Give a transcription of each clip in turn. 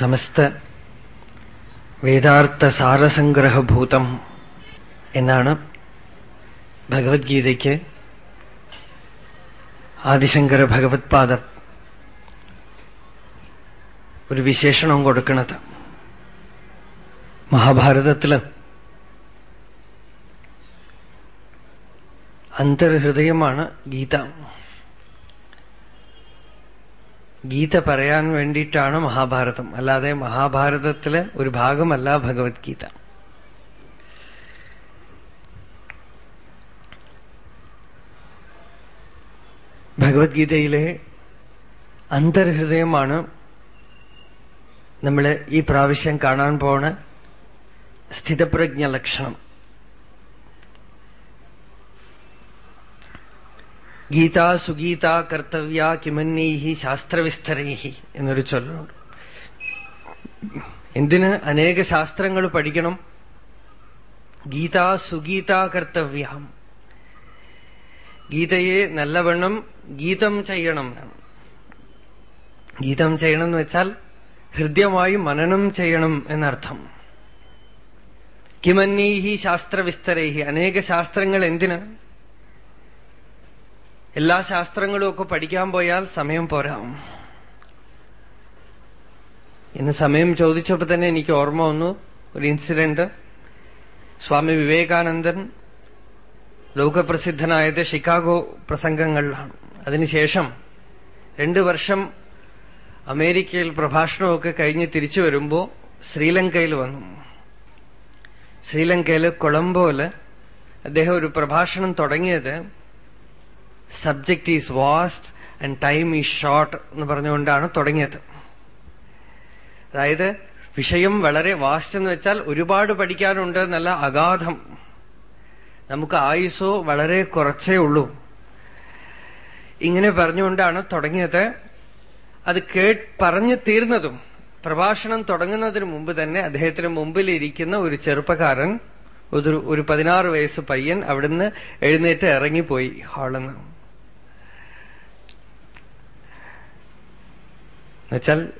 സമസ്ത വേദാർത്ഥ സാരസംഗ്രഹഭൂതം എന്നാണ് ഭഗവത്ഗീതയ്ക്ക് ആദിശങ്കര ഭഗവത്പാദ ഒരു വിശേഷണം കൊടുക്കുന്നത്. മഹാഭാരതത്തിൽ അന്തർഹൃദയമാണ് ഗീത. ഗീത പറയാൻ വേണ്ടിയിട്ടാണ് മഹാഭാരതം. അല്ലാതെ മഹാഭാരതത്തിലെ ഒരു ഭാഗമല്ല ഭഗവത്ഗീത. ഭഗവത്ഗീതയിലെ അന്തർഹൃദയമാണ് നമ്മൾ ഈ പ്രാവശ്യം കാണാൻ പോണ സ്ഥിതപ്രജ്ഞ ലക്ഷണം. ഗീത സുഗീത കർത്തവ്യ കിമന്നീഹി ശാസ്ത്രവിസ്തരൈഹി എന്നൊരു ചൊല്ലുണ്ട്. എന്തിന് അനേക ശാസ്ത്രങ്ങൾ പഠിക്കണം? ഗീത സുഗീത കർത്തവ്യം. ഗീതയെ നല്ലവണ്ണം ഗീതം ചെയ്യണം എന്നാണ്. ഗീതം ചെയ്യണം എന്ന് വെച്ചാൽ ഹൃദ്യമായി മനനം ചെയ്യണം എന്നർത്ഥം. കിമന്നീഹി ശാസ്ത്രവിസ്തരൈഹി. അനേക ശാസ്ത്രങ്ങൾ എന്തിന്? എല്ലാ ശാസ്ത്രങ്ങളും ഒക്കെ പഠിക്കാൻ പോയാൽ സമയം പോരാ. ഇന്ന് സമയം ചോദിച്ചപ്പോ തന്നെ എനിക്ക് ഓർമ്മ വന്നു. ഒരു ഇൻസിഡന്റ് സ്വാമി വിവേകാനന്ദൻ ലോകപ്രസിദ്ധനായത് ഷിക്കാഗോ പ്രസംഗങ്ങളിലാണ്. അതിനുശേഷം രണ്ടു വർഷം അമേരിക്കയിൽ പ്രഭാഷണമൊക്കെ കഴിഞ്ഞ് തിരിച്ചു വരുമ്പോ ശ്രീലങ്കയിൽ വന്നു. ശ്രീലങ്കയിൽ കൊളംബോയിൽ അദ്ദേഹം ഒരു പ്രഭാഷണം തുടങ്ങിയത് subject is vast and time is short എന്ന് പറഞ്ഞുകൊണ്ടാണ് തുടങ്ങിയത്. അതായത് വിഷയം വളരെ വാസ്റ്റ് എന്ന് വെച്ചാൽ ഒരുപാട് പഠിക്കാനുണ്ട് എന്നല്ല അഗാധം. നമുക്ക് ആയുസോ വളരെ കുറച്ചേ ഉള്ളൂ. ഇങ്ങനെ പറഞ്ഞുകൊണ്ടാണ് തുടങ്ങിയത്. അത് കേ പറഞ്ഞു തീർന്നതും പ്രഭാഷണം തുടങ്ങുന്നതിന് മുമ്പ് തന്നെ അദ്ദേഹത്തിന് മുമ്പിൽ ഇരിക്കുന്ന ഒരു ചെറുപ്പക്കാരൻ ഒരു ഒരു പതിനാറ് വയസ്സ് പയ്യൻ അവിടുന്ന് എഴുന്നേറ്റ് ഇറങ്ങിപ്പോയി ഹാളിന്ന് എന്നുവെച്ചാൽ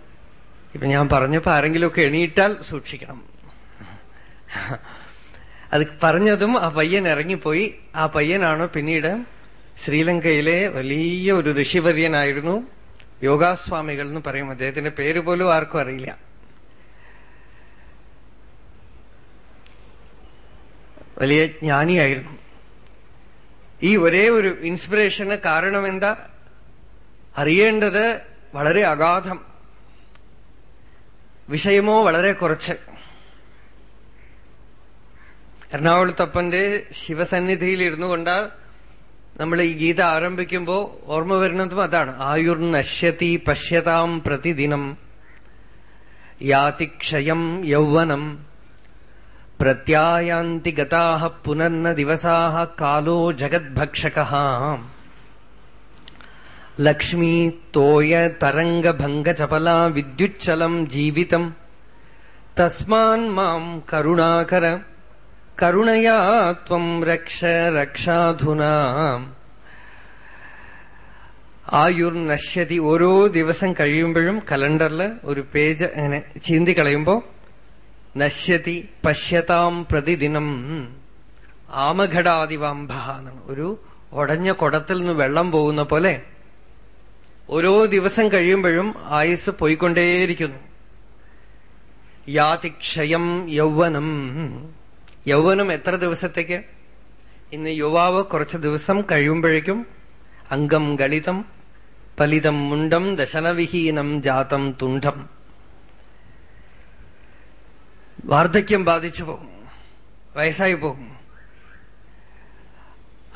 ഇപ്പൊ ഞാൻ പറഞ്ഞപ്പോ ആരെങ്കിലുമൊക്കെ എണീറ്റാൽ സൂക്ഷിക്കണം. അത് പറഞ്ഞതും ആ പയ്യൻ ഇറങ്ങിപ്പോയി. ആ പയ്യനാണ് പിന്നീട് ശ്രീലങ്കയിലെ വലിയ ഒരു ഋഷിവര്യനായിരുന്നു. യോഗാസ്വാമികൾ എന്ന് പറയും. അദ്ദേഹത്തിന്റെ പേര് പോലും ആർക്കും അറിയില്ല. വലിയ ജ്ഞാനിയായിരുന്നു. ഈ ഒരേ ഒരു ഇൻസ്പിറേഷന് കാരണം എന്താ അറിയേണ്ടത് വളരെ അഗാധം. വിഷയമോ വളരെ കുറച്ച്. എറണാകുളത്തപ്പന്റെ ശിവസന്നിധിയിൽ ഇരുന്നു കൊണ്ടാൽ നമ്മൾ ഈ ഗീത ആരംഭിക്കുമ്പോൾ ഓർമ്മ വരുന്നതും അതാണ്. ആയുർ നശ്യതി പശ്യതാം പ്രതിദിനം. യാതിക്ഷയം യൗവനം. പ്രത്യായാന്തി ഗതാ പുനർന്ന ദിവസാ കാലോ ജഗദ്ഭക്ഷക ലക്ഷ്മീ തോയ തരംഗഭംഗചപലാ വിദ്യുച്ചലം ജീവിതം. തസ്മാൻ മാം കരുണാകര കരുണയാ രക്ഷ രക്ഷാധുനാ. ആയുർ നശ്യതി ഓരോ ദിവസം കഴിയുമ്പോഴും കലണ്ടറിൽ ഒരു പേജ് അങ്ങനെ ചീന്തി കളയുമ്പോ നശ്യതി പശ്യതാം പ്രതിദിനം ആമഘടാതിവാംഭ ഒരു ഉടഞ്ഞ കുടത്തിൽ നിന്ന് വെള്ളം പോകുന്ന പോലെ ഓരോ ദിവസം കഴിയുമ്പോഴും ആയുസ് പോയിക്കൊണ്ടേയിരിക്കുന്നു. യാതിക്ഷയം യൗവനം. യൗവനം എത്ര ദിവസത്തേക്ക്? ഇന്ന് യുവാവ് കുറച്ച് ദിവസം കഴിയുമ്പോഴേക്കും അംഗം ഗളിതം പലിതം മുണ്ടം ദശനവിഹീനം ജാതം തുണ്ടം വാർദ്ധക്യം ബാധിച്ചു പോകും. വയസ്സായി പോകും.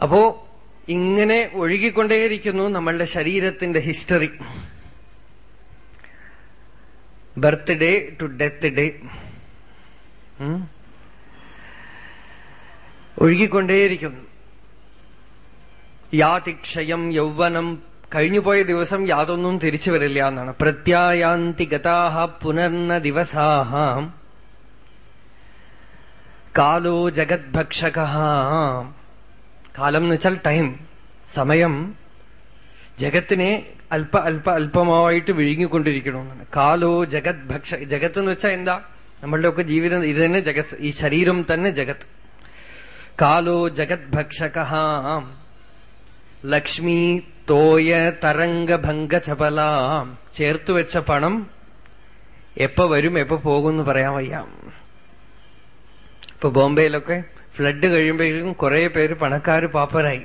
അപ്പോ ഇങ്ങനെ ഒഴുകിക്കൊണ്ടേയിരിക്കുന്നു നമ്മളുടെ ശരീരത്തിന്റെ history. Birthday to death day. ഒഴുകിക്കൊണ്ടേയിരിക്കുന്നു. യാതിക്ഷയം യൗവനം കഴിഞ്ഞുപോയ ദിവസം യാതൊന്നും തിരിച്ചു വരില്ല എന്നാണ്. പ്രത്യായാന്തി ഗതാഹ പുനർന്ന ദിവസാഹ. കാലോ ജഗദ്ഭക്ഷക കാലം എന്ന് വെച്ചാൽ ടൈം സമയം ജഗത്തിനെ അല്പ അല്പ അല്പമായിട്ട് വിഴുങ്ങിക്കൊണ്ടിരിക്കണമെന്നാണ്. കാലോ ജഗത് ഭക്ഷ ജഗത്ത് എന്ന് വെച്ചാൽ എന്താ? നമ്മളുടെ ഒക്കെ ജീവിതം ഇത് തന്നെ ജഗത്ത്. ഈ ശരീരം തന്നെ ജഗത്ത്. കാലോ ജഗത് ഭക്ഷക. ലക്ഷ്മി തോയ തരംഗഭംഗ ചപല ചേർത്തു വെച്ച പണം എപ്പോ വരും എപ്പോ പോകും എന്ന് പറയാൻ വയ്യ. ഇപ്പൊ ബോംബെയിലൊക്കെ ഫ്ലഡ് കഴിയുമ്പോഴേക്കും കുറെ പേര് പണക്കാര് പാപ്പരായി.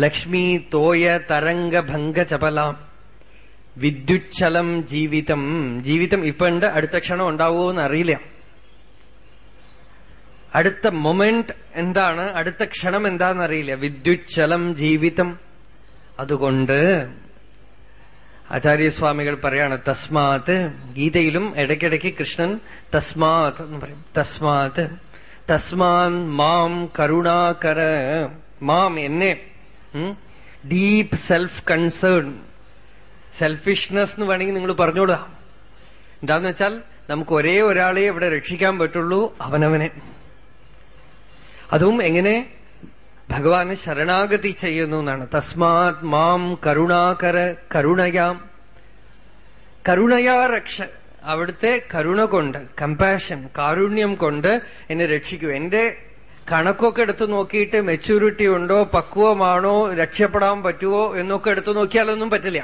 ലക്ഷ്മി തോയ തരംഗ ഭംഗ ചപലാം. വിദ്യുച്ഛലം ജീവിതം. ജീവിതം ഇപ്പൊ ഉണ്ട്. അടുത്ത ക്ഷണം ഉണ്ടാവുമോ എന്ന് അറിയില്ല. അടുത്ത മൊമെന്റ് എന്താണ്? അടുത്ത ക്ഷണം എന്താന്ന് അറിയില്ല. വിദ്യുച്ഛലം ജീവിതം. അതുകൊണ്ട് ആചാര്യസ്വാമികൾ പറയാണ് തസ്മാത്. ഗീതയിലും ഇടയ്ക്കിടയ്ക്ക് കൃഷ്ണൻ തസ്മാത് എന്ന് പറയും. തസ്മാത്. തസ്മാൻ മാം കരുണാകര മാം എന്നെ ഡീപ്പ് സെൽഫ് കൺസേൺ സെൽഫിഷ്നെസ് എന്ന് വേണമെങ്കിൽ നിങ്ങൾ പറഞ്ഞോളുക എന്താന്ന് വെച്ചാൽ നമുക്ക് ഒരേ ഒരാളെ ഇവിടെ രക്ഷിക്കാൻ പറ്റുള്ളൂ അവനവനെ. അതും എങ്ങനെ? ഭഗവാന് ശരണാഗതി ചെയ്യുന്നു എന്നാണ്. തസ്മാത് മാം കരുണാകര കരുണയാം. കരുണയാ രക്ഷ. അവിടുത്തെ കരുണ കൊണ്ട് കമ്പാഷൻ കാരുണ്യം കൊണ്ട് എന്നെ രക്ഷിക്കൂ. എന്റെ കണക്കൊക്കെ എടുത്തു നോക്കിയിട്ട് മെച്യൂരിറ്റി ഉണ്ടോ പക്വമാണോ രക്ഷപ്പെടാൻ പറ്റുമോ എന്നൊക്കെ എടുത്തു നോക്കിയാലൊന്നും പറ്റില്ല.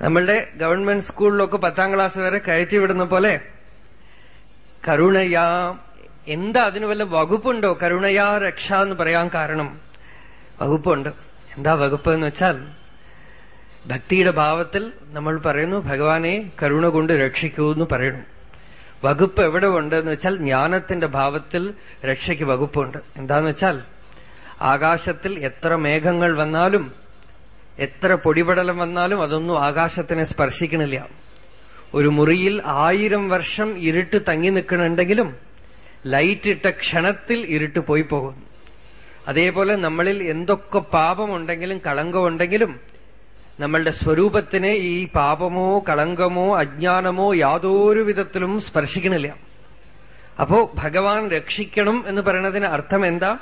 നമ്മളുടെ ഗവൺമെന്റ് സ്കൂളിലൊക്കെ പത്താം ക്ലാസ് വരെ കയറ്റി വിടുന്ന പോലെ കരുണയാ എന്താ അതിന് വല്ല വകുപ്പുണ്ടോ? കരുണയാ രക്ഷ എന്ന് പറയാൻ കാരണം വകുപ്പുണ്ട്. എന്താ വകുപ്പ് എന്ന് വെച്ചാൽ ഭക്തിയുടെ ഭാവത്തിൽ നമ്മൾ പറയുന്നു ഭഗവാനെ കരുണ കൊണ്ട് രക്ഷിക്കൂ എന്ന് പറയുന്നു. വകുപ്പ് എവിടെ ഉണ്ട് എന്ന് വെച്ചാൽ ജ്ഞാനത്തിന്റെ ഭാവത്തിൽ രക്ഷയ്ക്ക് വകുപ്പുണ്ട്. എന്താന്ന് വെച്ചാൽ ആകാശത്തിൽ എത്ര മേഘങ്ങൾ വന്നാലും എത്ര പൊടിപടലം വന്നാലും അതൊന്നും ആകാശത്തിനെ സ്പർശിക്കണില്ല. ഒരു മുറിയിൽ ആയിരം വർഷം ഇരുട്ട് തങ്ങി നിൽക്കണുണ്ടെങ്കിലും ലൈറ്റ് ഇട്ട ക്ഷണത്തിൽ ഇരുട്ട് പോയി പോകും അതേപോലെ നമ്മളിൽ എന്തൊക്കെ പാപമുണ്ടെങ്കിലും കളങ്കമുണ്ടെങ്കിലും നമ്മളുടെ സ്വരൂപത്തിനെ ഈ പാപമോ കളങ്കമോ അജ്ഞാനമോ യാതൊരു വിധത്തിലും സ്പർശിക്കണില്ല. അപ്പോ ഭഗവാൻ രക്ഷിക്കണം എന്ന് പറയുന്നതിന് അർത്ഥം എന്താ?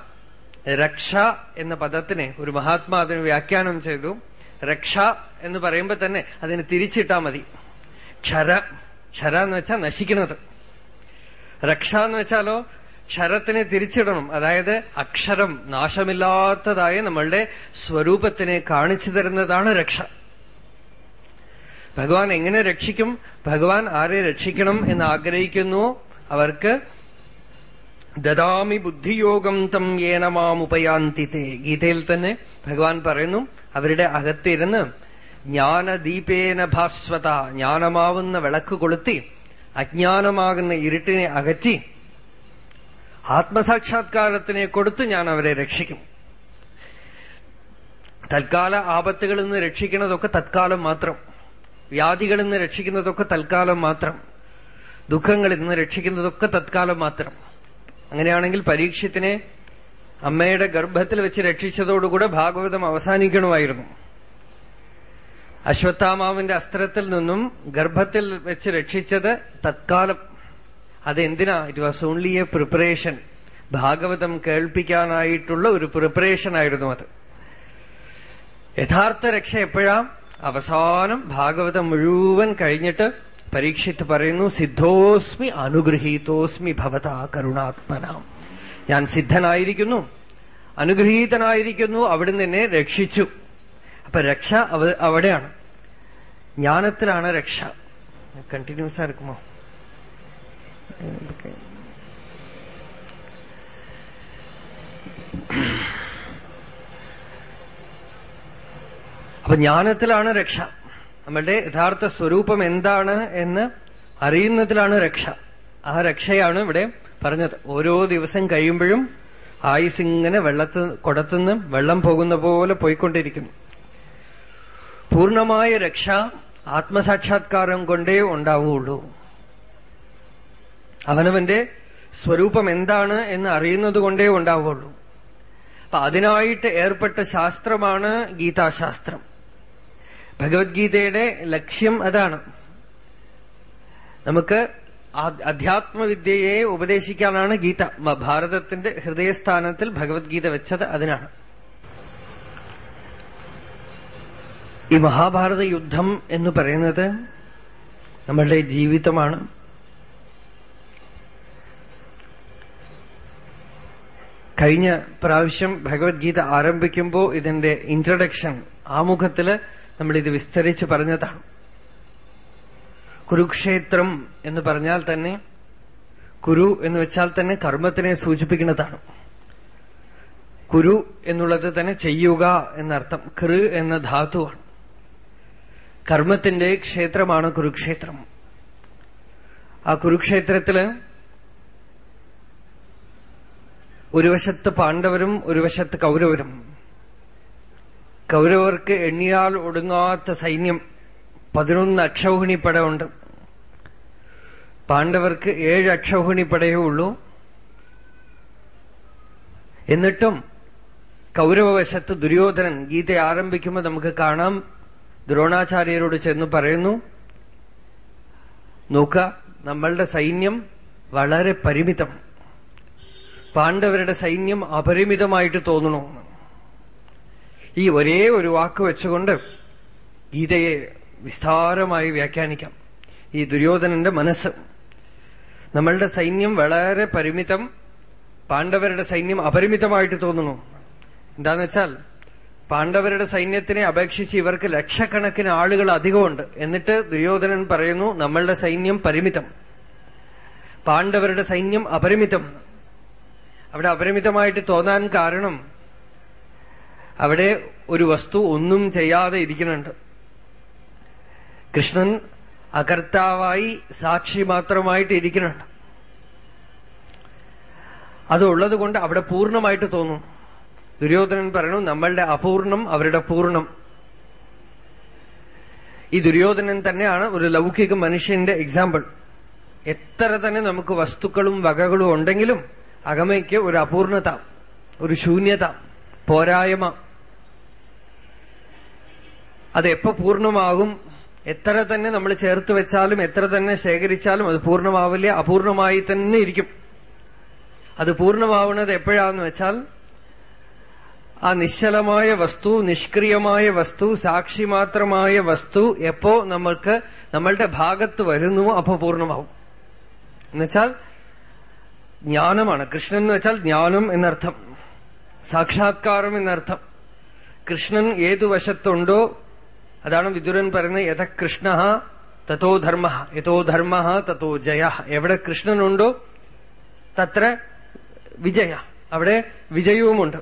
രക്ഷ എന്ന പദത്തിനെ ഒരു മഹാത്മാ അതിന് വ്യാഖ്യാനം ചെയ്തു. രക്ഷ എന്ന് പറയുമ്പോ തന്നെ അതിന് തിരിച്ചിട്ടാ മതി. ക്ഷര. ക്ഷര എന്ന് വെച്ചാൽ നശിക്കുന്നത് രക്ഷ എന്ന് വെച്ചാലോ ക്ഷരത്തിനെ തിരിച്ചിടണം. അതായത് അക്ഷരം നാശമില്ലാത്തതായ നമ്മളുടെ സ്വരൂപത്തിനെ കാണിച്ചു തരുന്നതാണ് രക്ഷ. ഭഗവാൻ എങ്ങനെ രക്ഷിക്കും? ഭഗവാൻ ആരെ രക്ഷിക്കണം എന്ന് ആഗ്രഹിക്കുന്നു? അവർക്ക് ദദാമി ബുദ്ധിയോഗം തം ഏനമാമുപയാന്തിത്തെ ഗീതയിൽ തന്നെ ഭഗവാൻ പറയുന്നു അവരുടെ അകത്തിരുന്ന് ജ്ഞാനദീപേന ഭാസ്വത ജ്ഞാനമാവുന്ന വിളക്ക് കൊളുത്തി അജ്ഞാനമാകുന്ന ഇരുട്ടിനെ അകറ്റി ആത്മസാക്ഷാത്കാരത്തിനെ കൊടുത്ത് ഞാൻ അവരെ രക്ഷിക്കും. തൽക്കാല ആപത്തുകളിൽ നിന്ന് രക്ഷിക്കുന്നതൊക്കെ തൽക്കാലം മാത്രം. വ്യാധികളിൽ നിന്ന് രക്ഷിക്കുന്നതൊക്കെ തൽക്കാലം മാത്രം. ദുഃഖങ്ങളിൽ നിന്ന് രക്ഷിക്കുന്നതൊക്കെ തത്കാലം മാത്രം. അങ്ങനെയാണെങ്കിൽ പരീക്ഷത്തിനെ അമ്മയുടെ ഗർഭത്തിൽ വെച്ച് രക്ഷിച്ചതോടുകൂടെ ഭാഗവതം അവസാനിക്കണമായിരുന്നു. അശ്വത്ഥാമാവിന്റെ അസ്ത്രത്തിൽ നിന്നും ഗർഭത്തിൽ വെച്ച് രക്ഷിച്ചത് തത്കാലം അതെന്തിനാ? It was only a preparation Bhagavatam കേൾപ്പിക്കാനായിട്ടുള്ള ഒരു പ്രിപ്പറേഷൻ ആയിരുന്നു അത്. യഥാർത്ഥ രക്ഷ എപ്പോഴാ? അവസാനം ഭാഗവതം മുഴുവൻ കഴിഞ്ഞിട്ട് പരീക്ഷിത്ത് പറയുന്നു സിദ്ധോസ്മി അനുഗ്രഹീതോസ്മി ഭവത കരുണാത്മന. ഞാൻ സിദ്ധനായിരിക്കുന്നു അനുഗ്രഹീതനായിരിക്കുന്നു അവിടുന്ന് എന്നെ രക്ഷിച്ചു. അപ്പൊ രക്ഷ അവിടെയാണ്. ജ്ഞാനത്തിലാണ് രക്ഷ. കണ്ടിന്യൂസ് അപ്പൊ ജ്ഞാനത്തിലാണ് രക്ഷ. നമ്മളുടെ യഥാർത്ഥ സ്വരൂപം എന്താണ് എന്ന് അറിയുന്നതിലാണ് രക്ഷ. ആ രക്ഷയാണ് ഇവിടെ പറഞ്ഞത്. ഓരോ ദിവസം കഴിയുമ്പോഴും ആയുസ് ഇങ്ങനെ വെള്ളത്ത് കുടത്തുനിന്ന് വെള്ളം പോകുന്ന പോലെ പോയിക്കൊണ്ടിരിക്കുന്നു. പൂർണമായ രക്ഷ ആത്മസാക്ഷാത്കാരം കൊണ്ടേ ഉണ്ടാവുള്ളൂ. അവനവന്റെ സ്വരൂപം എന്താണ് എന്ന് അറിയുന്നത് കൊണ്ടേ ഉണ്ടാവുള്ളൂ അപ്പൊ അതിനായിട്ട് ഏർപ്പെട്ട ശാസ്ത്രമാണ് ഗീതാശാസ്ത്രം. ഭഗവത്ഗീതയുടെ ലക്ഷ്യം അതാണ്. നമുക്ക് അധ്യാത്മവിദ്യയെ ഉപദേശിക്കാനാണ് ഗീത. ഭാരതത്തിന്റെ ഹൃദയസ്ഥാനത്തിൽ ഭഗവത്ഗീത വെച്ചത് അതിനാണ്. ഈ മഹാഭാരത യുദ്ധം എന്ന് പറയുന്നത് നമ്മളുടെ ജീവിതമാണ്. കഴിഞ്ഞ പ്രാവശ്യം ഭഗവത്ഗീത ആരംഭിക്കുമ്പോൾ ഇതിന്റെ ഇൻട്രഡക്ഷൻ ആമുഖത്തിൽ ഇത് വിസ്തരിച്ച് പറഞ്ഞതാണ്. കുരുക്ഷേത്രം എന്ന് പറഞ്ഞാൽ തന്നെ കുരു എന്ന് വെച്ചാൽ തന്നെ കർമ്മത്തിനെ സൂചിപ്പിക്കുന്നതാണ്. കുരു എന്നുള്ളത് തന്നെ ചെയ്യുക എന്നർത്ഥം. കൃ എന്ന ധാതുവാണ്. കർമ്മത്തിന്റെ ക്ഷേത്രമാണ് കുരുക്ഷേത്രം. ആ കുരുക്ഷേത്രത്തിൽ ഒരു വശത്ത് പാണ്ഡവരും ഒരു വശത്ത് കൗരവരും. കൗരവർക്ക് എണ്ണിയാൽ ഒടുങ്ങാത്ത സൈന്യം പതിനൊന്ന് അക്ഷൗഹിണിപ്പടയുണ്ട്. പാണ്ഡവർക്ക് ഏഴ് അക്ഷൗഹിണിപ്പടയേ ഉള്ളൂ. എന്നിട്ടും കൗരവവശത്ത് ദുര്യോധനൻ ഗീത ആരംഭിക്കുമ്പോൾ നമുക്ക് കാണാം. ദ്രോണാചാര്യരോട് ചെന്ന് പറയുന്നു നോക്ക നമ്മളുടെ സൈന്യം വളരെ പരിമിതം. പാണ്ഡവരുടെ സൈന്യം അപരിമിതമായിട്ട് തോന്നണു ഈ ഒരേ ഒരു വാക്ക് വെച്ചുകൊണ്ട് ഗീതയെ വിസ്താരമായി വ്യാഖ്യാനിക്കാം. ഈ ദുര്യോധനന്റെ മനസ്സ്. നമ്മളുടെ സൈന്യം വളരെ പരിമിതം പാണ്ഡവരുടെ സൈന്യം അപരിമിതമായിട്ട് തോന്നുന്നു. എന്താന്ന് വെച്ചാൽ പാണ്ഡവരുടെ സൈന്യത്തിനെ അപേക്ഷിച്ച് ഇവർക്ക് ലക്ഷക്കണക്കിന് ആളുകൾ അധികമുണ്ട്. എന്നിട്ട് ദുര്യോധനൻ പറയുന്നു നമ്മളുടെ സൈന്യം പരിമിതം. പാണ്ഡവരുടെ സൈന്യം അപരിമിതം. അവിടെ അപരിമിതമായിട്ട് തോന്നാൻ കാരണം അവിടെ ഒരു വസ്തു ഒന്നും ചെയ്യാതെ ഇരിക്കുന്നുണ്ട്. കൃഷ്ണൻ അകർത്താവായി സാക്ഷി മാത്രമായിട്ട് ഇരിക്കുന്നുണ്ട്. അതുള്ളത് കൊണ്ട് അവിടെ പൂർണമായിട്ട് തോന്നും. ദുര്യോധനൻ പറയണു നമ്മളുടെ അപൂർണം അവരുടെ പൂർണം ഈ ദുര്യോധനൻ തന്നെയാണ് ഒരു ലൗകിക മനുഷ്യന്റെ എക്സാമ്പിൾ എത്ര തന്നെ നമുക്ക് വസ്തുക്കളും വകകളും ഉണ്ടെങ്കിലും അകമയ്ക്ക് ഒരു അപൂർണത ഒരു ശൂന്യത പോരായ്മ. അത് എപ്പോ പൂർണമാകും എത്ര തന്നെ നമ്മൾ ചേർത്ത് വെച്ചാലും എത്ര തന്നെ ശേഖരിച്ചാലും അത് പൂർണമാവില്ല അപൂർണമായി തന്നെ ഇരിക്കും. അത് പൂർണമാവുന്നത് എപ്പോഴാന്ന് വെച്ചാൽ ആ നിശ്ചലമായ വസ്തു നിഷ്ക്രിയമായ വസ്തു സാക്ഷി മാത്രമായ വസ്തു എപ്പോ നമ്മൾക്ക് നമ്മളുടെ ഭാഗത്ത് വരുന്നുവോ അപ്പോ പൂർണമാവും. എന്നുവെച്ചാൽ ജ്ഞാനമാണ്. കൃഷ്ണൻ എന്ന് വെച്ചാൽ ജ്ഞാനം എന്നർത്ഥം. സാക്ഷാത്കാരം എന്നർത്ഥം. കൃഷ്ണൻ ഏതു വശത്തുണ്ടോ അതാണ് വിദുരൻ പറയുന്നത് യഥ കൃഷ്ണ തത്തോ ധർമ്മ. യഥോ ധർമ്മ തത്തോ ജയ. എവിടെ കൃഷ്ണനുണ്ടോ തത്ര വിജയ. അവിടെ വിജയവുമുണ്ട്.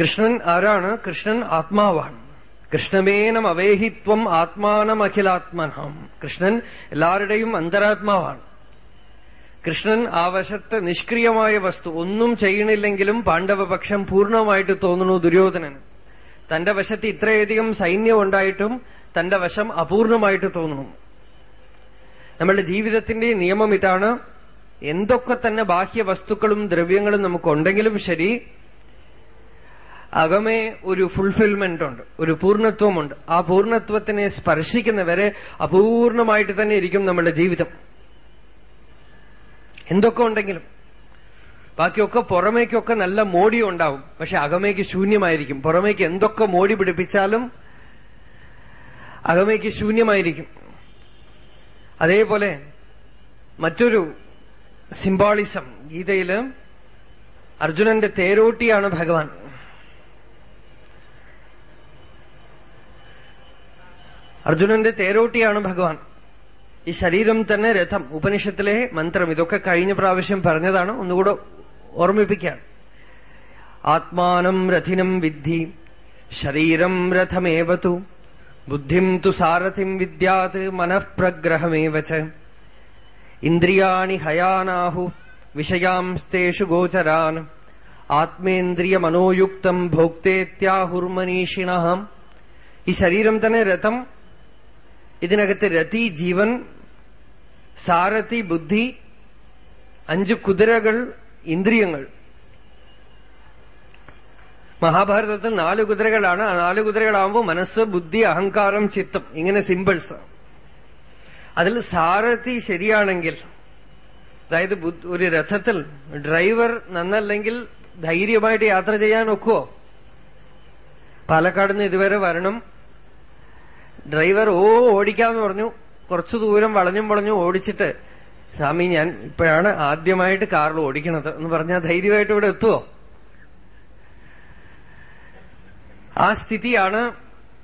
കൃഷ്ണൻ ആരാണ്? കൃഷ്ണൻ ആത്മാവാണ്. കൃഷ്ണമേനം അവേഹിത്വം ആത്മാനം അഖിലാത്മനം കൃഷ്ണൻ എല്ലാവരുടെയും അന്തരാത്മാവാണ്. കൃഷ്ണൻ ആ വശത്ത് നിഷ്ക്രിയമായ വസ്തു ഒന്നും ചെയ്യണില്ലെങ്കിലും പാണ്ഡവപക്ഷം പൂർണമായിട്ട് തോന്നുന്നു ദുര്യോധനന്. തന്റെ വശത്ത് ഇത്രയധികം സൈന്യം ഉണ്ടായിട്ടും തന്റെ വശം അപൂർണമായിട്ട് തോന്നുന്നു. നമ്മളുടെ ജീവിതത്തിന്റെ നിയമം ഇതാണ്. എന്തൊക്കെ തന്നെ ബാഹ്യ വസ്തുക്കളും ദ്രവ്യങ്ങളും നമുക്കുണ്ടെങ്കിലും ശരി അകമേ ഒരു ഫുൾഫിൽമെന്റ് ഉണ്ട് ഒരു പൂർണത്വമുണ്ട്. ആ പൂർണത്വത്തിനെ സ്പർശിക്കുന്നവരെ അപൂർണമായിട്ട് തന്നെ ഇരിക്കും നമ്മുടെ ജീവിതം. എന്തൊക്കെ ഉണ്ടെങ്കിലും. ബാക്കിയൊക്കെ പുറമേക്കൊക്കെ നല്ല മോടി ഉണ്ടാവും പക്ഷെ അകമേക്ക് ശൂന്യമായിരിക്കും. പുറമേക്ക് എന്തൊക്കെ മോടി പിടിപ്പിച്ചാലും അകമേക്ക് ശൂന്യമായിരിക്കും. അതേപോലെ മറ്റൊരു സിംബോളിസം. ഗീതയിൽ അർജുനന്റെ തേരോട്ടിയാണ് ഭഗവാൻ. അർജുനന്റെ തേരോട്ടിയാണ് ഭഗവാൻ. ഈ ശരീരം തന്നെ രഥം ഉപനിഷത്തിലെ മന്ത്രം ഇതൊക്കെ കഴിഞ്ഞ പ്രാവശ്യം പറഞ്ഞതാണ്. ഒന്നുകൂടെ ഓർമ്മിപ്പിക്കുകയാണ് ആത്മാനം രഥിനം വിദ്ധി ശരീരം രഥമേവതു ബുദ്ധിം തു സാരഥിം വിദ്യാത് മനഃപ്രഗ്രഹമേവ ച. ഇന്ദ്രിയാണി ഹയാനാഹു വിഷയാംസ്തേഷു ഗോചരാൻ ആത്മേന്ദ്രിയ മനോയുക്തം ഭോക്തേത്യാഹുർമനീഷിണ. ഈ ശരീരം തന്നെ രഥം ഇതിനകത്ത് രതി ജീവൻ സാരഥി ബുദ്ധി അഞ്ച് കുതിരകൾ ഇന്ദ്രിയങ്ങൾ. മഹാഭാരതത്തിൽ നാല് കുതിരകളാണ്. ആ നാല് കുതിരകളാവുമ്പോൾ മനസ്സ് ബുദ്ധി അഹങ്കാരം ചിത്തം. ഇങ്ങനെ സിമ്പിൾസ്. അതിൽ സാരഥി ശരിയാണെങ്കിൽ അതായത് ഒരു രഥത്തിൽ ഡ്രൈവർ നന്നല്ലെങ്കിൽ ധൈര്യമായിട്ട് യാത്ര ചെയ്യാൻ ഒക്കുവോ? പാലക്കാട് നിന്ന് ഇതുവരെ വരണം. ഡ്രൈവർ ഓ ഓടിക്കാന്ന് പറഞ്ഞു. കുറച്ചു ദൂരം വളഞ്ഞും വളഞ്ഞും ഓടിച്ചിട്ട് സ്വാമി ഞാൻ ഇപ്പോഴാണ് ആദ്യമായിട്ട് കാറിൽ ഓടിക്കണത്. എന്ന് പറഞ്ഞാൽ ധൈര്യമായിട്ട് ഇവിടെ എത്തുവോ? ആ സ്ഥിതിയാണ്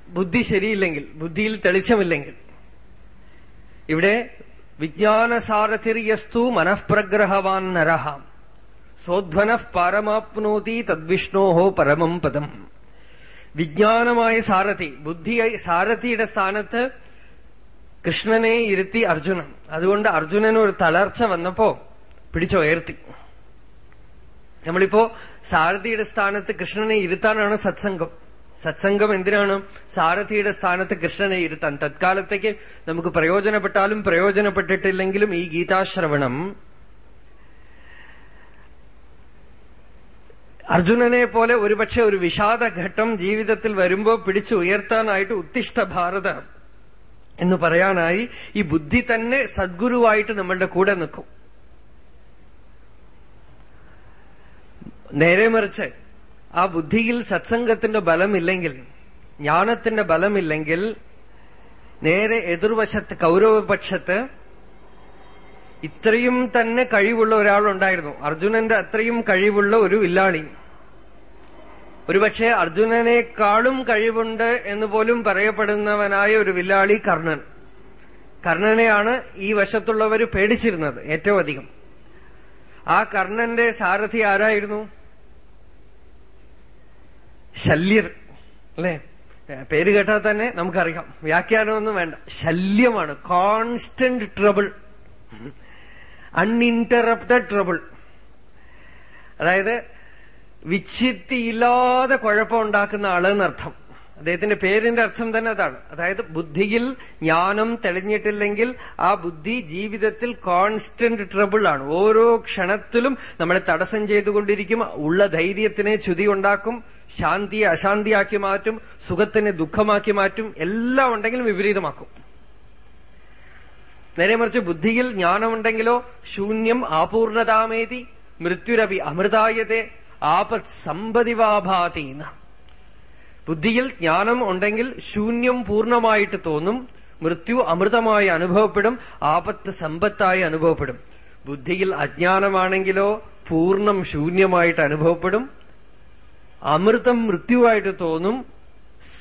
ബുദ്ധി ശരിയില്ലെങ്കിൽ ബുദ്ധിയിൽ തെളിച്ചമില്ലെങ്കിൽ. ഇവിടെ വിജ്ഞാനസാരഥിർയസ്തു മനഃപ്രഗ്രഹവാൻ നരഹ. സോധ്വന പരമാപ്നോതി തദ്വിഷ്ണോഹോ പരമം പദം. വിജ്ഞാനമായ സാരഥി ബുദ്ധി സാരഥിയുടെ സ്ഥാനത്ത് കൃഷ്ണനെ ഇരുത്തി അർജുനൻ. അതുകൊണ്ട് അർജുനന് ഒരു തളർച്ച വന്നപ്പോ പിടിച്ചുയർത്തി. നമ്മളിപ്പോ സാരഥിയുടെ സ്ഥാനത്ത് കൃഷ്ണനെ ഇരുത്താനാണ് സത്സംഗം. സത്സംഗം എന്തിനാണ്? സാരഥിയുടെ സ്ഥാനത്ത് കൃഷ്ണനെ ഇരുത്താൻ. തത്കാലത്തേക്ക് നമുക്ക് പ്രയോജനപ്പെട്ടാലും പ്രയോജനപ്പെട്ടിട്ടില്ലെങ്കിലും ഈ ഗീതാശ്രവണം അർജുനനെ പോലെ ഒരുപക്ഷെ ഒരു വിഷാദഘട്ടം ജീവിതത്തിൽ വരുമ്പോ പിടിച്ചു ഉയർത്താനായിട്ട് ഉത്തിഷ്ഠ ഭാരത എന്ന് പറയാനായി ഈ ബുദ്ധി തന്നെ സദ്ഗുരുവായിട്ട് നമ്മളുടെ കൂടെ നിൽക്കും. നേരെ മറിച്ച് ആ ബുദ്ധിയിൽ സത്സംഗത്തിന്റെ ബലമില്ലെങ്കിൽ ജ്ഞാനത്തിന്റെ ബലമില്ലെങ്കിൽ നേരെ എതിർവശത്ത് കൗരവപക്ഷത്ത് ഇത്രയും തന്നെ കഴിവുള്ള ഒരാളുണ്ടായിരുന്നു. അർജുനന്റെ അത്രയും കഴിവുള്ള ഒരു വില്ലാളി. ഒരുപക്ഷെ അർജുനനേക്കാളും കഴിവുണ്ട് എന്ന് പോലും പറയപ്പെടുന്നവനായ ഒരു വില്ലാളി കർണൻ. കർണനെയാണ് ഈ വശത്തുള്ളവർ പേടിച്ചിരുന്നത് ഏറ്റവും അധികം. ആ കർണന്റെ സാരഥി ആരായിരുന്നു? ശല്യർ അല്ലെ? പേര് കേട്ടാൽ തന്നെ നമുക്കറിയാം. വ്യാഖ്യാനമൊന്നും വേണ്ട. ശല്യമാണ്. കോൺസ്റ്റന്റ് ട്രബിൾ അൺഇന്ററപ്റ്റഡ് ട്രബിൾ അതായത് വിച്ഛിത്തിയില്ലാതെ കുഴപ്പമുണ്ടാക്കുന്ന ആൾ എന്നർത്ഥം അദ്ദേഹത്തിന്റെ പേരിന്റെ അർത്ഥം തന്നെ അതാണ്. അതായത് ബുദ്ധിയിൽ ജ്ഞാനം തെളിഞ്ഞിട്ടില്ലെങ്കിൽ ആ ബുദ്ധി ജീവിതത്തിൽ കോൺസ്റ്റന്റ് ട്രബിൾ ആണ്. ഓരോ ക്ഷണത്തിലും നമ്മളെ തടസ്സം ചെയ്തുകൊണ്ടിരിക്കും ഉള്ള ധൈര്യത്തിനെ ചുതി ഉണ്ടാക്കും ശാന്തിയെ അശാന്തിയാക്കി മാറ്റും സുഖത്തിനെ ദുഃഖമാക്കി മാറ്റും എല്ലാം ഉണ്ടെങ്കിലും വിപരീതമാക്കും. നേരെ മറിച്ച് ബുദ്ധിയിൽ ജ്ഞാനമുണ്ടെങ്കിലോ ശൂന്യം ആപൂർണതാമേതി മൃത്യുരവി അമൃതായതെ ആപത് സമ്പതിവാഭാതി ബുദ്ധിയിൽ ജ്ഞാനം ഉണ്ടെങ്കിൽ ശൂന്യം പൂർണമായിട്ട് തോന്നും മൃത്യു അമൃതമായി അനുഭവപ്പെടും ആപത്ത് സമ്പത്തായി അനുഭവപ്പെടും. ബുദ്ധിയിൽ അജ്ഞാനമാണെങ്കിലോ പൂർണം ശൂന്യമായിട്ട് അനുഭവപ്പെടും അമൃതം മൃത്യുവായിട്ട് തോന്നും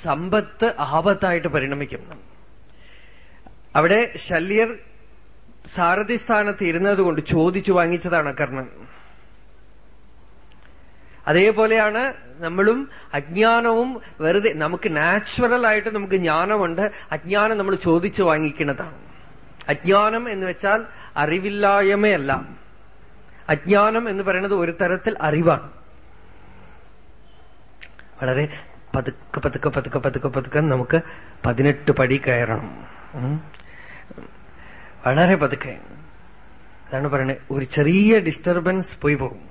സമ്പത്ത് ആപത്തായിട്ട് പരിണമിക്കും. അവിടെ ശല്യർ സാരഥി സ്ഥാനത്ത് ഇരുന്നത് കൊണ്ട് ചോദിച്ചു വാങ്ങിച്ചതാണ് കർണൻ അതേപോലെയാണ് നമ്മളും അജ്ഞാനവും വെറുതെ നമുക്ക് നാച്ചുറൽ ആയിട്ട് നമുക്ക് ജ്ഞാനമുണ്ട്. അജ്ഞാനം നമ്മൾ ചോദിച്ചു വാങ്ങിക്കുന്നതാണ്. അജ്ഞാനം എന്ന് വെച്ചാൽ അറിവില്ലായ്മയല്ല അജ്ഞാനം എന്ന് പറയുന്നത് ഒരു തരത്തിൽ അറിവാണ്. വളരെ പതുക്കെ പതുക്കെ പതുക്കെ പതുക്കെ പതുക്കെ നമുക്ക് പതിനെട്ട് പടി കയറണം. വളരെ പതുക്കെ. അതാണ് പറയുന്നത്. ഒരു ചെറിയ ഡിസ്റ്റർബൻസ് പോയി പോകും.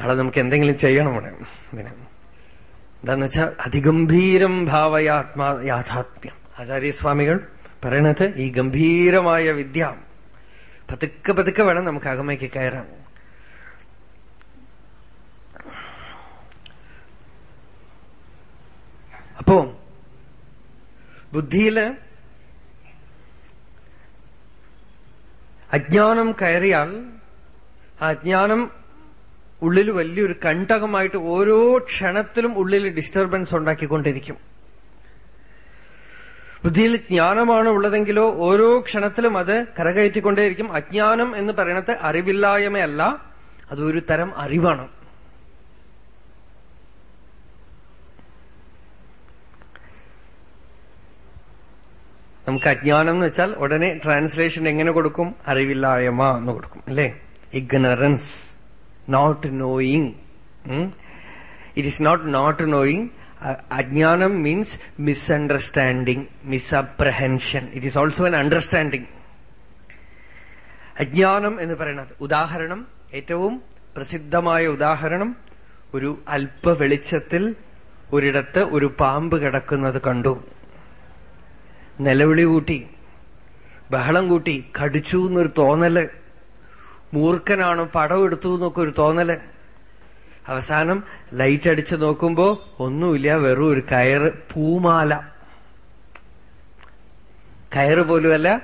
നാളെ നമുക്ക് എന്തെങ്കിലും ചെയ്യണം ഇവിടെ. ഇതിന് എന്താന്ന് വെച്ചാൽ അതിഗംഭീരം ഭാവയാത്മാ യാഥാത്മ്യം ആചാര്യസ്വാമികൾ പറയണത് ഈ ഗംഭീരമായ വിദ്യ. പതുക്കെ പതുക്കെ വേണം നമുക്ക് അകമയ്ക്ക് കയറാൻ. അപ്പോ ബുദ്ധിയിൽ അജ്ഞാനം കയറിയാൽ ആ അജ്ഞാനം ഉള്ളിൽ വലിയൊരു കണ്ടകമായിട്ട് ഓരോ ക്ഷണത്തിലും ഉള്ളിൽ ഡിസ്റ്റർബൻസ് ഉണ്ടാക്കിക്കൊണ്ടിരിക്കും. ബുദ്ധിയിൽ ജ്ഞാനമാണ് ഉള്ളതെങ്കിലോ ഓരോ ക്ഷണത്തിലും അത് കരകയറ്റിക്കൊണ്ടേയിരിക്കും. അജ്ഞാനം എന്ന് പറയണത് അറിവില്ലായ്മയല്ല അതൊരു തരം അറിവാണ്. നമുക്ക് അജ്ഞാനം എന്ന് വെച്ചാൽ ഉടനെ ട്രാൻസ്ലേഷൻ എങ്ങനെ കൊടുക്കും? അറിവില്ലായ്മ എന്ന് കൊടുക്കും അല്ലേ? Ignorance not knowing. Hmm? It is not not knowing. Uh, Ajnanam means misunderstanding, misapprehension. It is also an understanding. അജ്ഞാനം എന്ന് പറയുന്നത് ഉദാഹരണം ഏറ്റവും പ്രസിദ്ധമായ ഉദാഹരണം ഒരു അല്പ വെളിച്ചത്തിൽ ഒരിടത്ത് ഒരു പാമ്പ് കിടക്കുന്നത് കണ്ടു നിലവിളി കൂട്ടി ബഹളം കൂട്ടി കടിച്ചു എന്നൊരു തോന്നൽ മൂർഖനാണ് പടം എടുത്തു എന്നൊക്കെ ഒരു തോന്നൽ. അവസാനം ലൈറ്റ് അടിച്ചു നോക്കുമ്പോ ഒന്നുമില്ല വെറും ഒരു കയറ് പൂമാല. കയറ് പോലുമല്ല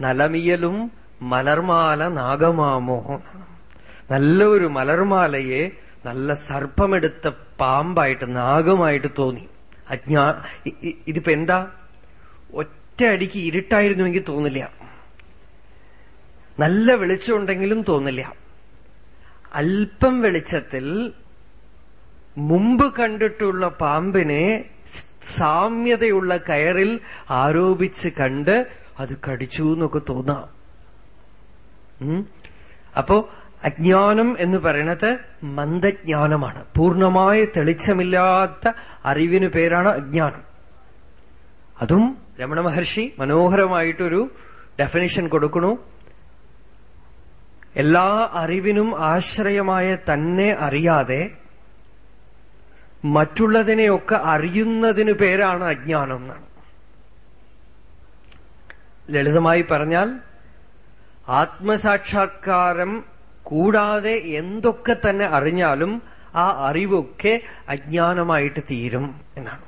നലമിയലും മലർമാല നാഗമാമോ. നല്ല ഒരു മലർമാലയെ നല്ല സർപ്പമെടുത്ത പാമ്പായിട്ട് നാഗമായിട്ട് തോന്നി. അജ്ഞാ ഇതിപ്പെന്താ ഒറ്റ അടിക്ക് ഇരുട്ടായിരുന്നുവെങ്കിൽ തോന്നില്ല. നല്ല വെളിച്ചമുണ്ടെങ്കിലും തോന്നില്ല. അല്പം വെളിച്ചത്തിൽ മുമ്പ് കണ്ടിട്ടുള്ള പാമ്പിനെ സാമ്യതയുള്ള കയറിൽ ആരോപിച്ച് കണ്ട് അത് കടിച്ചു എന്നൊക്കെ തോന്നാം. അപ്പോ അജ്ഞാനം എന്ന് പറയുന്നത് മന്ദജ്ഞാനമാണ്. പൂർണമായ തെളിച്ചമില്ലാത്ത അറിവിന് പേരാണ് അജ്ഞാനം. അതും രമണ മഹർഷി മനോഹരമായിട്ടൊരു ഡെഫിനിഷൻ കൊടുക്കണു. എല്ലാ അറിവിനും ആശ്രയമായ തന്നെ അറിയാതെ മറ്റുള്ളതിനെയൊക്കെ അറിയുന്നതിനു പേരാണ് അജ്ഞാനം എന്നാണ്. ലളിതമായി പറഞ്ഞാൽ ആത്മസാക്ഷാത്കാരം കൂടാതെ എന്തൊക്കെ തന്നെ അറിഞ്ഞാലും ആ അറിവൊക്കെ അജ്ഞാനമായിട്ട് തീരും എന്നാണ്.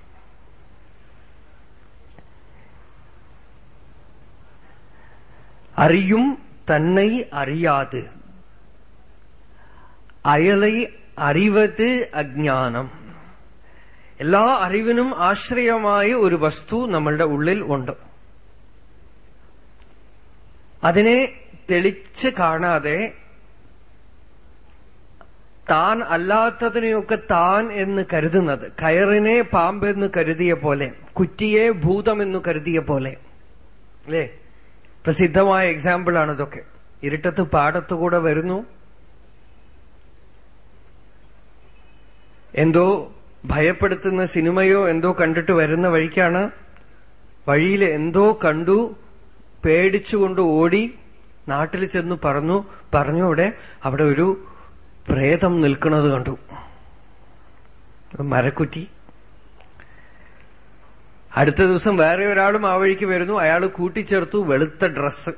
അറിയും തന്നെ അറിയാത് അയலை അറിവത് അജ്ഞാനം എല്ലാ അറിവിനും ആശ്രയമായ ഒരു വസ്തു നമ്മളുടെ ഉള്ളിൽ ഉണ്ട് അതിനെ തെളിച്ച് കാണാതെ താൻ അല്ലാത്തതിനെയൊക്കെ താൻ എന്ന് കരുതുന്നത് കയറിനെ പാമ്പെന്ന് കരുതിയ പോലെ കുറ്റിയെ ഭൂതമെന്ന് കരുതിയ പോലെ. അല്ലേ പ്രസിദ്ധമായ എക്സാമ്പിൾ ആണ് ഇതൊക്കെ. ഇരുട്ടത്ത് പാടത്തുകൂടെ വരുന്നു. എന്തോ ഭയപ്പെടുത്തുന്ന സിനിമയോ എന്തോ കണ്ടിട്ട് വരുന്ന വഴിക്കാണ്. വഴിയിൽ എന്തോ കണ്ടു പേടിച്ചുകൊണ്ട് ഓടി നാട്ടിൽ ചെന്ന് പറഞ്ഞു പറഞ്ഞു അവിടെ അവിടെ ഒരു പ്രേതം നിൽക്കുന്നത് കണ്ടു. മരക്കുറ്റി. അടുത്ത ദിവസം വേറെ ഒരാളും ആ വഴിക്ക് വരുന്നു. അയാൾ കൂട്ടിച്ചേർത്തു വെളുത്ത ഡ്രസ്സ്.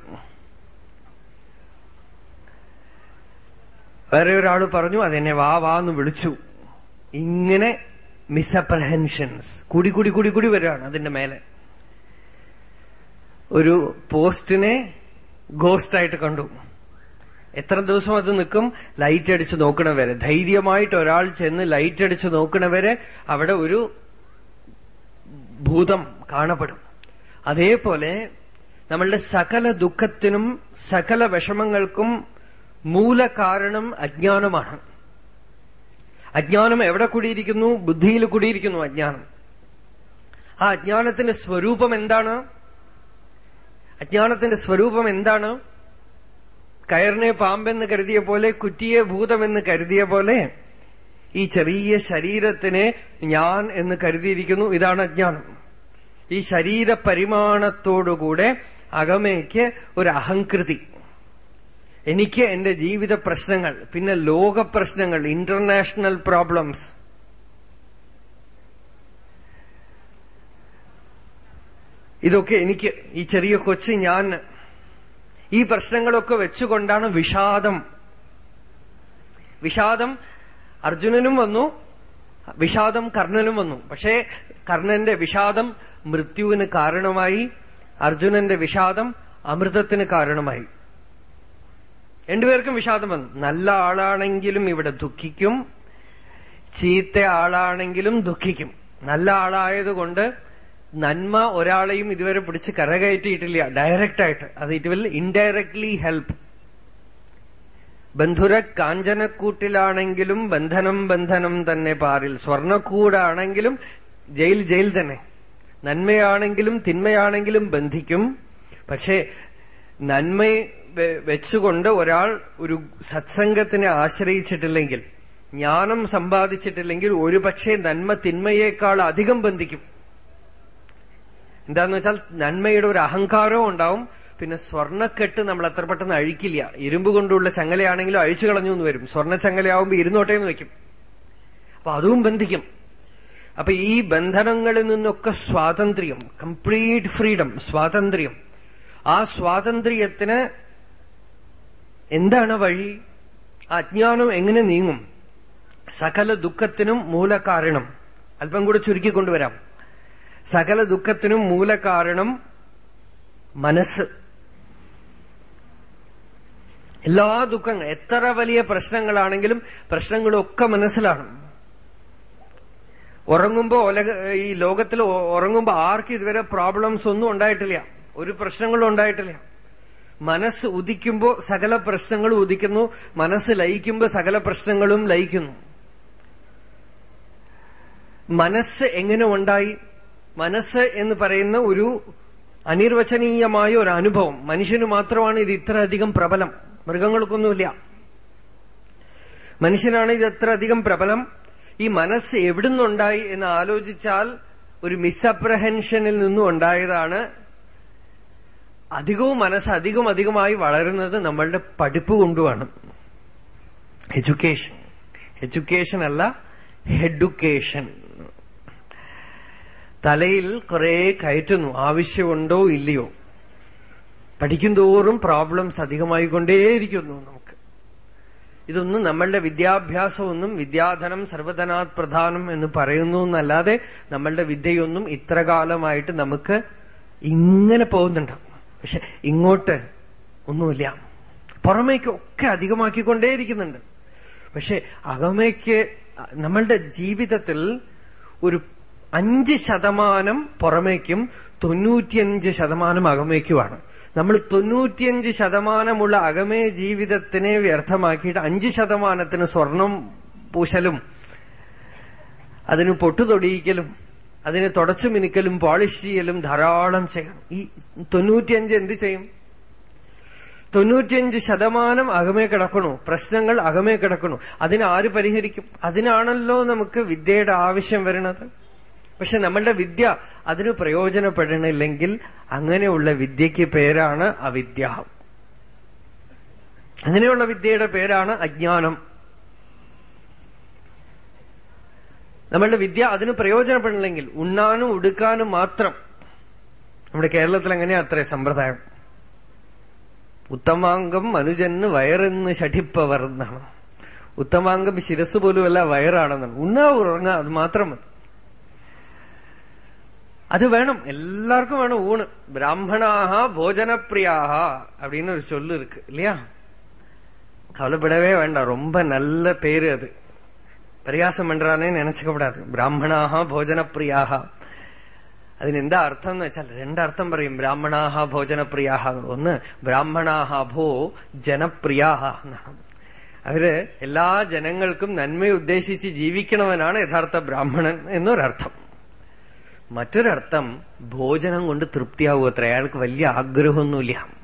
വേറെ ഒരാൾ പറഞ്ഞു അതെന്നെ വാ വാ എന്ന് വിളിച്ചു. ഇങ്ങനെ മിസ്അപ്രഹെൻഷൻസ് കൂടി കൂടി കൂടി കൂടി വരികയാണ് അതിന്റെ മേലെ. ഒരു പോസ്റ്റിനെ ഗോസ്റ്റ് ആയിട്ട് കണ്ടു. എത്ര ദിവസം അത് നിൽക്കും? ലൈറ്റ് അടിച്ച് നോക്കണവരെ. ധൈര്യമായിട്ട് ഒരാൾ ചെന്ന് ലൈറ്റ് അടിച്ച് നോക്കണവരെ. അവിടെ ഒരു ഭൂതം കാണപ്പെടും. അതേപോലെ നമ്മളുടെ സകല ദുഃഖത്തിനും സകല വിഷമങ്ങൾക്കും മൂലകാരണം അജ്ഞാനമാണ്. അജ്ഞാനം എവിടെ കൂടിയിരിക്കുന്നു? ബുദ്ധിയിൽ കൂടിയിരിക്കുന്നു അജ്ഞാനം. ആ അജ്ഞാനത്തിന്റെ സ്വരൂപം എന്താണ്? അജ്ഞാനത്തിന്റെ സ്വരൂപം എന്താണ്? കയറിനെ പാമ്പെന്ന് കരുതിയ പോലെ കുറ്റിയെ ഭൂതമെന്ന് കരുതിയ പോലെ ഈ ചെറിയ ശരീരത്തിനെ ഞാൻ എന്ന് കരുതിയിരിക്കുന്നു. ഇതാണ് അജ്ഞാനം. ഈ ശരീര പരിമാണത്തോടുകൂടെ അകമയ്ക്ക് ഒരു അഹംകൃതി. എനിക്ക് എന്റെ ജീവിത പ്രശ്നങ്ങൾ പിന്നെ ലോക പ്രശ്നങ്ങൾ ഇന്റർനാഷണൽ പ്രോബ്ലംസ് ഇതൊക്കെ എനിക്ക് ഈ ചെറിയ കൊച്ചു ഞാൻ ഈ പ്രശ്നങ്ങളൊക്കെ വെച്ചുകൊണ്ടാണ് വിഷാദം. വിഷാദം അർജുനനും വന്നു. വിഷാദം കർണനും വന്നു. പക്ഷേ കർണന്റെ വിഷാദം മൃത്യുവിന് കാരണമായി. അർജുനന്റെ വിഷാദം അമൃതത്തിന് കാരണമായി. രണ്ടുപേർക്കും വിഷാദം വന്നു. നല്ല ആളാണെങ്കിലും ഇവിടെ ദുഃഖിക്കും. ചീത്ത ആളാണെങ്കിലും ദുഃഖിക്കും. നല്ല ആളായതുകൊണ്ട് നന്മ ഒരാളെയും ഇതുവരെ പിടിച്ച് കരകയറ്റിയിട്ടില്ല. ഡയറക്റ്റ് ആയിട്ട് അത് ഇറ്റ് വിൽ ഇൻഡയറക്ട്ലി ഹെൽപ്പ് ബന്ധുര കാഞ്ചനക്കൂട്ടിലാണെങ്കിലും ബന്ധനം ബന്ധനം തന്നെ പാറിൽ. സ്വർണക്കൂടാണെങ്കിലും ജയിൽ ജയിൽ തന്നെ. നന്മയാണെങ്കിലും തിന്മയാണെങ്കിലും ബന്ധിക്കും. പക്ഷേ നന്മ വെച്ചുകൊണ്ട് ഒരാൾ ഒരു സത്സംഗത്തിനെ ആശ്രയിച്ചിട്ടില്ലെങ്കിൽ ജ്ഞാനം സമ്പാദിച്ചിട്ടില്ലെങ്കിൽ ഒരുപക്ഷെ നന്മ തിന്മയേക്കാൾ അധികം ബന്ധിക്കും. എന്താന്ന് വെച്ചാൽ നന്മയുടെ ഒരു അഹങ്കാരവും ഉണ്ടാവും. പിന്നെ സ്വർണക്കെട്ട് നമ്മൾ അത്ര പെട്ടെന്ന് അഴിക്കില്ല. ഇരുമ്പ് കൊണ്ടുള്ള ചങ്ങലയാണെങ്കിലും അഴിച്ചു കളഞ്ഞു എന്ന് വരും. സ്വർണ ചങ്ങലയാവുമ്പോൾ ഇരുന്നോട്ടെ എന്ന് വെക്കും അപ്പൊ അതും ബന്ധിക്കും. അപ്പൊ ഈ ബന്ധനങ്ങളിൽ നിന്നൊക്കെ സ്വാതന്ത്ര്യം കംപ്ലീറ്റ് ഫ്രീഡം സ്വാതന്ത്ര്യം. ആ സ്വാതന്ത്ര്യത്തിന് എന്താണ് വഴി? അജ്ഞാനം എങ്ങനെ നീങ്ങും? സകല ദുഃഖത്തിനും മൂലകാരണം. അല്പം കൂടെ ചുരുക്കിക്കൊണ്ടുവരാം സകല ദുഃഖത്തിനും മൂലകാരണം മനസ്സ്. എല്ലാ ദുഃഖങ്ങൾ എത്ര വലിയ പ്രശ്നങ്ങളാണെങ്കിലും പ്രശ്നങ്ങളൊക്കെ മനസ്സിലാണ്. ഉറങ്ങുമ്പോ ഈ ലോകത്തിൽ ഉറങ്ങുമ്പോ ആർക്കും ഇതുവരെ പ്രോബ്ലംസ് ഒന്നും ഉണ്ടായിട്ടില്ല. ഒരു പ്രശ്നങ്ങളും ഉണ്ടായിട്ടില്ല. മനസ്സ് ഉദിക്കുമ്പോ സകല പ്രശ്നങ്ങളും ഉദിക്കുന്നു. മനസ്സ് ലയിക്കുമ്പോ സകല പ്രശ്നങ്ങളും ലയിക്കുന്നു. മനസ്സ് എങ്ങനെ ഉണ്ടായി? മനസ്സ് എന്ന് പറയുന്ന ഒരു അനിർവചനീയമായ ഒരു അനുഭവം. മനുഷ്യന് മാത്രമാണ് ഇത് ഇത്രയധികം പ്രബലം. മൃഗങ്ങൾക്കൊന്നുമില്ല. മനുഷ്യനാണ് ഇത് എത്ര അധികം പ്രബലം. ഈ മനസ്സ് എവിടുന്നുണ്ടായി എന്ന് ആലോചിച്ചാൽ ഒരു മിസ്അപ്രഹെൻഷനിൽ നിന്നും ഉണ്ടായതാണ്. അധികവും മനസ്സ് അധികം അധികമായി വളരുന്നത് നമ്മളുടെ പഠിപ്പ് കൊണ്ടുമാണ്. എഡ്യൂക്കേഷൻ എഡ്യൂക്കേഷൻ അല്ല ഹെഡുക്കേഷൻ തലയിൽ കുറെ കയറ്റുന്നു. ആവശ്യമുണ്ടോ ഇല്ലയോ? പഠിക്കുന്തോറും പ്രോബ്ലംസ് അധികമായിക്കൊണ്ടേയിരിക്കുന്നു നമുക്ക്. ഇതൊന്നും നമ്മളുടെ വിദ്യാഭ്യാസമൊന്നും വിദ്യാധനം സർവധനാത് പ്രധാനം എന്ന് പറയുന്നു എന്നല്ലാതെ നമ്മളുടെ വിദ്യയൊന്നും ഇത്ര കാലമായിട്ട് നമുക്ക് ഇങ്ങനെ പോകുന്നുണ്ട്. പക്ഷെ ഇങ്ങോട്ട് ഒന്നുമില്ല. പുറമേക്കൊക്കെ അധികമാക്കിക്കൊണ്ടേയിരിക്കുന്നുണ്ട്. പക്ഷെ അകമയ്ക്ക് നമ്മളുടെ ജീവിതത്തിൽ ഒരു അഞ്ച് ശതമാനം പുറമേക്കും തൊണ്ണൂറ്റിയഞ്ച് ശതമാനം അകമേക്കുമാണ്. നമ്മൾ തൊണ്ണൂറ്റിയഞ്ച് ശതമാനമുള്ള അകമേ ജീവിതത്തിനെ വ്യർത്ഥമാക്കിയിട്ട് അഞ്ച് ശതമാനത്തിന് സ്വർണം പൂശലും അതിന് പൊട്ടുതൊടിയിക്കലും അതിനെ തുടച്ചു മിനുക്കലും പോളിഷ് ചെയ്യലും ധാരാളം ചെയ്യണം. ഈ തൊണ്ണൂറ്റിയഞ്ച് എന്ത് ചെയ്യും? തൊണ്ണൂറ്റിയഞ്ച് ശതമാനം അകമേ കിടക്കണു. പ്രശ്നങ്ങൾ അകമേ കിടക്കണു. അതിനാര് പരിഹരിക്കും? അതിനാണല്ലോ നമുക്ക് വിദ്യയുടെ ആവശ്യം വരുന്നത്. പക്ഷെ നമ്മളുടെ വിദ്യ അതിന് പ്രയോജനപ്പെടണില്ലെങ്കിൽ അങ്ങനെയുള്ള വിദ്യയ്ക്ക് പേരാണ് അവിദ്യ. അങ്ങനെയുള്ള വിദ്യയുടെ പേരാണ് അജ്ഞാനം. നമ്മളുടെ വിദ്യ അതിന് പ്രയോജനപ്പെടില്ലെങ്കിൽ ഉണ്ണാനും ഉടുക്കാനും മാത്രം. നമ്മുടെ കേരളത്തിൽ അങ്ങനെ അത്രേ സമ്പ്രദായം? ഉത്തമാംഗം മനുജന് വയറെന്ന് ഷഠിപ്പവർന്നാണ് ഉത്തമാംഗം ശിരസ് പോലുമല്ല വയറാണെന്നാണ്. ഉണ്ണാ ഉറങ്ങാ അത് മാത്രം മതി. അത് വേണം. എല്ലാവർക്കും വേണം ഊണ്. ബ്രാഹ്മണാഹ ഭോജനപ്രിയാഹ അപ്പടിന്ന് ഒരു ചൊല്ലു ഇരിക്കു. ഇല്ലയാ? കവലപ്പെടവേ വേണ്ട. രൊമ്പ നല്ല പേര് അത്. പരിഹാസം വേണ്ടതാണേ നെനച്ചക്കപ്പെടാത്ത. ബ്രാഹ്മണാഹ ഭോജനപ്രിയാഹ. അതിനെന്താ അർത്ഥം എന്ന് വെച്ചാൽ രണ്ടർത്ഥം പറയും. ബ്രാഹ്മണാഹ ഭോജനപ്രിയാഹ. ഒന്ന് ബ്രാഹ്മണാഹ ഭോ ജനപ്രിയാഹ എന്നാണ്. അവർ എല്ലാ ജനങ്ങൾക്കും നന്മയുദ്ദേശിച്ച് ജീവിക്കണവനാണ് യഥാർത്ഥ ബ്രാഹ്മണൻ എന്നൊരർത്ഥം. മറ്റൊരർത്ഥം ഭോജനം കൊണ്ട് തൃപ്തിയാവുക അത്ര അയാൾക്ക് വലിയ ആഗ്രഹമൊന്നുമില്ല.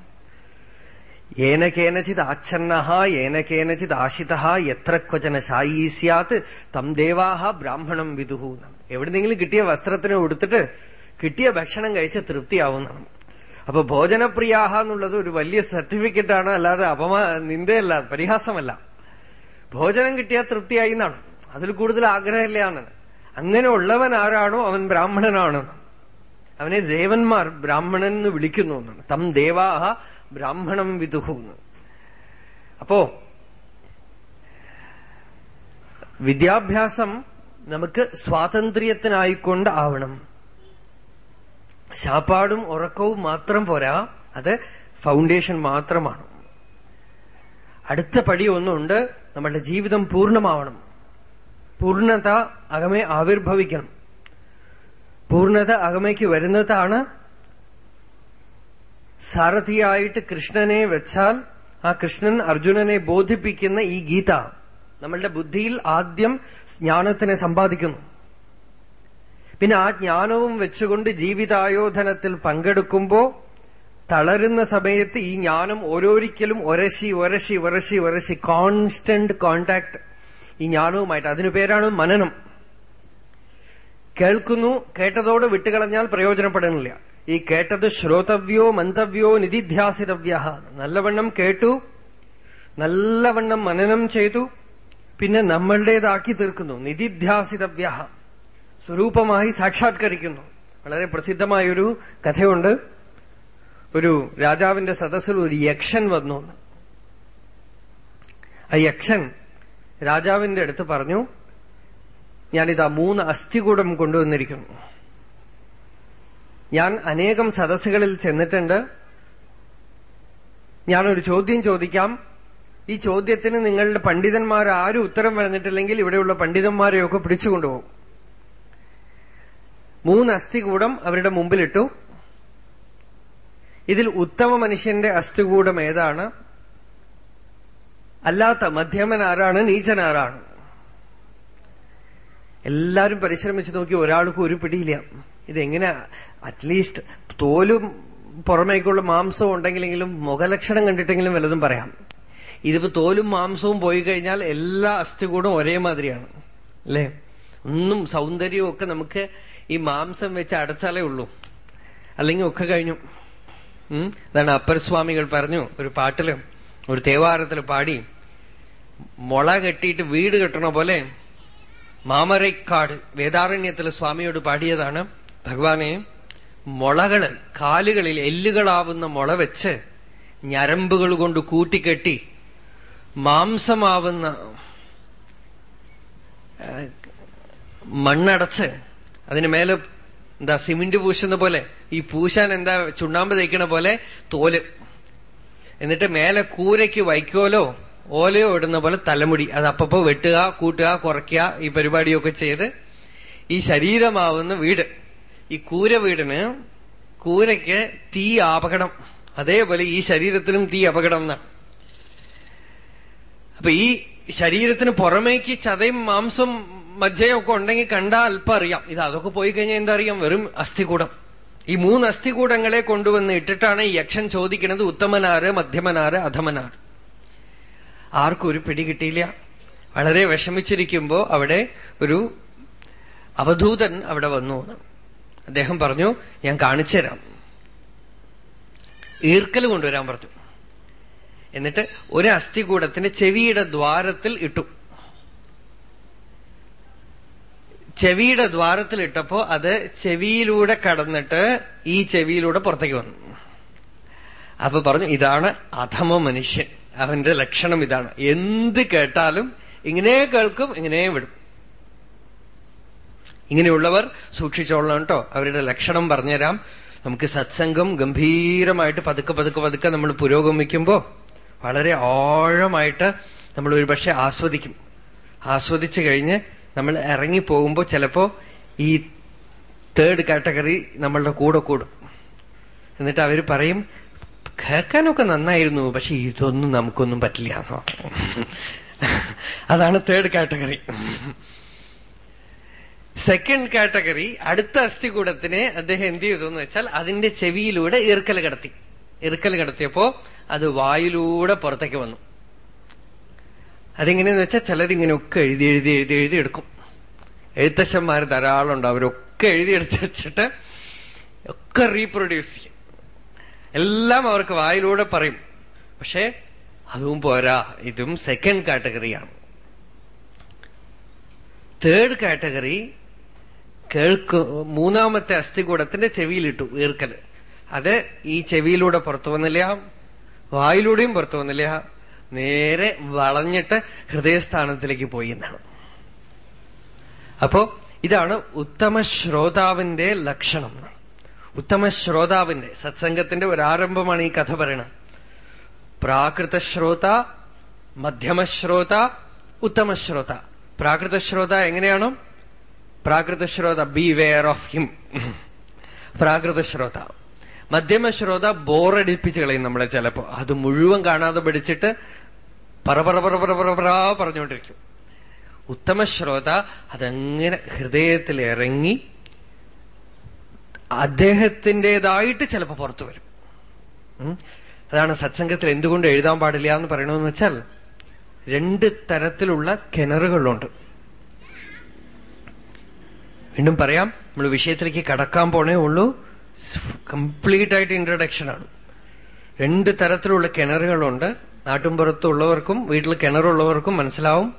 ഏനകേനചിത് ആച്ഛന്ന ഏനകേനചിത് ആശിത എത്ര ക്വചന ശായി സ്യാത് തം ദേവാഹ ബ്രാഹ്മണം വിദുഹു എവിടെന്നെങ്കിലും കിട്ടിയ വസ്ത്രത്തിന് കൊടുത്തിട്ട് കിട്ടിയ ഭക്ഷണം കഴിച്ച് തൃപ്തിയാവുന്നതാണ് അപ്പൊ ഭോജനപ്രിയാഹ എന്നുള്ളത് ഒരു വലിയ സർട്ടിഫിക്കറ്റ് ആണ്. അല്ലാതെ അപമാ നിന്ദയല്ല പരിഹാസമല്ല. ഭോജനം കിട്ടിയാൽ തൃപ്തിയായി എന്നാണ് അതിൽ കൂടുതൽ ആഗ്രഹമില്ല എന്നാണ്. അങ്ങനെ ഉള്ളവൻ ആരാണോ അവൻ ബ്രാഹ്മണനാണ്. അവനെ ദേവന്മാർ ബ്രാഹ്മണൻ എന്ന് വിളിക്കുന്നു എന്നാണ്. തം ദേവാഹ ബ്രാഹ്മണം വിദുഹു എന്ന്. അപ്പോ വിദ്യാഭ്യാസം നമുക്ക് സ്വാതന്ത്ര്യത്തിനായിക്കൊണ്ട് ആവണം. ശാപ്പാടും ഉറക്കവും മാത്രം പോരാ. അത് ഫൗണ്ടേഷൻ മാത്രമാണ്. അടുത്ത പടി ഒന്നുണ്ട്. നമ്മളുടെ ജീവിതം പൂർണമാവണം. പൂർണത അകമേ ആവിർഭവിക്കണം. പൂർണത അകമയ്ക്ക് വരുന്നതാണ് സാരഥിയായിട്ട് കൃഷ്ണനെ വെച്ചാൽ ആ കൃഷ്ണൻ അർജുനനെ ബോധിപ്പിക്കുന്ന ഈ ഗീത നമ്മളുടെ ബുദ്ധിയിൽ ആദ്യം ജ്ഞാനത്തിനെ സമ്പാദിക്കുന്നു. പിന്നെ ആ ജ്ഞാനവും വെച്ചുകൊണ്ട് ജീവിതായോധനത്തിൽ പങ്കെടുക്കുമ്പോ തളരുന്ന സമയത്ത് ഈ ജ്ഞാനം ഓരോരിക്കലും ഒരശി ഒരശി ഒരശി ഒരശി കോൺസ്റ്റന്റ് കോണ്ടാക്ട് ഈ ജ്ഞാനവുമായിട്ട് അതിനു പേരാണ് മനനം. കേൾക്കുന്നു കേട്ടതോട് വിട്ടുകളഞ്ഞാൽ പ്രയോജനപ്പെടുന്നില്ല. ഈ കേട്ടത് ശ്രോതവ്യോ മന്തവ്യോ നിധിധ്യാസിതവ്യ നല്ലവണ്ണം കേട്ടു നല്ലവണ്ണം മനനം ചെയ്തു പിന്നെ നമ്മളുടേതാക്കി തീർക്കുന്നു. നിധിധ്യാസിതവ്യ സ്വരൂപമായി സാക്ഷാത്കരിക്കുന്നു. വളരെ പ്രസിദ്ധമായൊരു കഥയുണ്ട്. ഒരു രാജാവിന്റെ സദസ്സിൽ ഒരു യക്ഷൻ വന്നു. ആ യക്ഷൻ രാജാവിന്റെ അടുത്ത് പറഞ്ഞു ഞാനിതാ മൂന്ന് അസ്ഥികൂടം കൊണ്ടുവന്നിരിക്കുന്നു. ഞാൻ അനേകം സദസ്സുകളിൽ ചെന്നിട്ടുണ്ട്. ഞാനൊരു ചോദ്യം ചോദിക്കാം. ഈ ചോദ്യത്തിന് നിങ്ങളുടെ പണ്ഡിതന്മാർ ആരും ഉത്തരം പറഞ്ഞിട്ടില്ലെങ്കിൽ ഇവിടെയുള്ള പണ്ഡിതന്മാരെയൊക്കെ പിടിച്ചുകൊണ്ടുപോകും. മൂന്ന് അസ്ഥികൂടം അവരുടെ മുമ്പിലിട്ടു. ഇതിൽ ഉത്തമ മനുഷ്യന്റെ അസ്ഥികൂടം ഏതാണ്? അല്ലാത്ത മധ്യമൻ ആരാണ്? നീചൻ ആരാണ്? എല്ലാരും പരിശ്രമിച്ചു നോക്കി ഒരാൾക്കും ഒരു പിടിയില്ല. ഇതെങ്ങനെ? അറ്റ്ലീസ്റ്റ് തോലും പുറമേക്കുള്ള മാംസവും ഉണ്ടെങ്കിലെങ്കിലും മുഖലക്ഷണം കണ്ടിട്ടെങ്കിലും വല്ലതും പറയാം. ഇതിപ്പോ തോലും മാംസവും പോയി കഴിഞ്ഞാൽ എല്ലാ അസ്ഥികൂടും ഒരേ മാതിരിയാണ് അല്ലേ? ഒന്നും സൗന്ദര്യവും ഒക്കെ നമുക്ക് ഈ മാംസം വെച്ച് അടച്ചാലേ ഉള്ളൂ. അല്ലെങ്കിൽ ഒക്കെ കഴിഞ്ഞു. അതാണ് അപ്പർ സ്വാമികൾ പറഞ്ഞു ഒരു പാട്ടിൽ. ഒരു തേവാരത്തിൽ പാടി മുള കെട്ടിയിട്ട് വീട് കെട്ടണ പോലെ മാമരൈക്കാട് വേദാരണ്യത്തിൽ സ്വാമിയോട് പാടിയതാണ്. ഭഗവാനെ മുളകൾ കാലുകളിൽ എല്ലുകളാവുന്ന മുള വെച്ച് ഞരമ്പുകൾ കൊണ്ട് കൂട്ടിക്കെട്ടി മാംസമാവുന്ന മണ്ണടച്ച് അതിന് മേലെ എന്താ സിമെന്റ് പൂശുന്ന പോലെ ഈ പൂശാൻ എന്താ ചുണ്ണാമ്പ് തയ്ക്കണ പോലെ തോൽ എന്നിട്ട് മേലെ കൂരയ്ക്ക് വൈക്കോലോ ഓലയോ ഇടുന്ന പോലെ തലമുടി. അത് അപ്പപ്പോ വെട്ടുക കൂട്ടുക കുറയ്ക്കുക ഈ പരിപാടിയൊക്കെ ചെയ്ത് ഈ ശരീരമാവുന്ന വീട്. ഈ കൂര വീടിന് കൂരയ്ക്ക് തീ അപകടം അതേപോലെ ഈ ശരീരത്തിനും തീ അപകടം എന്നാണ്. അപ്പൊ ഈ ശരീരത്തിന് പുറമേക്ക് ചതയും മാംസം മജ്ജയൊക്കെ ഉണ്ടെങ്കിൽ കണ്ടാൽ അല്പം അറിയാം. ഇത് അതൊക്കെ പോയി കഴിഞ്ഞാൽ എന്താ അറിയാം? വെറും അസ്ഥികൂടം. ഈ മൂന്ന് അസ്ഥികൂടങ്ങളെ കൊണ്ടുവന്ന് ഇട്ടിട്ടാണ് ഈ യക്ഷൻ ചോദിക്കുന്നത് ഉത്തമനാര് മധ്യമനാര് അധമനാര് ആർക്കും ഒരു പിടി കിട്ടിയില്ല. വളരെ വിഷമിച്ചിരിക്കുമ്പോ അവിടെ ഒരു അവധൂതൻ അവിടെ വന്നു അദ്ദേഹം പറഞ്ഞു ഞാൻ കാണിച്ചുതരാം ഈർക്കൽ കൊണ്ടുവരാൻ പറഞ്ഞു. എന്നിട്ട് ഒരു അസ്ഥികൂടത്തിന്റെ ചെവിയുടെ ദ്വാരത്തിൽ ഇട്ടു. ചെവിയുടെ ദ്വാരത്തിലിട്ടപ്പോ അത് ചെവിയിലൂടെ കടന്നിട്ട് ഈ ചെവിയിലൂടെ പുറത്തേക്ക് വന്നു. അപ്പൊ പറഞ്ഞു ഇതാണ് അധമ മനുഷ്യൻ. അവന്റെ ലക്ഷണം ഇതാണ്. എന്ത് കേട്ടാലും ഇങ്ങനെ കേൾക്കും ഇങ്ങനെ വിടും. ഇങ്ങനെയുള്ളവർ സൂക്ഷിച്ചോളണം കേട്ടോ അവരുടെ ലക്ഷണം പറഞ്ഞുതരാം. നമുക്ക് സത്സംഗം ഗംഭീരമായിട്ട് പതുക്കെ പതുക്കെ പതുക്കെ നമ്മൾ പുരോഗമിക്കുമ്പോ വളരെ ആഴമായിട്ട് നമ്മൾ ഒരുപക്ഷെ ആസ്വദിക്കും. ആസ്വദിച്ചു കഴിഞ്ഞ് നമ്മൾ ഇറങ്ങി ഇറങ്ങിപ്പോകുമ്പോ ചിലപ്പോ ഈ തേർഡ് കാറ്റഗറി നമ്മളുടെ കൂടെ കൂടും. എന്നിട്ട് അവർ പറയും കേൾക്കാനൊക്കെ നന്നായിരുന്നു പക്ഷെ ഇതൊന്നും നമുക്കൊന്നും പറ്റില്ല. അതാണ് തേർഡ് കാറ്റഗറി സെക്കൻഡ് കാറ്റഗറി അടുത്ത അസ്ഥികൂടത്തിനെ അദ്ദേഹം എന്ത് ചെയ്തു എന്ന് വെച്ചാൽ അതിന്റെ ചെവിയിലൂടെ ഇറുക്കൽ കടത്തി. ഇറുക്കൽ കടത്തിയപ്പോ അത് വായിലൂടെ പുറത്തേക്ക് വന്നു. അതെങ്ങനെയെന്ന് വെച്ചാൽ ചിലരിങ്ങനെയൊക്കെ എഴുതി എഴുതി എഴുതി എഴുതി എടുക്കും. എഴുത്തച്ഛന്മാർ ധാരാളം ഉണ്ട് അവരൊക്കെ എഴുതി എടുത്ത് വെച്ചിട്ട് ഒക്കെ റീപ്രൊഡ്യൂസ് ചെയ്യും. എല്ലാം അവർക്ക് വായിലൂടെ പറയും. പക്ഷെ അതും പോരാ. ഇതും സെക്കൻഡ് കാറ്റഗറിയാണ് തേർഡ് കാറ്റഗറി കേൾക്കു മൂന്നാമത്തെ അസ്ഥികൂടത്തിന്റെ ചെവിയിലിട്ടു ഈർക്കൽ. അത് ഈ ചെവിയിലൂടെ പുറത്തു വന്നില്ല. വായിലൂടെയും പുറത്തു വന്നില്ല. നേരെ വളഞ്ഞിട്ട് ഹൃദയസ്ഥാനത്തിലേക്ക് പോയി എന്നാണ്. അപ്പോ ഇതാണ് ഉത്തമ ശ്രോതാവിന്റെ ലക്ഷണം. ഉത്തമ ശ്രോതാവിന്റെ സത്സംഗത്തിന്റെ ഒരാരംഭമാണ് ഈ കഥ പറയണത്. പ്രാകൃത ശ്രോത മധ്യമശ്രോത ഉത്തമ ശ്രോത പ്രാകൃത ശ്രോത എങ്ങനെയാണോ? പ്രാകൃത ശ്രോത ബി വെയർ ഓഫ് ഹിം പ്രാകൃത ശ്രോത മധ്യമ ശ്രോത ബോറടിപ്പിച്ച് കളയും നമ്മളെ ചിലപ്പോ. അത് മുഴുവൻ കാണാതെ പിടിച്ചിട്ട് പറ പറ പറ പറ പറ പറഞ്ഞുകൊണ്ടിരിക്കും. ഉത്തമ ശ്രോത അതങ്ങനെ ഹൃദയത്തിൽ ഇറങ്ങി അദ്ദേഹത്തിന്റെതായിട്ട് ചിലപ്പോ പുറത്തു വരും. അതാണ് സത്സംഗത്തിൽ എന്തുകൊണ്ട് എഴുതാൻ പാടില്ല എന്ന് പറയണമെന്ന് വെച്ചാൽ രണ്ട് തരത്തിലുള്ള കിണറുകളുണ്ട്. വീണ്ടും പറയാം നമ്മൾ വിഷയത്തിലേക്ക് കടക്കാൻ പോണേ ഉള്ളൂ. കംപ്ലീറ്റ് ആയിട്ട് ഇൻട്രഡക്ഷൻ ആണ്. രണ്ട് തരത്തിലുള്ള കിണറുകളുണ്ട്. നാട്ടുംപുറത്തുള്ളവർക്കും വീട്ടിൽ കിണറുള്ളവർക്കും മനസ്സിലാവും.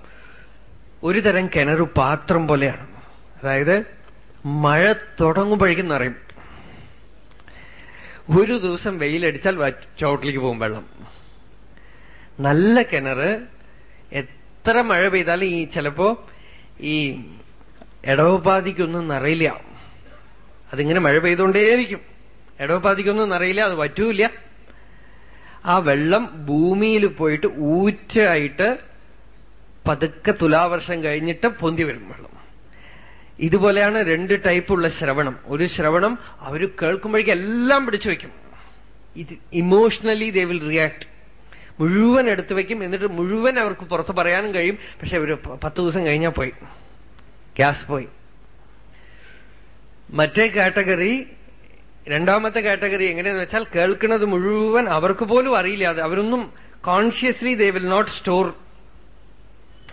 ഒരു തരം കിണറു പാത്രം പോലെയാണ്. അതായത് മഴ തുടങ്ങുമ്പോഴേക്കും നിറയും. ഒരു ദിവസം വെയിലടിച്ചാൽ ചോട്ടിലേക്ക് പോകും വെള്ളം. നല്ല കിണറ് എത്ര മഴ പെയ്താലും ഈ ചിലപ്പോ ഈ ഇടവപാതിക്കൊന്നും നിറയില്ല. അതിങ്ങനെ മഴ പെയ്തുകൊണ്ടേയിരിക്കും. ഇടവപ്പാതിക്കൊന്നും നിറയില്ല അത് പറ്റൂല ആ വെള്ളം ഭൂമിയിൽ പോയിട്ട് ഊറ്റായിട്ട് പതുക്കെ തുലാവർഷം കഴിഞ്ഞിട്ട് പൊന്തി വരും വെള്ളം. ഇതുപോലെയാണ് രണ്ട് ടൈപ്പുള്ള ശ്രവണം. ഒരു ശ്രവണം അവർ കേൾക്കുമ്പോഴേക്കും എല്ലാം പിടിച്ചു വെക്കും ഇത് ഇമോഷണലി ദേ വിൽ റിയാക്ട് മുഴുവൻ എടുത്തു വെക്കും എന്നിട്ട് മുഴുവൻ അവർക്ക് പുറത്ത് പറയാനും കഴിയും. പക്ഷെ ഒരു പത്ത് ദിവസം കഴിഞ്ഞാൽ പോയി. ഗ്യാസ് പോയി. മറ്റേ കാറ്റഗറി രണ്ടാമത്തെ കാറ്റഗറി എങ്ങനെയെന്ന് വെച്ചാൽ കേൾക്കുന്നത് മുഴുവൻ അവർക്ക് പോലും അറിയില്ല. അവരൊന്നും consciously they will not store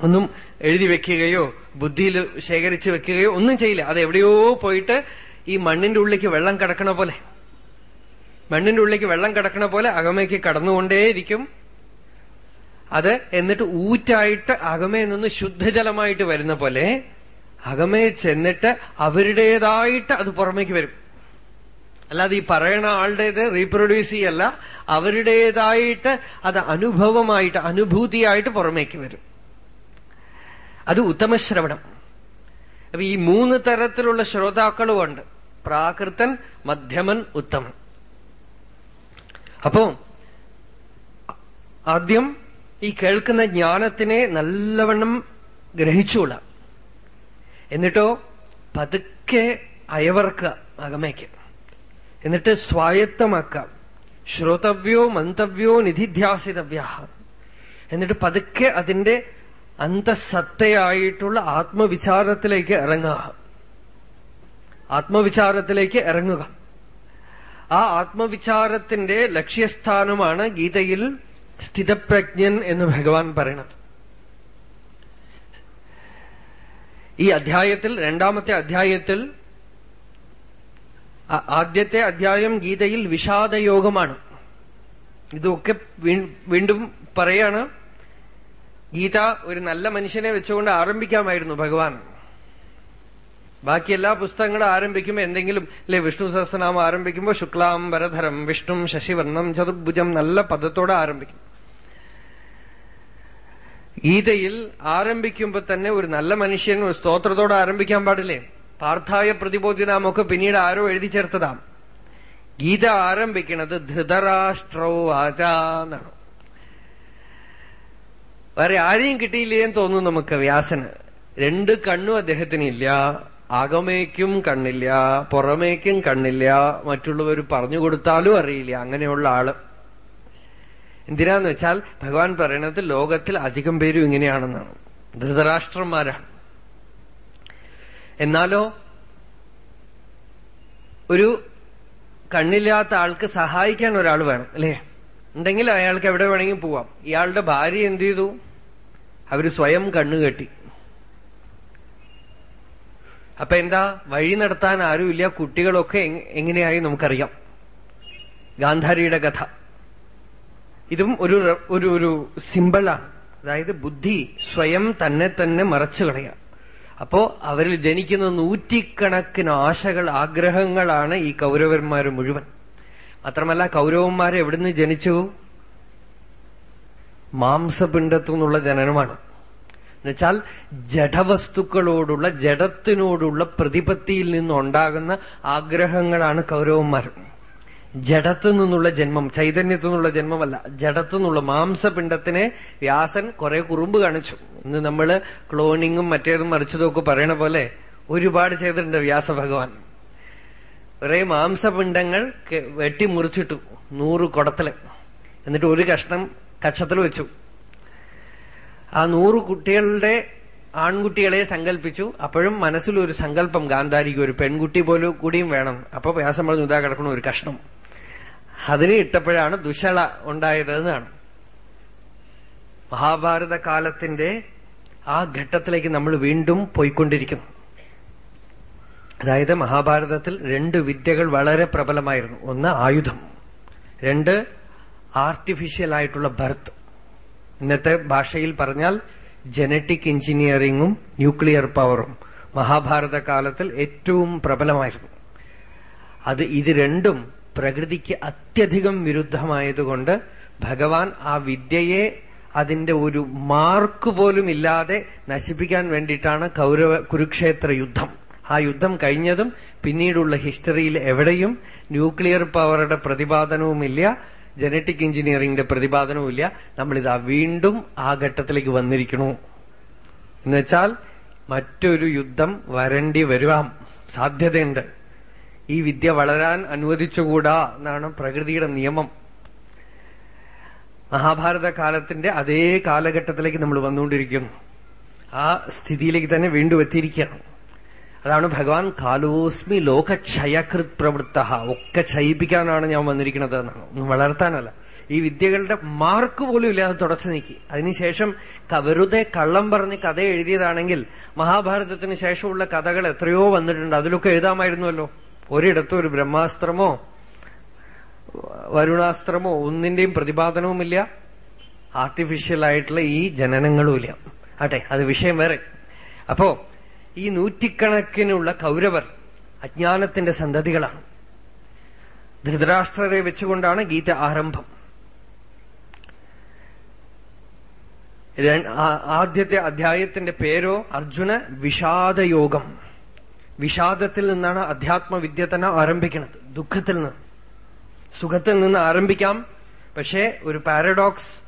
ഒന്നും എഴുതി വെക്കുകയോ ബുദ്ധിയിൽ ശേഖരിച്ച് വെക്കുകയോ ഒന്നും ചെയ്യില്ല. അത് എവിടെയോ പോയിട്ട് ഈ മണ്ണിന്റെ ഉള്ളിലേക്ക് വെള്ളം കിടക്കണ പോലെ. മണ്ണിന്റെ ഉള്ളിലേക്ക് വെള്ളം കിടക്കണ പോലെ അകമയ്ക്ക് കടന്നുകൊണ്ടേയിരിക്കും. അത് എന്നിട്ട് ഊറ്റായിട്ട് അകമയിൽ നിന്ന് ശുദ്ധജലമായിട്ട് വരുന്ന പോലെ അകമേ ചെന്നിട്ട് അവരുടേതായിട്ട് അത് പുറമേക്ക് വരും. അല്ലാതെ ഈ പറയണ ആളുടേത് റീപ്രൊഡ്യൂസ് ചെയ്യല്ല അവരുടേതായിട്ട് അത് അനുഭവമായിട്ട് അനുഭൂതിയായിട്ട് പുറമേക്ക് വരും. അത് ഉത്തമശ്രവണം. അപ്പൊ ഈ മൂന്ന് തരത്തിലുള്ള ശ്രോതാക്കളുമുണ്ട്. പ്രാകൃതൻ മധ്യമൻ ഉത്തമൻ. അപ്പോ ആദ്യം ഈ കേൾക്കുന്ന ജ്ഞാനത്തിനെ നല്ലവണ്ണം ഗ്രഹിച്ചുകൊള്ളാം എന്നിട്ടോ പതുക്കെ അയവർക്കുക അകമയ്ക്ക് എന്നിട്ട് സ്വായത്തമാക്കാം ശ്രോതവ്യോ മന്തവ്യോ നിധിധ്യാസിതവ്യ എന്നിട്ട് പതുക്കെ അതിന്റെ അന്തസത്തയായിട്ടുള്ള ആത്മവിചാരത്തിലേക്ക് ഇറങ്ങുക. ആത്മവിചാരത്തിലേക്ക് ഇറങ്ങുക. ആ ആത്മവിചാരത്തിന്റെ ലക്ഷ്യസ്ഥാനമാണ് ഗീതയിൽ സ്ഥിതപ്രജ്ഞൻ എന്ന് ഭഗവാൻ പറയണത്. ഈ അധ്യായത്തിൽ രണ്ടാമത്തെ അധ്യായത്തിൽ ആദ്യത്തെ അധ്യായം ഗീതയിൽ വിഷാദയോഗമാണ്. ഇതൊക്കെ വീണ്ടും പറയാണ് ഗീത ഒരു നല്ല മനുഷ്യനെ വെച്ചുകൊണ്ട് ആരംഭിക്കാമായിരുന്നു ഭഗവാൻ. ബാക്കി എല്ലാ പുസ്തകങ്ങളും ആരംഭിക്കുമ്പോൾ എന്തെങ്കിലും അല്ലെ വിഷ്ണു സഹസ്രനാമം ആരംഭിക്കുമ്പോൾ ശുക്ലാം വരധരം വിഷ്ണു ശശിവർണം ചതുർഭുജം നല്ല പദത്തോടെ ആരംഭിക്കും. ഗീതയിൽ ആരംഭിക്കുമ്പോ തന്നെ ഒരു നല്ല മനുഷ്യൻ ഒരു സ്തോത്രത്തോടെ ആരംഭിക്കാൻ പാടില്ലേ? പാർത്ഥായ പ്രതിബോധിനാമൊക്കെ പിന്നീട് ആരോ എഴുതി ചേർത്തതാം. ഗീത ആരംഭിക്കുന്നത് ധൃതരാഷ്ട്രോ ആചാന്നാണ് വേറെ ആരെയും കിട്ടിയില്ലേന്ന് തോന്നുന്നു നമുക്ക് വ്യാസന്. രണ്ട് കണ്ണും അദ്ദേഹത്തിനില്ല. അകമേക്കും കണ്ണില്ല. പുറമേക്കും കണ്ണില്ല. മറ്റുള്ളവർ പറഞ്ഞു കൊടുത്താലും അറിയില്ല. അങ്ങനെയുള്ള ആൾ. എന്തിനാന്ന് വെച്ചാൽ ഭഗവാൻ പറയണത് ലോകത്തിൽ അധികം പേരും ഇങ്ങനെയാണെന്നാണ്. ധൃതരാഷ്ട്രന്മാരാണ്. എന്നാലോ ഒരു കണ്ണില്ലാത്ത ആൾക്ക് സഹായിക്കാൻ ഒരാൾ വേണം അല്ലേ? ഉണ്ടെങ്കിൽ അയാൾക്ക് എവിടെ വേണമെങ്കിൽ പോവാം. ഇയാളുടെ ഭാര്യ എന്ത് ചെയ്തു? അവർ സ്വയം കണ്ണുകെട്ടി അപ്പൊ എന്താ? വഴി നടത്താൻ ആരുമില്ല. കുട്ടികളൊക്കെ എങ്ങനെയായി നമുക്കറിയാം. ഗാന്ധാരിയുടെ കഥ. ഇതും ഒരു ഒരു ഒരു സിമ്പിളാണ് അതായത് ബുദ്ധി സ്വയം തന്നെ തന്നെ മറച്ചു കളയാം. അപ്പോ അവരിൽ ജനിക്കുന്ന നൂറ്റിക്കണക്കിന് ആശകൾ ആഗ്രഹങ്ങളാണ് ഈ കൗരവന്മാർ മുഴുവൻ. മാത്രമല്ല കൗരവന്മാർ എവിടുന്ന് ജനിച്ചു? മാംസപിണ്ഡത്തു നിന്നുള്ള ജനനമാണ്. എന്നുവെച്ചാൽ ജഡവസ്തുക്കളോടുള്ള ജഡത്തിനോടുള്ള പ്രതിപത്തിയിൽ നിന്നുണ്ടാകുന്ന ആഗ്രഹങ്ങളാണ് കൗരവന്മാർ ജഡത്തു നിന്നുള്ള ജന്മം ചൈതന്യത്തു നിന്നുള്ള ജന്മമല്ല. ജഡത്തു നിന്നുള്ള മാംസപിണ്ഡത്തിനെ വ്യാസൻ കുറെ കുറുമ്പ് കാണിച്ചു. ഇന്ന് നമ്മൾ ക്ലോണിങ്ങും മറ്റേതും മറിച്ചതും ഒക്കെ പറയണ പോലെ ഒരുപാട് ചെയ്തിട്ടുണ്ട് വ്യാസഭഗവാൻ കുറെ മാംസപിണ്ഡങ്ങൾ വെട്ടിമുറിച്ചിട്ടു നൂറ് കുടത്തിൽ. എന്നിട്ട് ഒരു കഷ്ണം കക്ഷത്തിൽ വെച്ചു. ആ നൂറ് കുട്ടികളുടെ ആൺകുട്ടികളെ സങ്കല്പിച്ചു അപ്പോഴും മനസ്സിലൊരു സങ്കല്പം ഗാന്ധാരിക്ക് ഒരു പെൺകുട്ടി പോലും കൂടിയും വേണം. അപ്പൊ വ്യാസം പറഞ്ഞു ഇതാ കിടക്കണ ഒരു കഷ്ണം. അതിനെ ഇട്ടപ്പോഴാണ് ദുഷള ഉണ്ടായത് എന്നാണ് മഹാഭാരത കാലത്തിന്റെ ആ ഘട്ടത്തിലേക്ക് നമ്മൾ വീണ്ടും പോയിക്കൊണ്ടിരിക്കുന്നു. അതായത് മഹാഭാരതത്തിൽ രണ്ട് വിദ്യകൾ വളരെ പ്രബലമായിരുന്നു. ഒന്ന് ആയുധം രണ്ട് ആർട്ടിഫിഷ്യൽ ആയിട്ടുള്ള ബർത്ത് ഇന്നത്തെ ഭാഷയിൽ പറഞ്ഞാൽ ജനറ്റിക് എഞ്ചിനീയറിംഗും ന്യൂക്ലിയർ പവറും മഹാഭാരത കാലത്തിൽ ഏറ്റവും പ്രബലമായിരുന്നു. അത് ഇത് രണ്ടും പ്രകൃതിക്ക് അത്യധികം വിരുദ്ധമായതുകൊണ്ട് ഭഗവാൻ ആ വിദ്യയെ അതിന്റെ ഒരു മാർക്ക് പോലും ഇല്ലാതെ നശിപ്പിക്കാൻ വേണ്ടിയിട്ടാണ് കൗരവ കുരുക്ഷേത്ര യുദ്ധം. ആ യുദ്ധം കഴിഞ്ഞതും പിന്നീടുള്ള ഹിസ്റ്ററിയിൽ എവിടെയും ന്യൂക്ലിയർ പവറുടെ പ്രതിപാദനവുമില്ല ജനറ്റിക് എഞ്ചിനീയറിംഗിന്റെ പ്രതിപാദനവുമില്ല. നമ്മളിതാ വീണ്ടും ആ ഘട്ടത്തിലേക്ക് വന്നിരിക്കണു എന്നുവെച്ചാൽ മറ്റൊരു യുദ്ധം വരേണ്ടി വരുവാം സാധ്യതയുണ്ട്. ഈ വിദ്യ വളരാൻ അനുവദിച്ചുകൂടാ എന്നാണ് പ്രകൃതിയുടെ നിയമം. മഹാഭാരത കാലത്തിന്റെ അതേ കാലഘട്ടത്തിലേക്ക് നമ്മൾ വന്നുകൊണ്ടിരിക്കുന്നു. ആ സ്ഥിതിയിലേക്ക് തന്നെ വീണ്ടും എത്തിയിരിക്കുകയാണ്. അതാണ് ഭഗവാൻ കാലോസ്മി ലോകക്ഷയകൃത് പ്രവൃത്ത ഒക്കെ ക്ഷയിപ്പിക്കാനാണ് ഞാൻ വന്നിരിക്കുന്നത് എന്നാണ്. വളർത്താനല്ല. ഈ വിദ്യകളുടെ മാർക്ക് പോലും ഇല്ലാതെ തുടച്ചു നീക്കി. അതിനുശേഷം വെറുതെ കള്ളം പറഞ്ഞ് കഥ എഴുതിയതാണെങ്കിൽ മഹാഭാരതത്തിന് ശേഷമുള്ള കഥകൾ എത്രയോ വന്നിട്ടുണ്ട്. അതിലൊക്കെ എഴുതാമായിരുന്നുവല്ലോ ഒരിടത്തും ഒരു ബ്രഹ്മാസ്ത്രമോ വരുണാസ്ത്രമോ ഒന്നിന്റെയും പ്രതിപാദനവുമില്ല. ആർട്ടിഫിഷ്യൽ ആയിട്ടുള്ള ഈ ജനനങ്ങളുമില്ല. ആട്ടെ അത് വിഷയം വേറെ. അപ്പോ ഈ നൂറ്റിക്കണക്കിനുള്ള കൗരവർ അജ്ഞാനത്തിന്റെ സന്തതികളാണ്. ധൃതരാഷ്ട്രരെ വെച്ചുകൊണ്ടാണ് ഗീത ആരംഭം. ആദ്യത്തെ അധ്യായത്തിന്റെ പേരോ അർജുന വിഷാദയോഗം. വിഷാദത്തിൽ നിന്നാണ് അധ്യാത്മവിദ്യ തന്നെ ആരംഭിക്കുന്നത് ദുഃഖത്തിൽ നിന്ന്. സുഖത്തിൽ നിന്ന് ആരംഭിക്കാം. പക്ഷേ ഒരു പാരഡോക്സ്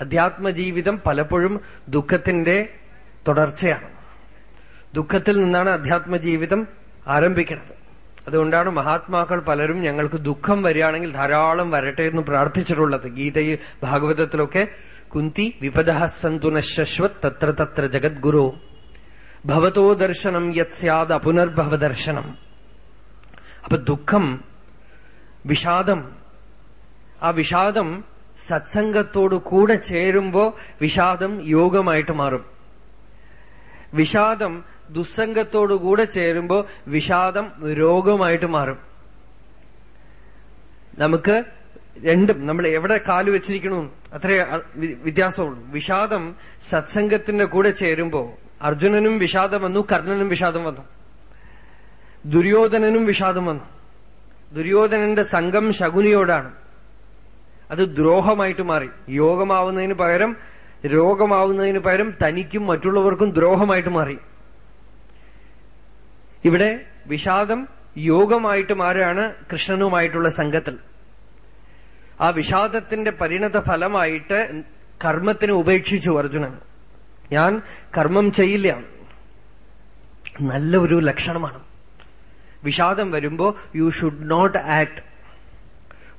അധ്യാത്മജീവിതം പലപ്പോഴും ദുഃഖത്തിന്റെ തുടർച്ചയാണ്. ദുഃഖത്തിൽ നിന്നാണ് അധ്യാത്മജീവിതം ആരംഭിക്കുന്നത് അതുകൊണ്ടാണ് മഹാത്മാക്കൾ പലരും ഞങ്ങൾക്ക് ദുഃഖം വരികയാണെങ്കിൽ ധാരാളം വരട്ടെ എന്ന് പ്രാർത്ഥിച്ചിട്ടുള്ളത്. ഗീതയിൽ ഭാഗവതത്തിലൊക്കെ കുന്തി വിപദ സന്തുന ശശ്വത് തത്ര തത്ര ജഗദ്ഗുരു. ഭവതോ ദർശനം യത് അപുനർഭവദർശനം അപുനർഭവ ദർശനം. അപ്പൊ ദുഃഖം വിഷാദം ആ വിഷാദം സത്സംഗത്തോടു കൂടെ ചേരുമ്പോ വിഷാദം യോഗമായിട്ട് മാറും. വിഷാദം ദുസ്സംഗത്തോടു കൂടെ ചേരുമ്പോ വിഷാദം രോഗമായിട്ട് മാറും. നമുക്ക് രണ്ടും നമ്മൾ എവിടെ കാൽ വെച്ചിരിക്കണു? അത്രേ വ്യത്യാസമുള്ളൂ. വിഷാദം സത്സംഗത്തിന്റെ കൂടെ ചേരുമ്പോ അർജുനനും വിഷാദം വന്നു കർണനും വിഷാദം വന്നു. ദുര്യോധനനും വിഷാദം വന്നു. ദുര്യോധനന്റെ സംഘം ശകുനിയോടാണ്. അത് ദ്രോഹമായിട്ട് മാറി. യോഗമാവുന്നതിന് പകരം രോഗമാവുന്നതിന് പകരം തനിക്കും മറ്റുള്ളവർക്കും ദ്രോഹമായിട്ട് മാറി. ഇവിടെ വിഷാദം യോഗമായിട്ട് മാറുകയാണ് കൃഷ്ണനുമായിട്ടുള്ള സംഘത്തിൽ. ആ വിഷാദത്തിന്റെ പരിണത ഫലമായിട്ട് കർമ്മത്തിനെ ഉപേക്ഷിച്ചു അർജുനൻ. ഞാൻ കർമ്മം ചെയ്യില്ല. നല്ല ഒരു ലക്ഷണമാണ്. വിഷാദം വരുമ്പോ യു ഷുഡ് നോട്ട് ആക്ട്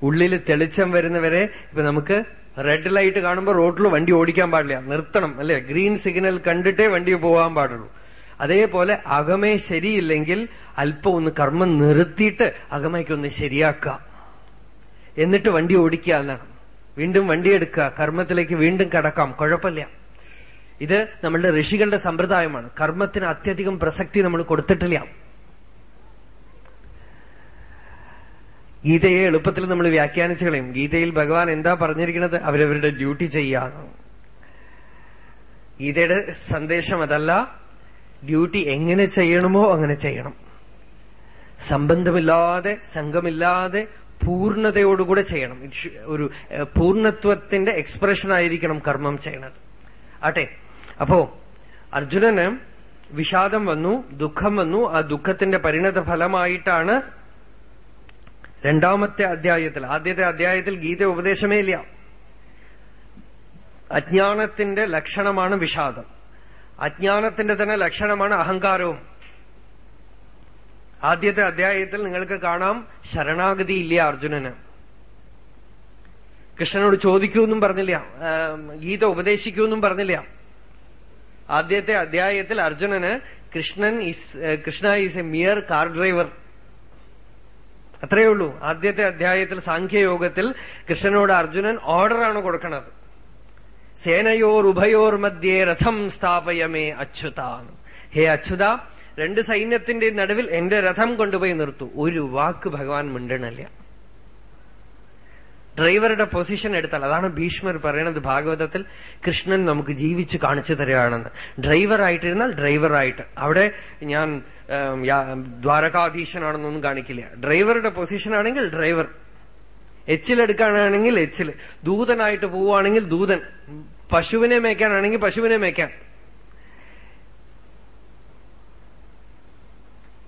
ഉള്ളിൽ തെളിച്ചം വരുന്നവരെ ഇപ്പൊ നമുക്ക് റെഡ് ലൈറ്റ് കാണുമ്പോൾ റോഡിൽ വണ്ടി ഓടിക്കാൻ പാടില്ല. നിർത്തണം അല്ലെ? ഗ്രീൻ സിഗ്നൽ കണ്ടിട്ടേ വണ്ടി പോകാൻ പാടുള്ളൂ. അതേപോലെ അകമേ ശരിയില്ലെങ്കിൽ അല്പം ഒന്ന് കർമ്മം നിർത്തിയിട്ട് അകമയ്ക്കൊന്ന് ശരിയാക്കുക. എന്നിട്ട് വണ്ടി ഓടിക്കുക എന്നാണ്. വീണ്ടും വണ്ടി എടുക്കുക. കർമ്മത്തിലേക്ക് വീണ്ടും കടക്കാം. കുഴപ്പമില്ല. ഇത് നമ്മളുടെ ഋഷികളുടെ സമ്പ്രദായമാണ്. കർമ്മത്തിന് അത്യധികം പ്രസക്തി നമ്മൾ കൊടുത്തിട്ടില്ല. ഗീതയെ എളുപ്പത്തിൽ നമ്മൾ വ്യാഖ്യാനിച്ചു കളയും. ഗീതയിൽ ഭഗവാൻ എന്താ പറഞ്ഞിരിക്കുന്നത്? അവരവരുടെ ഡ്യൂട്ടി ചെയ്യാന്ന് ഗീതയുടെ സന്ദേശം അതല്ല ഡ്യൂട്ടി എങ്ങനെ ചെയ്യണമോ അങ്ങനെ ചെയ്യണം. സംബന്ധമില്ലാതെ സംഘമില്ലാതെ പൂർണതയോടുകൂടെ ചെയ്യണം. ഒരു പൂർണത്വത്തിന്റെ എക്സ്പ്രഷൻ ആയിരിക്കണം കർമ്മം ചെയ്യണത്. ആട്ടെ അപ്പോ അർജുനന് വിഷാദം വന്നു ദുഃഖം വന്നു. ആ ദുഃഖത്തിന്റെ പരിണത ഫലമായിട്ടാണ് രണ്ടാമത്തെ അധ്യായത്തിൽ. ആദ്യത്തെ അധ്യായത്തിൽ ഗീത ഉപദേശമേ ഇല്ല. അജ്ഞാനത്തിന്റെ ലക്ഷണമാണ് വിഷാദം. അജ്ഞാനത്തിന്റെ തന്നെ ലക്ഷണമാണ് അഹങ്കാരവും. ആദ്യത്തെ അധ്യായത്തിൽ നിങ്ങൾക്ക് കാണാം ശരണാഗതി ഇല്ല അർജുനന്. കൃഷ്ണനോട് ചോദിക്കൂന്നും പറഞ്ഞില്ല. ഗീത ഉപദേശിക്കൂന്നും പറഞ്ഞില്ല. ആദ്യത്തെ അധ്യായത്തിൽ അർജുനന് Krishnan is Krishna is a mere car driver അത്രയേ ഉള്ളൂ ആദ്യത്തെ അധ്യായത്തിൽ സാഖ്യയോഗത്തിൽ കൃഷ്ണനോട് അർജുനൻ ഓർഡറാണ് കൊടുക്കുന്നത് സേനയോർ ഉഭയോർ മധ്യേ രഥം സ്ഥാപയമേ അച്യുത. ഹേ അച്യുത രണ്ട് സൈന്യത്തിന്റെ നടുവിൽ എന്റെ രഥം കൊണ്ടുപോയി നിർത്തു. ഒരു വാക്ക് ഭഗവാൻ മിണ്ടണില്ല. ഡ്രൈവറുടെ പൊസിഷൻ എടുത്താൽ അതാണ് ഭീഷ്മർ പറയുന്നത് ഭാഗവതത്തിൽ കൃഷ്ണൻ നമുക്ക് ജീവിച്ച് കാണിച്ചു തരികയാണെന്ന് ഡ്രൈവറായിട്ടിരുന്നാൽ ഡ്രൈവറായിട്ട്. അവിടെ ഞാൻ ദ്വാരകാധീശനാണെന്നൊന്നും കാണിക്കില്ല. ഡ്രൈവറുടെ പൊസിഷൻ ആണെങ്കിൽ ഡ്രൈവർ. എച്ചിലെടുക്കാനാണെങ്കിൽ എച്ചിൽ ദൂതനായിട്ട് പോവുകയാണെങ്കിൽ ദൂതൻ. പശുവിനെ മേയ്ക്കാനാണെങ്കിൽ പശുവിനെ മേയ്ക്കാൻ.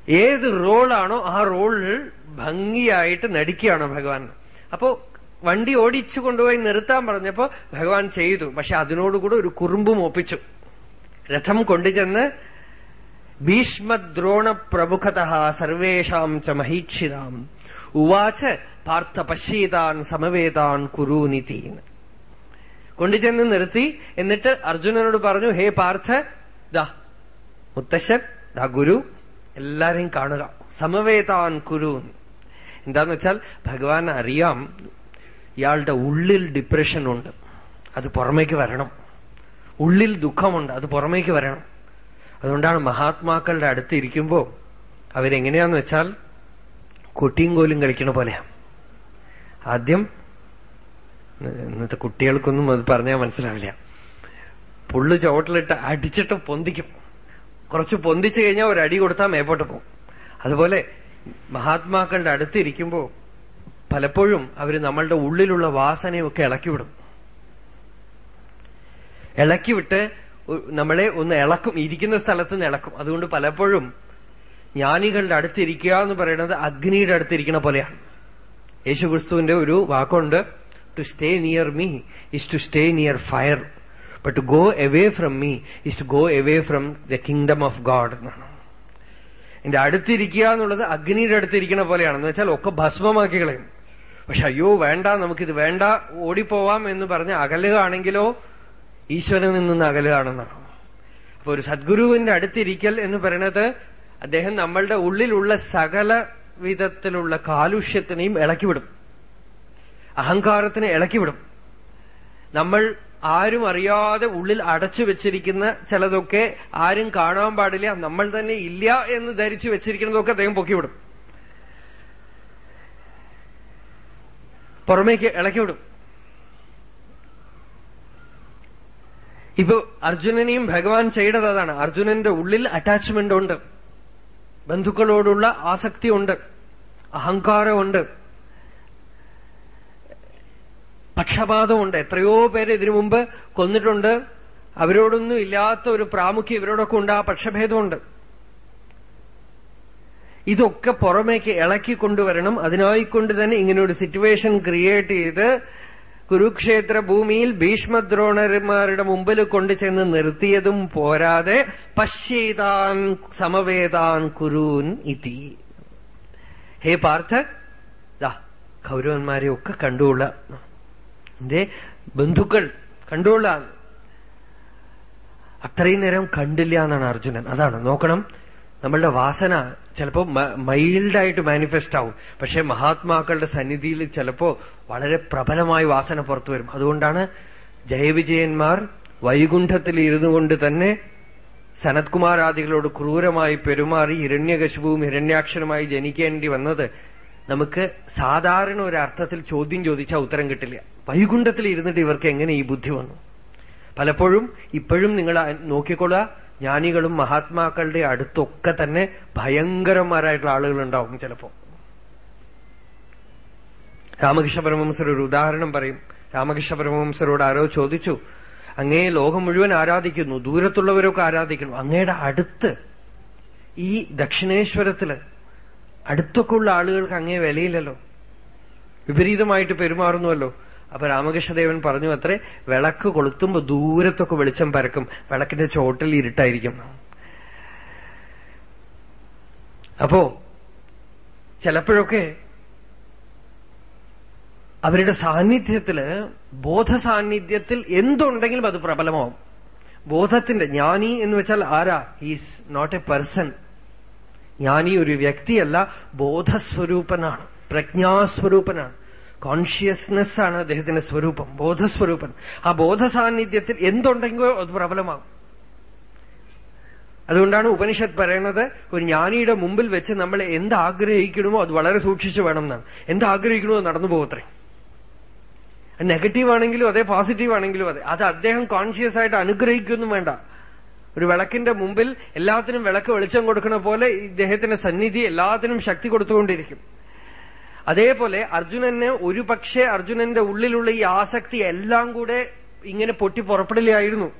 ഏത് റോളാണോ ആ റോളിൽ ഭംഗിയായിട്ട് നടിക്കുകയാണ് ഭഗവാൻ. അപ്പോ വണ്ടി ഓടിച്ചു കൊണ്ടുപോയി നിർത്താൻ പറഞ്ഞപ്പോ ഭഗവാൻ ചെയ്തു. പക്ഷെ അതിനോടുകൂടെ ഒരു കുറുമ്പും ഒപ്പിച്ചു. രഥം കൊണ്ടുചെന്ന് ഭീഷ്മദ്രോണ പ്രമുഖത സർവേഷാം ച മഹീക്ഷിതാം. ഉവാച പാർത്ഥ പശീതാൻ സമവേതാൻ കുരുനിതീൻ കൊണ്ടുചെന്ന് നിർത്തി. എന്നിട്ട് അർജുനനോട് പറഞ്ഞു ഹേ പാർത്ഥ ദാ മുത്തശ്ശൻ ദാ ഗുരു എല്ലാരെയും കാണുക. സമവേതാൻ കുരു എന്താന്ന് വെച്ചാൽ ഭഗവാൻ അറിയാം ഇയാളുടെ ഉള്ളിൽ ഡിപ്രഷൻ ഉണ്ട്. അത് പുറമേക്ക് വരണം. ഉള്ളിൽ ദുഃഖമുണ്ട്. അത് പുറമേക്ക് വരണം. അതുകൊണ്ടാണ് മഹാത്മാക്കളുടെ അടുത്ത് ഇരിക്കുമ്പോ അവരെങ്ങനെയാന്ന് വെച്ചാൽ കൊട്ടിയും കോലും കളിക്കണ പോലെയാ. ആദ്യം ഇന്നത്തെ കുട്ടികൾക്കൊന്നും അത് പറഞ്ഞാൽ മനസ്സിലാവില്ല. പുള്ളു ചുവട്ടിലിട്ട് അടിച്ചിട്ട് പൊന്തിക്കും. കുറച്ച് പൊന്തിച്ചു കഴിഞ്ഞാൽ ഒരു അടി കൊടുത്താൽ മേപ്പോട്ട് പോകും. അതുപോലെ മഹാത്മാക്കളുടെ അടുത്തിരിക്കുമ്പോ പലപ്പോഴും അവർ നമ്മളുടെ ഉള്ളിലുള്ള വാസനയൊക്കെ ഇളക്കിവിടും. ഇളക്കിവിട്ട് നമ്മളെ ഒന്ന് ഇളക്കും ഇരിക്കുന്ന സ്ഥലത്ത് നിന്ന് ഇളക്കും. അതുകൊണ്ട് പലപ്പോഴും ജ്ഞാനികളുടെ അടുത്തിരിക്കുക എന്ന് പറയുന്നത് അഗ്നിയുടെ അടുത്തിരിക്കണ പോലെയാണ്. യേശുക്രിസ്തുവിന്റെ ഒരു വാക്കുണ്ട് to stay near me is to stay near fire but to go away from me is to go away from the kingdom of God എന്നാണ്. എന്റെ അടുത്തിരിക്കുക എന്നുള്ളത് അഗ്നിയുടെ അടുത്തിരിക്കണ പോലെയാണെന്ന് വെച്ചാൽ ഒക്കെ ഭസ്മമാക്കി കളയും. പക്ഷെ അയ്യോ വേണ്ട നമുക്കിത് വേണ്ട ഓടിപ്പോവാം എന്ന് പറഞ്ഞ് അകലുകയാണെങ്കിലോ ഈശ്വരനിൽ നിന്ന് അകലുകയാണെന്നാണ്. അപ്പൊ ഒരു സദ്ഗുരുവിന്റെ അടുത്തിരിക്കൽ എന്ന് പറയുന്നത് അദ്ദേഹം നമ്മളുടെ ഉള്ളിലുള്ള സകല വിധത്തിലുള്ള കാലുഷ്യത്തിനെയും ഇളക്കിവിടും. അഹങ്കാരത്തിനെ ഇളക്കിവിടും. നമ്മൾ ആരും അറിയാതെ ഉള്ളിൽ അടച്ചു വെച്ചിരിക്കുന്ന ചിലതൊക്കെ ആരും കാണാൻ പാടില്ല നമ്മൾ തന്നെ ഇല്ല എന്ന് ധരിച്ചു വെച്ചിരിക്കുന്നതൊക്കെ അദ്ദേഹം പൊക്കിവിടും. പുറമേക്ക് ഇളക്കിവിടും ഇപ്പൊ അർജുനനെയും ഭഗവാൻ ചെയ്യേണ്ടത് അതാണ്. അർജുനന്റെ ഉള്ളിൽ അറ്റാച്ച്മെന്റ് ഉണ്ട്. ബന്ധുക്കളോടുള്ള ആസക്തി ഉണ്ട്. അഹങ്കാരമുണ്ട് പക്ഷപാതമുണ്ട് എത്രയോ പേര് ഇതിനു മുമ്പ് കൊന്നിട്ടുണ്ട്. അവരോടൊന്നും ഇല്ലാത്ത ഒരു പ്രാമുഖ്യം ഇവരോടൊക്കെ ഉണ്ട്. ആ പക്ഷഭേദമുണ്ട് ഇതൊക്കെ പുറമേക്ക് ഇളക്കി കൊണ്ടുവരണം. അതിനായിക്കൊണ്ട് തന്നെ ഇങ്ങനൊരു സിറ്റുവേഷൻ ക്രിയേറ്റ് ചെയ്ത് കുരുക്ഷേത്ര ഭൂമിയിൽ ഭീഷ്മദ്രോണന്മാരുടെ മുമ്പിൽ കൊണ്ടു ചെന്ന് നിർത്തിയതും പോരാതെ പശ്യേതാൻ സമവേദാൻ കുരൂൻ ഇതി. ഹേ പാർത്ഥ കൗരവന്മാരെ ഒക്കെ കണ്ടുകൊള്ള. എന്റെ ബന്ധുക്കൾ കണ്ടുകൊള്ളാം. അത്രയും നേരം കണ്ടില്ല എന്നാണ് അർജുനൻ. അതാണ് നോക്കണം. നമ്മളുടെ വാസന ചിലപ്പോ മൈൽഡായിട്ട് മാനിഫെസ്റ്റ് ആവും. പക്ഷെ മഹാത്മാക്കളുടെ സന്നിധിയിൽ ചിലപ്പോ വളരെ പ്രബലമായി വാസന പുറത്തു വരും. അതുകൊണ്ടാണ് ജയവിജയന്മാർ വൈകുണ്ഠത്തിൽ ഇരുന്നു കൊണ്ട് തന്നെ സനത്കുമാരാദികളോട് ക്രൂരമായി പെരുമാറി ഹിരണ്യകശുവും ഹിരണ്യാക്ഷരമായി ജനിക്കേണ്ടി വന്നത് നമുക്ക് സാധാരണ ഒരു അർത്ഥത്തിൽ ചോദ്യം ചോദിച്ചാൽ ഉത്തരം കിട്ടില്ല. വൈകുണ്ഠത്തിൽ ഇരുന്നിട്ട് ഇവർക്ക് എങ്ങനെ ഈ ബുദ്ധി വന്നു? പലപ്പോഴും ഇപ്പോഴും നിങ്ങൾ നോക്കിക്കൊള്ളുക ജ്ഞാനികളും മഹാത്മാക്കളുടെ അടുത്തൊക്കെ തന്നെ ഭയങ്കരന്മാരായിട്ടുള്ള ആളുകൾ ഉണ്ടാവും ചിലപ്പോ. രാമകൃഷ്ണ പരമഹംസർ ഒരു ഉദാഹരണം പറയും. രാമകൃഷ്ണ പരമഹംസരോട് ആരോ ചോദിച്ചു അങ്ങേ ലോകം മുഴുവൻ ആരാധിക്കുന്നു ദൂരത്തുള്ളവരൊക്കെ ആരാധിക്കുന്നു. അങ്ങയുടെ അടുത്ത് ഈ ദക്ഷിണേശ്വരത്തിൽ അടുത്തൊക്കെ ഉള്ള ആളുകൾക്ക് അങ്ങേ വിലയില്ലല്ലോ. വിപരീതമായിട്ട് പെരുമാറുന്നുവല്ലോ. അപ്പൊ രാമകൃഷ്ണദേവൻ പറഞ്ഞു അത്രേ വിളക്ക് കൊളുത്തുമ്പോ ദൂരത്തൊക്കെ വെളിച്ചം പരക്കും. വിളക്കിന്റെ ചോട്ടിൽ ഇരുട്ടായിരിക്കും. അപ്പോ ചിലപ്പോഴൊക്കെ അവരുടെ സാന്നിധ്യത്തിൽ ബോധസാന്നിധ്യത്തിൽ എന്തുണ്ടെങ്കിലും അത് പ്രബലമാവും. ബോധത്തിന്റെ ജ്ഞാനി എന്ന് വെച്ചാൽ ആരാ? ഹീസ് നോട്ട് എ പേഴ്സൺ ജ്ഞാനി ഒരു വ്യക്തിയല്ല ബോധസ്വരൂപനാണ് പ്രജ്ഞാസ്വരൂപനാണ്. കോൺഷ്യസ്നെസ് ആണ് അദ്ദേഹത്തിന്റെ സ്വരൂപം ബോധസ്വരൂപൻ ആ ബോധസാന്നിധ്യത്തിൽ എന്തുണ്ടെങ്കിലോ അത് പ്രബലമാകും. അതുകൊണ്ടാണ് ഉപനിഷത്ത് പറയണത് ഒരു ജ്ഞാനിയുടെ മുമ്പിൽ വെച്ച് നമ്മൾ എന്ത് ആഗ്രഹിക്കണമോ അത് വളരെ സൂക്ഷിച്ചു വേണം എന്നാണ് എന്ത് ആഗ്രഹിക്കണമോ നടന്നു പോകത്രേ. നെഗറ്റീവ് ആണെങ്കിലും അതെ പോസിറ്റീവ് ആണെങ്കിലും അതെ. അത് അദ്ദേഹം കോൺഷ്യസ് ആയിട്ട് അനുഗ്രഹിക്കൊന്നും വേണ്ട. ഒരു വിളക്കിന്റെ മുമ്പിൽ എല്ലാത്തിനും വിളക്ക് വെളിച്ചം കൊടുക്കണ പോലെ ഇദ്ദേഹത്തിന്റെ സന്നിധി എല്ലാത്തിനും ശക്തി കൊടുത്തുകൊണ്ടിരിക്കും. അതേപോലെ അർജുനന് ഒരു പക്ഷേ അർജുനന്റെ ഉള്ളിലുള്ള ഈ ആസക്തി എല്ലാം കൂടെ ഇങ്ങനെ പൊട്ടി പുറപ്പെടില്ലായിരുന്നു.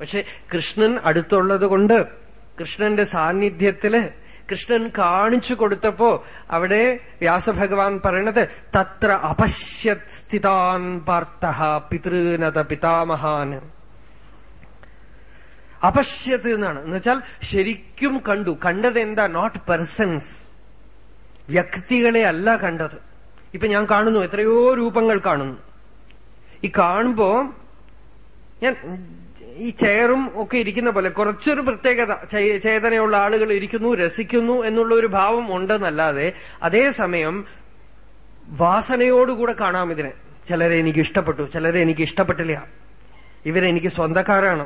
പക്ഷെ കൃഷ്ണൻ അടുത്തുള്ളത് കൊണ്ട് കൃഷ്ണന്റെ സാന്നിധ്യത്തിൽ കൃഷ്ണൻ കാണിച്ചു കൊടുത്തപ്പോ അവിടെ വ്യാസഭഗവാൻ പറയണത് തത്ര അപശ്യത് സ്ഥിതാൻ പാർത്ഥ പിതൃനത പിതാമഹാൻ അപശ്യത് എന്നാണ്. എന്നുവെച്ചാൽ ശരിക്കും കണ്ടു. കണ്ടത് എന്താ? നോട്ട് പെർസൺസ് വ്യക്തികളെ അല്ല കണ്ടത്. ഇപ്പൊ ഞാൻ കാണുന്നു എത്രയോ രൂപങ്ങൾ കാണുന്നു. ഈ കാണുമ്പോ ഞാൻ ഈ ചെയറും ഒക്കെ ഇരിക്കുന്ന പോലെ കുറച്ചൊരു പ്രത്യേകത ചേതനയുള്ള ആളുകൾ ഇരിക്കുന്നു രസിക്കുന്നു എന്നുള്ള ഒരു ഭാവം ഉണ്ടെന്നല്ലാതെ അതേസമയം വാസനയോടുകൂടെ കാണാം ഇതിനെ. ചിലരെ എനിക്ക് ഇഷ്ടപ്പെട്ടു ചിലരെ എനിക്ക് ഇഷ്ടപ്പെട്ടില്ല. ഇവരെനിക്ക് സ്വന്തക്കാരാണ്.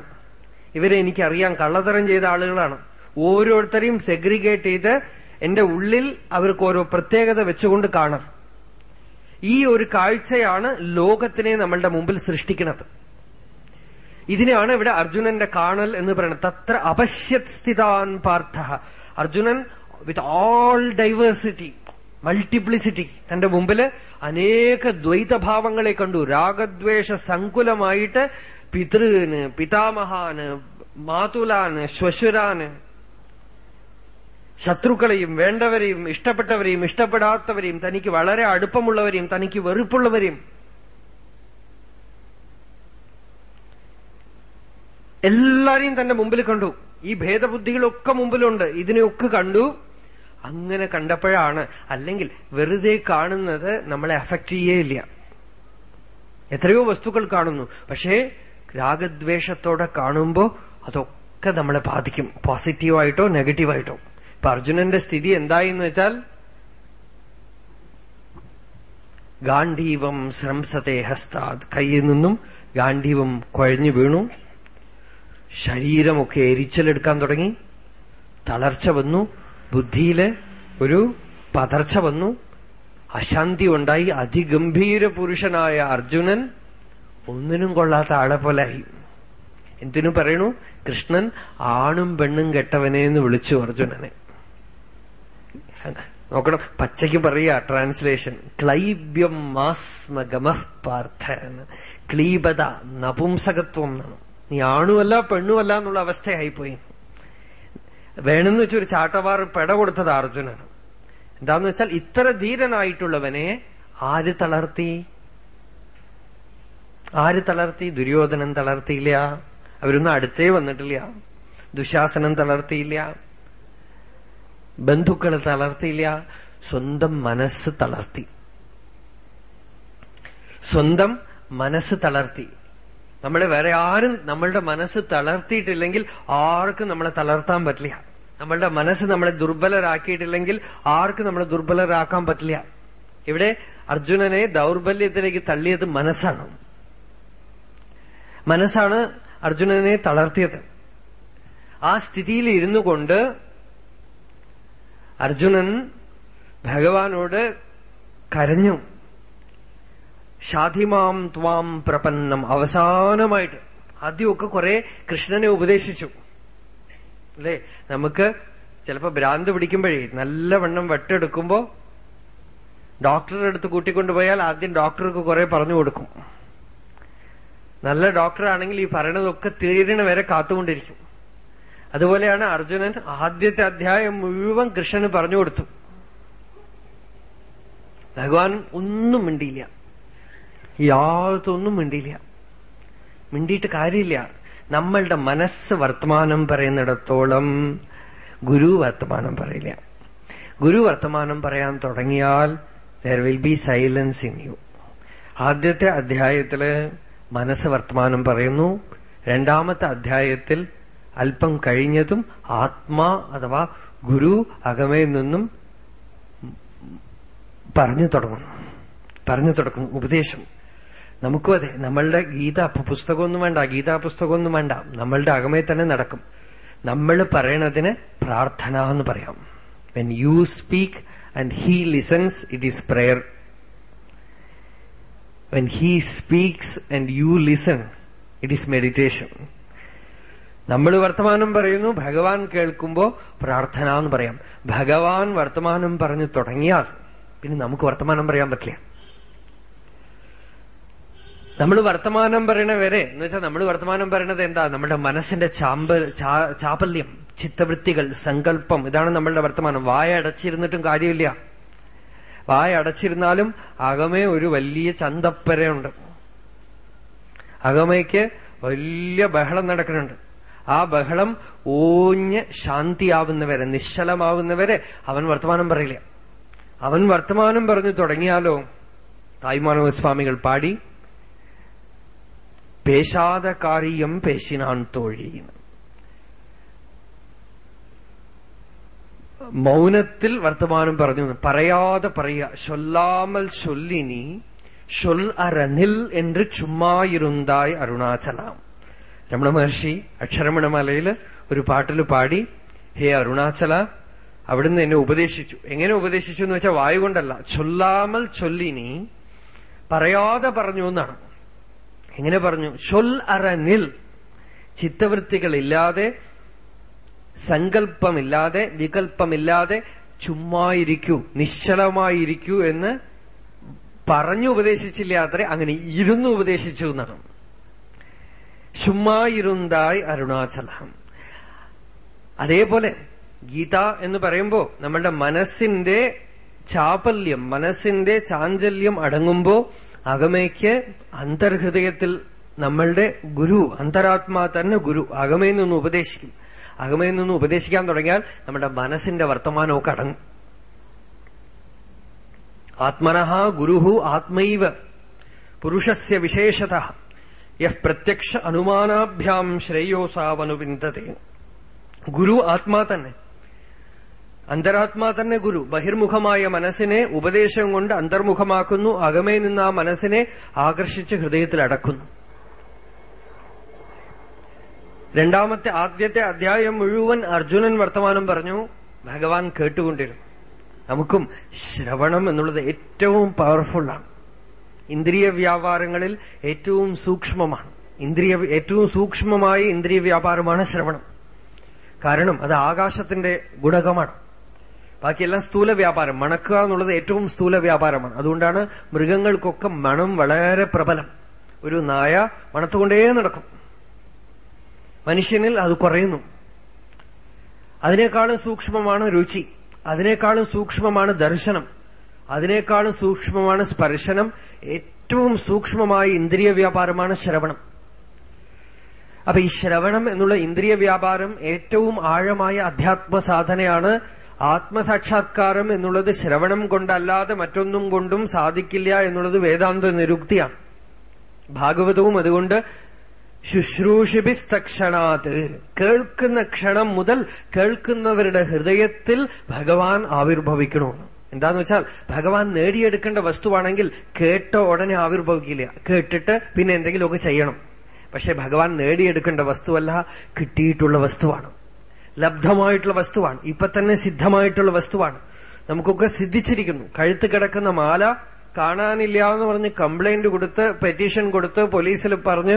ഇവരെ എനിക്ക് അറിയാം കള്ളത്തരം ചെയ്ത ആളുകളാണ്. ഓരോരുത്തരെയും സെഗ്രിഗേറ്റ് ചെയ്ത് എന്റെ ഉള്ളിൽ അവർക്ക് ഓരോ പ്രത്യേകത വെച്ചുകൊണ്ട് കാണാം. ഈ ഒരു കാഴ്ചയാണ് ലോകത്തിനെ നമ്മളുടെ മുമ്പിൽ സൃഷ്ടിക്കുന്നത്. ഇതിനെയാണ് ഇവിടെ അർജുനന്റെ കാണൽ എന്ന് പറയുന്നത്. തത്ര അപശ്യത് സ്ഥിതാൻ Partha. Arjunan with all diversity multiplicity തന്റെ മുമ്പിൽ അനേക ദ്വൈതഭാവങ്ങളെ കണ്ടു. രാഗദ്വേഷ സങ്കുലമായിട്ട് പിതൃന് പിതാമഹാന് മാതുലാന് ശ്വശുരാന് ശത്രുക്കളെയും വേണ്ടവരെയും ഇഷ്ടപ്പെട്ടവരെയും ഇഷ്ടപ്പെടാത്തവരെയും തനിക്ക് വളരെ അടുപ്പമുള്ളവരെയും തനിക്ക് വെറുപ്പുള്ളവരെയും. എല്ലാരെയും തന്റെ മുമ്പിൽ കണ്ടു. ഈ ഭേദബുദ്ധികളൊക്കെ മുമ്പിലുണ്ട്. ഇതിനെയൊക്കെ കണ്ടു. അങ്ങനെ കണ്ടപ്പോഴാണ് അല്ലെങ്കിൽ വെറുതെ കാണുന്നത് നമ്മളെ അഫക്ട് ചെയ്യേയില്ല. എത്രയോ വസ്തുക്കൾ കാണുന്നു. പക്ഷേ രാഗദ്വേഷത്തോടെ കാണുമ്പോ അതൊക്കെ നമ്മളെ ബാധിക്കും. പോസിറ്റീവായിട്ടോ നെഗറ്റീവായിട്ടോ ഇപ്പൊ അർജുനന്റെ സ്ഥിതി എന്തായി എന്ന് വെച്ചാൽ ഗാന്ധീവം ശ്രംസത്തെ ഹസ്താത്. കയ്യിൽ നിന്നും ഗാന്ധീവം കുഴഞ്ഞു വീണു. ശരീരമൊക്കെ എരിച്ചലെടുക്കാൻ തുടങ്ങി. തളർച്ച വന്നു. ബുദ്ധിയിൽ ഒരു പതർച്ച വന്നു. അശാന്തി ഉണ്ടായി. അതിഗംഭീര പുരുഷനായ അർജുനൻ ഒന്നിനും കൊള്ളാത്ത ആളെ പോലായി. എന്തിനു പറയണു? കൃഷ്ണൻ ആണും പെണ്ണും കെട്ടവനെ എന്ന് വിളിച്ചു അർജുനനെ. നോക്കണം. പച്ചയ്ക്ക് പറയുക ട്രാൻസ്ലേഷൻ ക്ലൈബ്യം മാസ്മഗമഃ പാർത്ഥ എന്ന്. ക്ലീബത നപുംസകത്വം എന്നാണ്. നീ ആണുമല്ല പെണ്ണുമല്ല എന്നുള്ള അവസ്ഥയായിപ്പോയി. വേണമെന്ന് വെച്ചൊരു ചാട്ടവാർ പെട കൊടുത്തത് അർജുനൻ എന്താന്ന് വെച്ചാൽ ഇത്ര ധീരനായിട്ടുള്ളവനെ ആര് തളർത്തി? ആര് തളർത്തി? ദുര്യോധനൻ തളർത്തിയില്ല. അവരൊന്നും അടുത്തേ വന്നിട്ടില്ല. ദുശാസനം തളർത്തിയില്ല. ബന്ധുക്കൾ തളർത്തിയില്ല സ്വന്തം മനസ്സ് തളർത്തി. സ്വന്തം മനസ്സ് തളർത്തി. നമ്മളെ വേറെ ആരും നമ്മളുടെ മനസ്സ് തളർത്തിയിട്ടില്ലെങ്കിൽ ആർക്കും നമ്മളെ തളർത്താൻ പറ്റില്ല. നമ്മളുടെ മനസ്സ് നമ്മളെ ദുർബലരാക്കിയിട്ടില്ലെങ്കിൽ ആർക്കും നമ്മളെ ദുർബലരാക്കാൻ പറ്റില്ല. ഇവിടെ അർജുനനെ ദൗർബല്യത്തിലേക്ക് തള്ളിയത് മനസ്സാണ്. മനസ്സാണ് അർജുനനെ തളർത്തിയത്. ആ സ്ഥിതിയിൽ ഇരുന്നു കൊണ്ട് അർജുനൻ ഭഗവാനോട് കരഞ്ഞു. ഷാധിമാം ത്വാം പ്രപന്നം. അവസാനമായിട്ട് ആദ്യമൊക്കെ കുറെ കൃഷ്ണനെ ഉപദേശിച്ചു. അല്ലേ? നമുക്ക് ചിലപ്പോ ഭ്രാന്ത് പിടിക്കുമ്പോഴേ നല്ലവണ്ണം വെട്ടെടുക്കുമ്പോ ഡോക്ടറുടെ അടുത്ത് കൂട്ടിക്കൊണ്ടുപോയാൽ ആദ്യം ഡോക്ടർക്ക് കുറെ പറഞ്ഞു കൊടുക്കും. നല്ല ഡോക്ടറാണെങ്കിൽ ഈ പറയണതൊക്കെ തീരണ വരെ കാത്തുകൊണ്ടിരിക്കും. അതുപോലെയാണ് അർജുനൻ ആദ്യത്തെ അധ്യായം മുഴുവൻ കൃഷ്ണന് പറഞ്ഞു കൊടുത്തു. ഭഗവാൻ ഒന്നും മിണ്ടിയില്ല. യാതൊന്നും മിണ്ടിയില്ല. മിണ്ടിയിട്ട് കാര്യമില്ല. നമ്മളുടെ മനസ്സ് വർത്തമാനം പറയുന്നിടത്തോളം ഗുരു വർത്തമാനം പറയില്ല. ഗുരു വർത്തമാനം പറയാൻ തുടങ്ങിയാൽ there will be silence in you ആദ്യത്തെ അധ്യായത്തിൽ മനസ്സ് വർത്തമാനം പറയുന്നു. രണ്ടാമത്തെ അധ്യായത്തിൽ അല്പം കഴിഞ്ഞതും ആത്മാ അഥവാ ഗുരു അകമേ നിന്നും പറഞ്ഞു തുടങ്ങുന്നു. പറഞ്ഞു തുടങ്ങുന്നു. ഉപദേശം. നമുക്കും അതെ. നമ്മളുടെ ഗീത പുസ്തകമൊന്നും വേണ്ട. ഗീതാ പുസ്തകമൊന്നും വേണ്ട. നമ്മളുടെ അകമേ തന്നെ നടക്കും. നമ്മൾ പറയണതിന് പ്രാർത്ഥന എന്ന് പറയാം. When you speak and he listens it is prayer when he speaks and you listen it is meditation നമ്മൾ വർത്തമാനം പറയുന്നു ഭഗവാൻ കേൾക്കുമ്പോ പ്രാർത്ഥന എന്ന് പറയാം. ഭഗവാൻ വർത്തമാനം പറഞ്ഞു തുടങ്ങിയാൽ പിന്നെ നമുക്ക് വർത്തമാനം പറയാൻ പറ്റില്ല. നമ്മൾ വർത്തമാനം പറയണ വരെ എന്ന് വെച്ചാൽ നമ്മൾ വർത്തമാനം പറയണത് എന്താ? നമ്മുടെ മനസ്സിന്റെ ചാമ്പ ചാപല്യം ചിത്തവൃത്തികൾ സങ്കല്പം ഇതാണ് നമ്മളുടെ വർത്തമാനം. വായ അടച്ചിരുന്നിട്ടും കാര്യമില്ല. വായ അടച്ചിരുന്നാലും അകമേ ഒരു വലിയ ചന്തപ്പരയുണ്ട്. അകമയ്ക്ക് വലിയ ബഹളം നടക്കുന്നുണ്ട്. ആ ബഹളം ഓഞ്ഞ് ശാന്തിയാവുന്നവരെ നിശ്ചലമാവുന്നവരെ അവൻ വർത്തമാനം പറയില്ല. അവൻ വർത്തമാനം പറഞ്ഞു തുടങ്ങിയാലോ? തായ്മാനവ സ്വാമികൾ പാടി പേശാത കാര്യം പേശിനാൻ തോഴി മൗനത്തിൽ വർത്തമാനം പറഞ്ഞു പറയാതെ പറയുക ചൊല്ലാമൽ ചൊല്ലിനി ചൊൽ അരനിൽ എന്ന് ചുമ്മായിരുന്നായി അരുണാചലാം. രമണ മഹർഷി അക്ഷരമണമലയിൽ ഒരു പാട്ടിൽ പാടി ഹേ അരുണാചല അവിടുന്ന് എന്നെ ഉപദേശിച്ചു. എങ്ങനെ ഉപദേശിച്ചു എന്ന് വെച്ചാൽ വായു കൊണ്ടല്ല. ചൊല്ലാമൽ ചൊല്ലിനി പറയാതെ പറഞ്ഞു എന്നാണ്. എങ്ങനെ പറഞ്ഞു? ചൊൽ അറനിൽ ചിത്തവൃത്തികളില്ലാതെ സങ്കല്പമില്ലാതെ വികല്പമില്ലാതെ ചുമ്മായിരിക്കൂ നിശ്ചലമായിരിക്കൂ എന്ന് പറഞ്ഞു ഉപദേശിച്ചില്ല അത്രേ അങ്ങനെ ഇരുന്നു ഉപദേശിച്ചു എന്നാണ്. ചുമ്മായിരുന്നായി അരുണാചലം. അതേപോലെ ഗീത എന്ന് പറയുമ്പോ നമ്മളുടെ മനസ്സിന്റെ ചാപല്യം മനസ്സിന്റെ ചാഞ്ചല്യം അടങ്ങുമ്പോ അകമയ്ക്ക് അന്തർഹൃദയത്തിൽ നമ്മളുടെ ഗുരു അന്തരാത്മാ തന്നെ ഗുരു അകമയിൽ നിന്ന് ഉപദേശിക്കും. അകമയിൽ നിന്ന് ഉപദേശിക്കാൻ തുടങ്ങിയാൽ നമ്മുടെ മനസ്സിന്റെ വർത്തമാനമൊക്കെ അടങ്ങും. ആത്മനഹ ഗുരുഹു ആത്മൈവ പുരുഷസ്യ വിശേഷത. യഹ് പ്രത്യക്ഷ അനുമാനാഭ്യാം ശ്രേയോസാവനുവിന്ദത്തെ ഗുരു ആത്മാ തന്നെ അന്തരാത്മാ തന്നെ। ഗുരു। ബഹിർമുഖമായ മനസ്സിനെ ഉപദേശം കൊണ്ട് അന്തർമുഖമാക്കുന്നു। അകമേ നിന്ന് ആ മനസ്സിനെ ആകർഷിച്ച് ഹൃദയത്തിൽ അടക്കുന്നു. രണ്ടാമത്തെ ആദ്യത്തെ അധ്യായം മുഴുവൻ അർജുനൻ വർത്തമാനം പറഞ്ഞു. ഭഗവാൻ കേട്ടുകൊണ്ടിരുന്നു. നമുക്കും ശ്രവണം എന്നുള്ളത് ഏറ്റവും പവർഫുള്ളാണ് ഇന്ദ്രിയ വ്യാപാരങ്ങളിൽ ഏറ്റവും സൂക്ഷ്മമാണ്. ഇന്ദ്രിയ ഏറ്റവും സൂക്ഷ്മമായ ഇന്ദ്രിയ വ്യാപാരമാണ് ശ്രവണം. കാരണം അത് ആകാശത്തിന്റെ ഗുണകമാണ്. ബാക്കിയെല്ലാം സ്ഥൂല വ്യാപാരം. മണക്കുക എന്നുള്ളത് ഏറ്റവും സ്ഥൂല വ്യാപാരമാണ്. അതുകൊണ്ടാണ് മൃഗങ്ങൾക്കൊക്കെ മണം വളരെ പ്രബലം. ഒരു നായ മണത്തുകൊണ്ടേ നടക്കും. മനുഷ്യനിൽ അത് കുറയുന്നു. അതിനേക്കാളും സൂക്ഷ്മമാണ് രുചി. അതിനേക്കാളും സൂക്ഷ്മമാണ് ദർശനം. അതിനേക്കാളും സൂക്ഷ്മമാണ് സ്പർശനം. ഏറ്റവും സൂക്ഷ്മമായ ഇന്ദ്രിയ വ്യാപാരമാണ് ശ്രവണം. അപ്പൊ ഈ ശ്രവണം എന്നുള്ള ഇന്ദ്രിയ വ്യാപാരം ഏറ്റവും ആഴമായ അധ്യാത്മ സാധനയാണ്. ആത്മസാക്ഷാത്കാരം എന്നുള്ളത് ശ്രവണം കൊണ്ടല്ലാതെ മറ്റൊന്നും കൊണ്ടും സാധിക്കില്ല എന്നുള്ളത് വേദാന്ത നിരുക്തിയാണ്. ഭാഗവതവും അതുകൊണ്ട് ശുശ്രൂഷിഭിസ്തക്ഷണാത്. കേൾക്കുന്ന ക്ഷണം മുതൽ കേൾക്കുന്നവരുടെ ഹൃദയത്തിൽ ഭഗവാൻ ആവിർഭവിക്കണു? എന്താന്ന് വെച്ചാൽ ഭഗവാൻ നേടിയെടുക്കേണ്ട വസ്തുവാണെങ്കിൽ കേട്ടോ ഉടനെ ആവിർഭവിക്കില്ല. കേട്ടിട്ട് പിന്നെ എന്തെങ്കിലുമൊക്കെ ചെയ്യണം. പക്ഷെ ഭഗവാൻ നേടിയെടുക്കേണ്ട വസ്തുവല്ല കിട്ടിയിട്ടുള്ള വസ്തുവാണ്. ലബ്ധമായിട്ടുള്ള വസ്തുവാണ്. ഇപ്പൊ തന്നെ സിദ്ധമായിട്ടുള്ള വസ്തുവാണ്. നമുക്കൊക്കെ സിദ്ധിച്ചിരിക്കുന്നു. കഴുത്ത് കിടക്കുന്ന മാല കാണാനില്ല എന്ന് പറഞ്ഞ് കംപ്ലൈന്റ് കൊടുത്ത് പെറ്റീഷൻ കൊടുത്ത് പോലീസിൽ പറഞ്ഞ്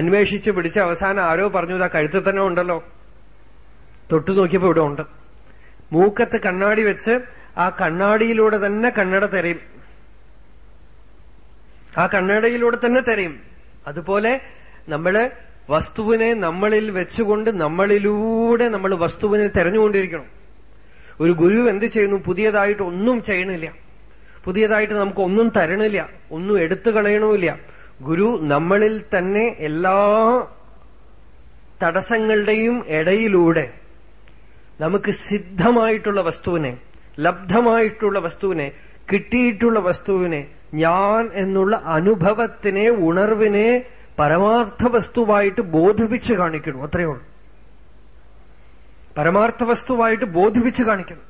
അന്വേഷിച്ച് പിടിച്ച് അവസാനം ആരോ പറഞ്ഞു ഇതാ കഴുത്ത് തന്നെ ഉണ്ടല്ലോ. തൊട്ടു നോക്കിയപ്പോ ഇവിടെ ഉണ്ട്. മൂക്കത്ത് കണ്ണാടി വെച്ച് ആ കണ്ണാടിയിലൂടെ തന്നെ കണ്ണട തെരയും ആ കണ്ണടയിലൂടെ തന്നെ തെരയും അതുപോലെ നമ്മൾ വസ്തുവിനെ നമ്മളിൽ വെച്ചുകൊണ്ട് നമ്മളിലൂടെ നമ്മൾ വസ്തുവിനെ തെരഞ്ഞുകൊണ്ടിരിക്കണം. ഒരു ഗുരു എന്ത് ചെയ്യുന്നു? പുതിയതായിട്ട് ഒന്നും ചെയ്യണില്ല. പുതിയതായിട്ട് നമുക്ക് ഒന്നും തരണില്ല. ഒന്നും എടുത്തു കളയണമില്ല ഗുരു നമ്മളിൽ തന്നെ എല്ലാ തടസ്സങ്ങളുടെയും ഇടയിലൂടെ നമുക്ക് സിദ്ധമായിട്ടുള്ള വസ്തുവിനെ ലബ്ധമായിട്ടുള്ള വസ്തുവിനെ കിട്ടിയിട്ടുള്ള വസ്തുവിനെ ഞാൻ എന്നുള്ള അനുഭവത്തിനെ ഉണർവിനെ പരമാർത്ഥ വസ്തുവായിട്ട് ബോധിപ്പിച്ച് കാണിക്കുന്നു. അത്രയേ ഉള്ളൂ. പരമാർത്ഥ വസ്തുവായിട്ട് ബോധിപ്പിച്ച് കാണിക്കുന്നു.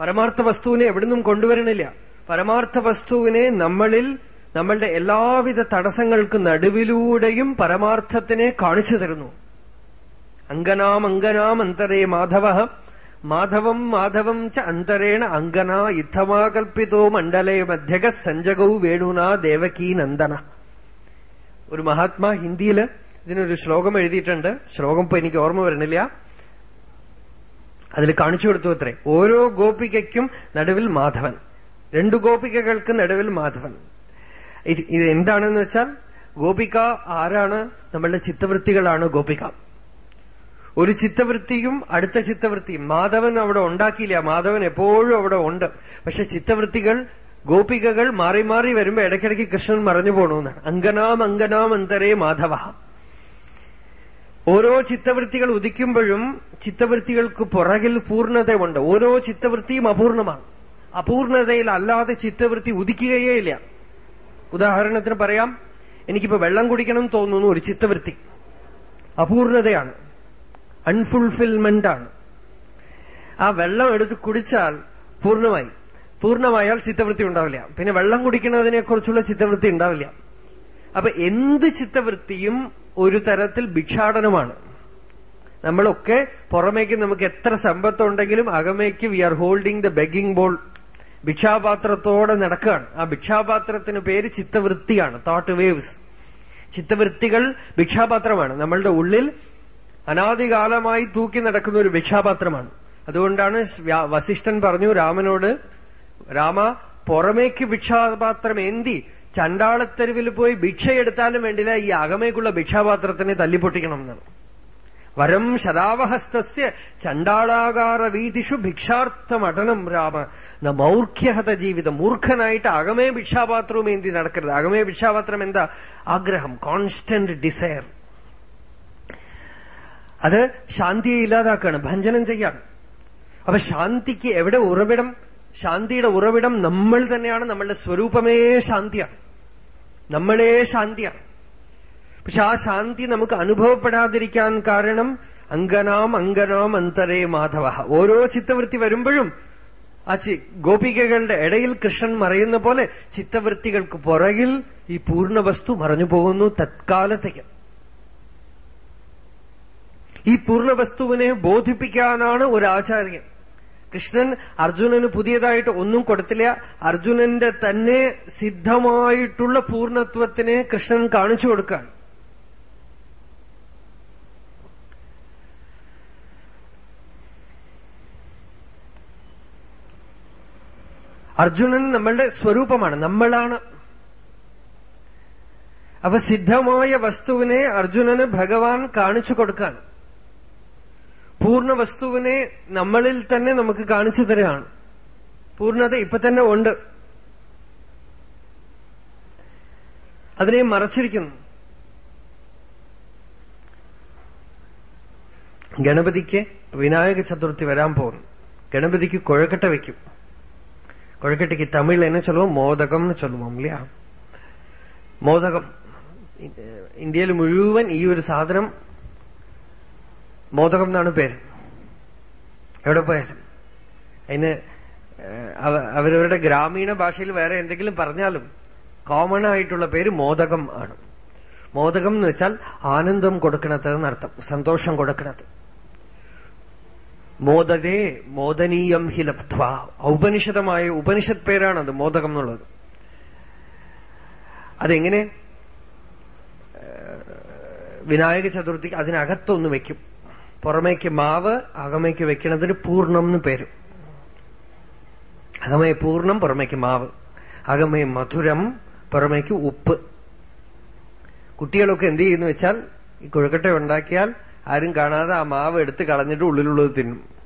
പരമാർത്ഥ വസ്തുവിനെ എവിടുന്നും കൊണ്ടുവരണില്ല പരമാർത്ഥ വസ്തുവിനെ നമ്മളിൽ നമ്മളുടെ എല്ലാവിധ തടസ്സങ്ങൾക്ക് നടുവിലൂടെയും പരമാർത്ഥത്തിനെ കാണിച്ചു തരുന്നു. അങ്കനാം അങ്കനാം അന്തരേ മാധവ. മാധവം മാധവം ച അന്തരേണ അങ്കന യുദ്ധമാകൽപ്പിതോ മണ്ഡലേ മധ്യക സഞ്ജകൗ വേണുന ദേവകീ നന്ദന. ഒരു മഹാത്മാ ഹിന്ദിയിൽ ഇതിനൊരു ശ്ലോകം എഴുതിയിട്ടുണ്ട്. ശ്ലോകം ഇപ്പൊ എനിക്ക് ഓർമ്മ വരണില്ല. അതിൽ കാണിച്ചു കൊടുത്തു അത്രേ. ഓരോ ഗോപികയ്ക്കും നടുവിൽ മാധവൻ. രണ്ടു ഗോപികകൾക്ക് നടുവിൽ മാധവൻ. ഇത് എന്താണെന്ന് വെച്ചാൽ ഗോപിക ആരാണ്? നമ്മളുടെ ചിത്തവൃത്തികളാണ് ഗോപിക. ഒരു ചിത്തവൃത്തിയും അടുത്ത ചിത്തവൃത്തിയും. മാധവൻ അവിടെ ഉണ്ടാക്കിയില്ല. മാധവൻ എപ്പോഴും അവിടെ ഉണ്ട്. പക്ഷെ ചിത്തവൃത്തികൾ ഗോപികകൾ മാറി മാറി വരുമ്പോ ഇടയ്ക്കിടയ്ക്ക് കൃഷ്ണൻ മറഞ്ഞു പോണെന്നാണ്. അങ്കനാം അങ്കനാം അന്തരേ മാധവ. ഓരോ ചിത്തവൃത്തികൾ ഉദിക്കുമ്പോഴും ചിത്തവൃത്തികൾക്ക് പുറകിൽ പൂർണതയുണ്ട്. ഓരോ ചിത്തവൃത്തിയും അപൂർണമാണ്. അപൂർണതയിൽ അല്ലാതെ ചിത്തവൃത്തി ഉദിക്കുകയേ ഇല്ല ഉദാഹരണത്തിന് പറയാം എനിക്കിപ്പോ വെള്ളം കുടിക്കണം തോന്നുന്നു ഒരു ചിത്തവൃത്തി. അപൂർണതയാണ്. അൺഫുൾഫിൽമെന്റ് ആണ്. ആ വെള്ളം എടുത്ത് കുടിച്ചാൽ പൂർണമായി. പൂർണമായാൽ ചിത്തവൃത്തി ഉണ്ടാവില്ല. പിന്നെ വെള്ളം കുടിക്കുന്നതിനെ കുറിച്ചുള്ള ചിത്തവൃത്തി ഉണ്ടാവില്ല. അപ്പൊ എന്ത് ചിത്തവൃത്തിയും ഒരു തരത്തിൽ ഭിക്ഷാടനമാണ്. നമ്മളൊക്കെ പുറമേക്ക് നമുക്ക് എത്ര സമ്പത്തുണ്ടെങ്കിലും അകമേക്ക് we are holding the begging bowl ഭിക്ഷാപാത്രത്തോടെ നടക്കുകയാണ്. ആ ഭിക്ഷാപാത്രത്തിന് പേര് ചിത്തവൃത്തിയാണ് തോട്ട് വേവ്സ് ചിത്തവൃത്തികൾ ഭിക്ഷാപാത്രമാണ്. നമ്മളുടെ ഉള്ളിൽ അനാദികാലമായി തൂക്കി നടക്കുന്ന ഒരു ഭിക്ഷാപാത്രമാണ്. അതുകൊണ്ടാണ് വസിഷ്ഠൻ പറഞ്ഞു രാമനോട് രാമ പുറമേക്ക് ഭിക്ഷാപാത്രം എന്തി ചണ്ടാളത്തെരുവിൽ പോയി ഭിക്ഷയെടുത്താലും വേണ്ടില്ല ഈ അകമേക്കുള്ള ഭിക്ഷാപാത്രത്തിനെ തല്ലിപ്പൊട്ടിക്കണം എന്നാണ്. വരം ശതാവഹസ്തസ്യ ചണ്ടാളാകാര വീതിഷു ഭിക്ഷാർത്ഥമടനം രാമ. ന മൗർഖ്യഹത ജീവിതം. മൂർഖനായിട്ട് അകമേ ഭിക്ഷാപാത്രവും എന്തി നടക്കരുത്. അകമേ ഭിക്ഷാപാത്രം എന്താ? ആഗ്രഹം. കോൺസ്റ്റന്റ് ഡിസയർ അത് ശാന്തിയെ ഇല്ലാതാക്കുകയാണ് ഭഞ്ജനം ചെയ്യാണ് അപ്പൊ ശാന്തിക്ക് എവിടെ ഉറവിടം? ശാന്തിയുടെ ഉറവിടം നമ്മൾ തന്നെയാണ് നമ്മളുടെ സ്വരൂപമേ ശാന്തിയാണ്. നമ്മളേ ശാന്തിയാണ്. പക്ഷെ ആ ശാന്തി നമുക്ക് അനുഭവപ്പെടാതിരിക്കാൻ കാരണം അങ്കനാം അങ്കനാം അന്തരേ മാധവ. ഓരോ ചിത്തവൃത്തി വരുമ്പോഴും ആ ചി ഗോപികകളുടെ ഇടയിൽ കൃഷ്ണൻ മറയുന്ന പോലെ ചിത്തവൃത്തികൾക്ക് പുറകിൽ ഈ പൂർണ വസ്തു മറഞ്ഞു പോകുന്നു തത്കാലത്തേക്ക്. ഈ പൂർണ വസ്തുവിനെ ബോധിപ്പിക്കാനാണ് ഒരു ആചാര്യൻ. കൃഷ്ണൻ അർജുനന് പുതിയതായിട്ട് ഒന്നും കൊടുത്തില്ല. അർജുനന്റെ തന്നെ സിദ്ധമായിട്ടുള്ള പൂർണത്വത്തിനെ കൃഷ്ണൻ കാണിച്ചു കൊടുക്കുകയാണ്. അർജുനൻ നമ്മളുടെ സ്വരൂപമാണ്. നമ്മളാണ്. അപ്പൊ സിദ്ധമായ വസ്തുവിനെ അർജുനന് ഭഗവാൻ കാണിച്ചു കൊടുക്കാണ് പൂർണ വസ്തുവിനെ നമ്മളിൽ തന്നെ നമുക്ക് കാണിച്ചു തരാണ് പൂർണത ഇപ്പൊ തന്നെ ഉണ്ട്. അതിനെ മറച്ചിരിക്കുന്നു. ഗണപതിക്ക് വിനായക ചതുർത്ഥി വരാൻ പോകുന്നു. ഗണപതിക്ക് കുഴക്കട്ട വെക്കും കുഴക്കട്ടയ്ക്ക് തമിഴിൽ എന്നെ ചൊല്ലുമോ മോദകം എന്ന് ചൊല്ലുമോ ഇല്ല മോദകം. ഇന്ത്യയിൽ മുഴുവൻ ഈ ഒരു സാധനം മോദകം എന്നാണ് പേര്. എവിടെ പോയാലും. അതിന് അവരവരുടെ ഗ്രാമീണ ഭാഷയിൽ വേറെ എന്തെങ്കിലും പറഞ്ഞാലും കോമൺ ആയിട്ടുള്ള പേര് മോദകം ആണ്. മോദകം എന്ന് വെച്ചാൽ ആനന്ദം കൊടുക്കണത് എന്നർത്ഥം സന്തോഷം കൊടുക്കണത്. മോദതേ മോദനീയം ഹി ലബ്ധ്വ. ഔപനിഷതമായ ഉപനിഷത് അത് മോദകം എന്നുള്ളത്. അതെങ്ങനെ? വിനായക ചതുർത്ഥിക്ക് അതിനകത്തൊന്ന് വെക്കും. പുറമേക്ക് മാവ് അകമേക്ക് വെക്കണതിന് പൂർണം എന്ന് പേര്. അകമേ പൂർണം പുറമേക്ക് മാവ്. അകമേ മധുരം പുറമേക്ക് ഉപ്പ്. കുട്ടികളൊക്കെ എന്ത് ചെയ്യുന്നു വെച്ചാൽ ഈ കുഴക്കട്ട ഉണ്ടാക്കിയാൽ ആരും കാണാതെ ആ മാവ് എടുത്ത് കളഞ്ഞിട്ട് ഉള്ളിലുള്ളത് തിന്നും.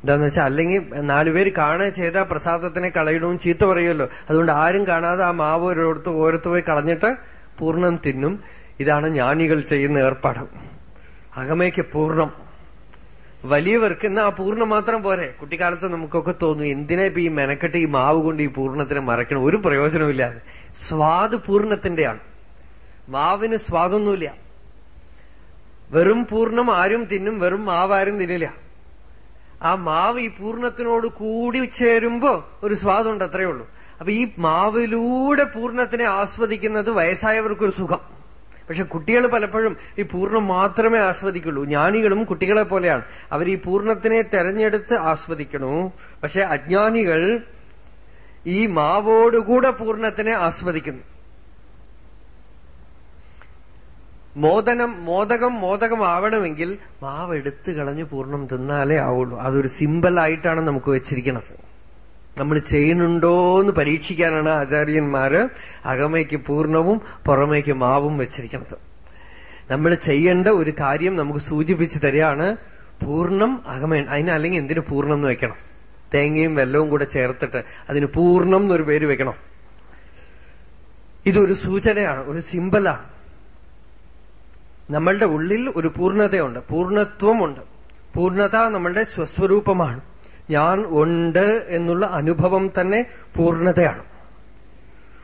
എന്താന്ന് വെച്ചാൽ അല്ലെങ്കിൽ നാലുപേര് കാണുക ചെയ്ത പ്രസാദത്തിനെ കളയണവും ചീത്ത പറയുമല്ലോ. അതുകൊണ്ട് ആരും കാണാതെ ആ മാവ് ഒരിടത്ത് ഓരത്ത് പോയി കളഞ്ഞിട്ട് പൂർണം തിന്നും. ഇതാണ് ജ്ഞാനികൾ ചെയ്യുന്ന ഏർപ്പാട്. അകമേക്ക് പൂർണം വലിയവർക്ക് എന്നാ ആ പൂർണം മാത്രം പോരെ. കുട്ടിക്കാലത്ത് നമുക്കൊക്കെ തോന്നും എന്തിനാ ഇപ്പൊ ഈ മെനക്കെട്ട് ഈ മാവ് കൊണ്ട് ഈ പൂർണത്തിനെ മറക്കണം ഒരു പ്രയോജനമില്ലാതെ സ്വാദ് പൂർണത്തിന്റെയാണ് മാവിന് സ്വാദൊന്നുമില്ല. വെറും പൂർണം ആരും തിന്നും വെറും മാവ് ആരും തിന്നില്ല. ആ മാവ് ഈ പൂർണത്തിനോട് കൂടി ചേരുമ്പോ ഒരു സ്വാദുണ്ട് അത്രയേ ഉള്ളൂ. അപ്പൊ ഈ മാവിലൂടെ പൂർണത്തിനെ ആസ്വദിക്കുന്നത് വയസ്സായവർക്കൊരു സുഖം. പക്ഷെ കുട്ടികൾ പലപ്പോഴും ഈ പൂർണം മാത്രമേ ആസ്വദിക്കുള്ളൂ. ജ്ഞാനികളും കുട്ടികളെ പോലെയാണ്. അവർ ഈ പൂർണത്തിനെ തെരഞ്ഞെടുത്ത് ആസ്വദിക്കണു. പക്ഷെ അജ്ഞാനികൾ ഈ മാവോടുകൂടെ പൂർണത്തിനെ ആസ്വദിക്കുന്നു. മോദനം മോദകം മോദകമാവണമെങ്കിൽ മാവ് എടുത്തു കളഞ്ഞ് പൂർണം തിന്നാലേ ആവുള്ളൂ. അതൊരു സിമ്പിൾ ആയിട്ടാണ് നമുക്ക് വെച്ചിരിക്കുന്നത് നമ്മൾ ചെയ്യുന്നുണ്ടോ എന്ന് പരീക്ഷിക്കാനാണ് ആചാര്യന്മാര് അകമയ്ക്ക് പൂർണവും പുറമേക്ക് മാവും വെച്ചിരിക്കുന്നത്. നമ്മൾ ചെയ്യേണ്ട ഒരു കാര്യം നമുക്ക് സൂചിപ്പിച്ചു തരികയാണ് പൂർണം അകമേ അതിന് അല്ലെങ്കിൽ എന്തിനു പൂർണം എന്ന് വെക്കണം? തേങ്ങയും വെല്ലവും കൂടെ ചേർത്തിട്ട് അതിന് പൂർണം എന്നൊരു പേര് വെക്കണം. ഇതൊരു സൂചനയാണ് ഒരു സിമ്പലാണ്. നമ്മളുടെ ഉള്ളിൽ ഒരു പൂർണതയുണ്ട് പൂർണത്വമുണ്ട്. പൂർണത നമ്മളുടെ സ്വസ്വരൂപമാണ്. ഞാൻ ഉണ്ട് എന്നുള്ള അനുഭവം തന്നെ പൂർണതയാണ്.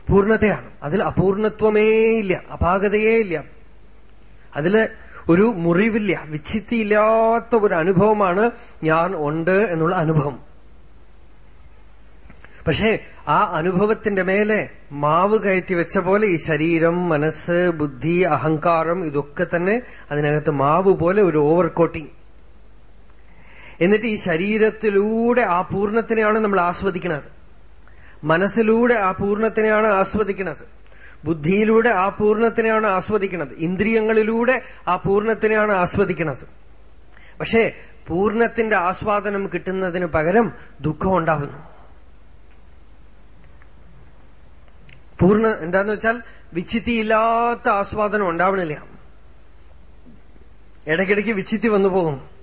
പൂർണതയാണ്. അതിൽ അപൂർണത്വമേ ഇല്ല അപാകതയേ ഇല്ല. ഒരു മുറിവില്ല വിച്ഛിത്തിയില്ലാത്ത ഒരു അനുഭവമാണ് ഞാൻ ഉണ്ട് എന്നുള്ള അനുഭവം. പക്ഷേ ആ അനുഭവത്തിന്റെ മേലെ മാവ് കയറ്റി വെച്ച പോലെ ഈ ശരീരം മനസ്സ് ബുദ്ധി അഹങ്കാരം ഇതൊക്കെ തന്നെ അതിനകത്ത് മാവ് പോലെ ഒരു ഓവർ കോട്ടിങ് എന്നിട്ട് ഈ ശരീരത്തിലൂടെ ആ പൂർണത്തിനെയാണ് നമ്മൾ ആസ്വദിക്കുന്നത് മനസ്സിലൂടെ ആ പൂർണത്തിനെയാണ് ആസ്വദിക്കുന്നത് ബുദ്ധിയിലൂടെ ആ പൂർണത്തിനെയാണ് ആസ്വദിക്കുന്നത് ഇന്ദ്രിയങ്ങളിലൂടെ ആ പൂർണത്തിനെയാണ് ആസ്വദിക്കുന്നത് പക്ഷേ പൂർണത്തിന്റെ ആസ്വാദനം കിട്ടുന്നതിന് പകരം ദുഃഖം ഉണ്ടാവുന്നു പൂർണ എന്താന്ന് വെച്ചാൽ വിച്ഛിത്തിയില്ലാത്ത ആസ്വാദനം ഉണ്ടാവണില്ല. ഇടയ്ക്കിടയ്ക്ക് വിച്ഛിത്തി വന്നു പോകും.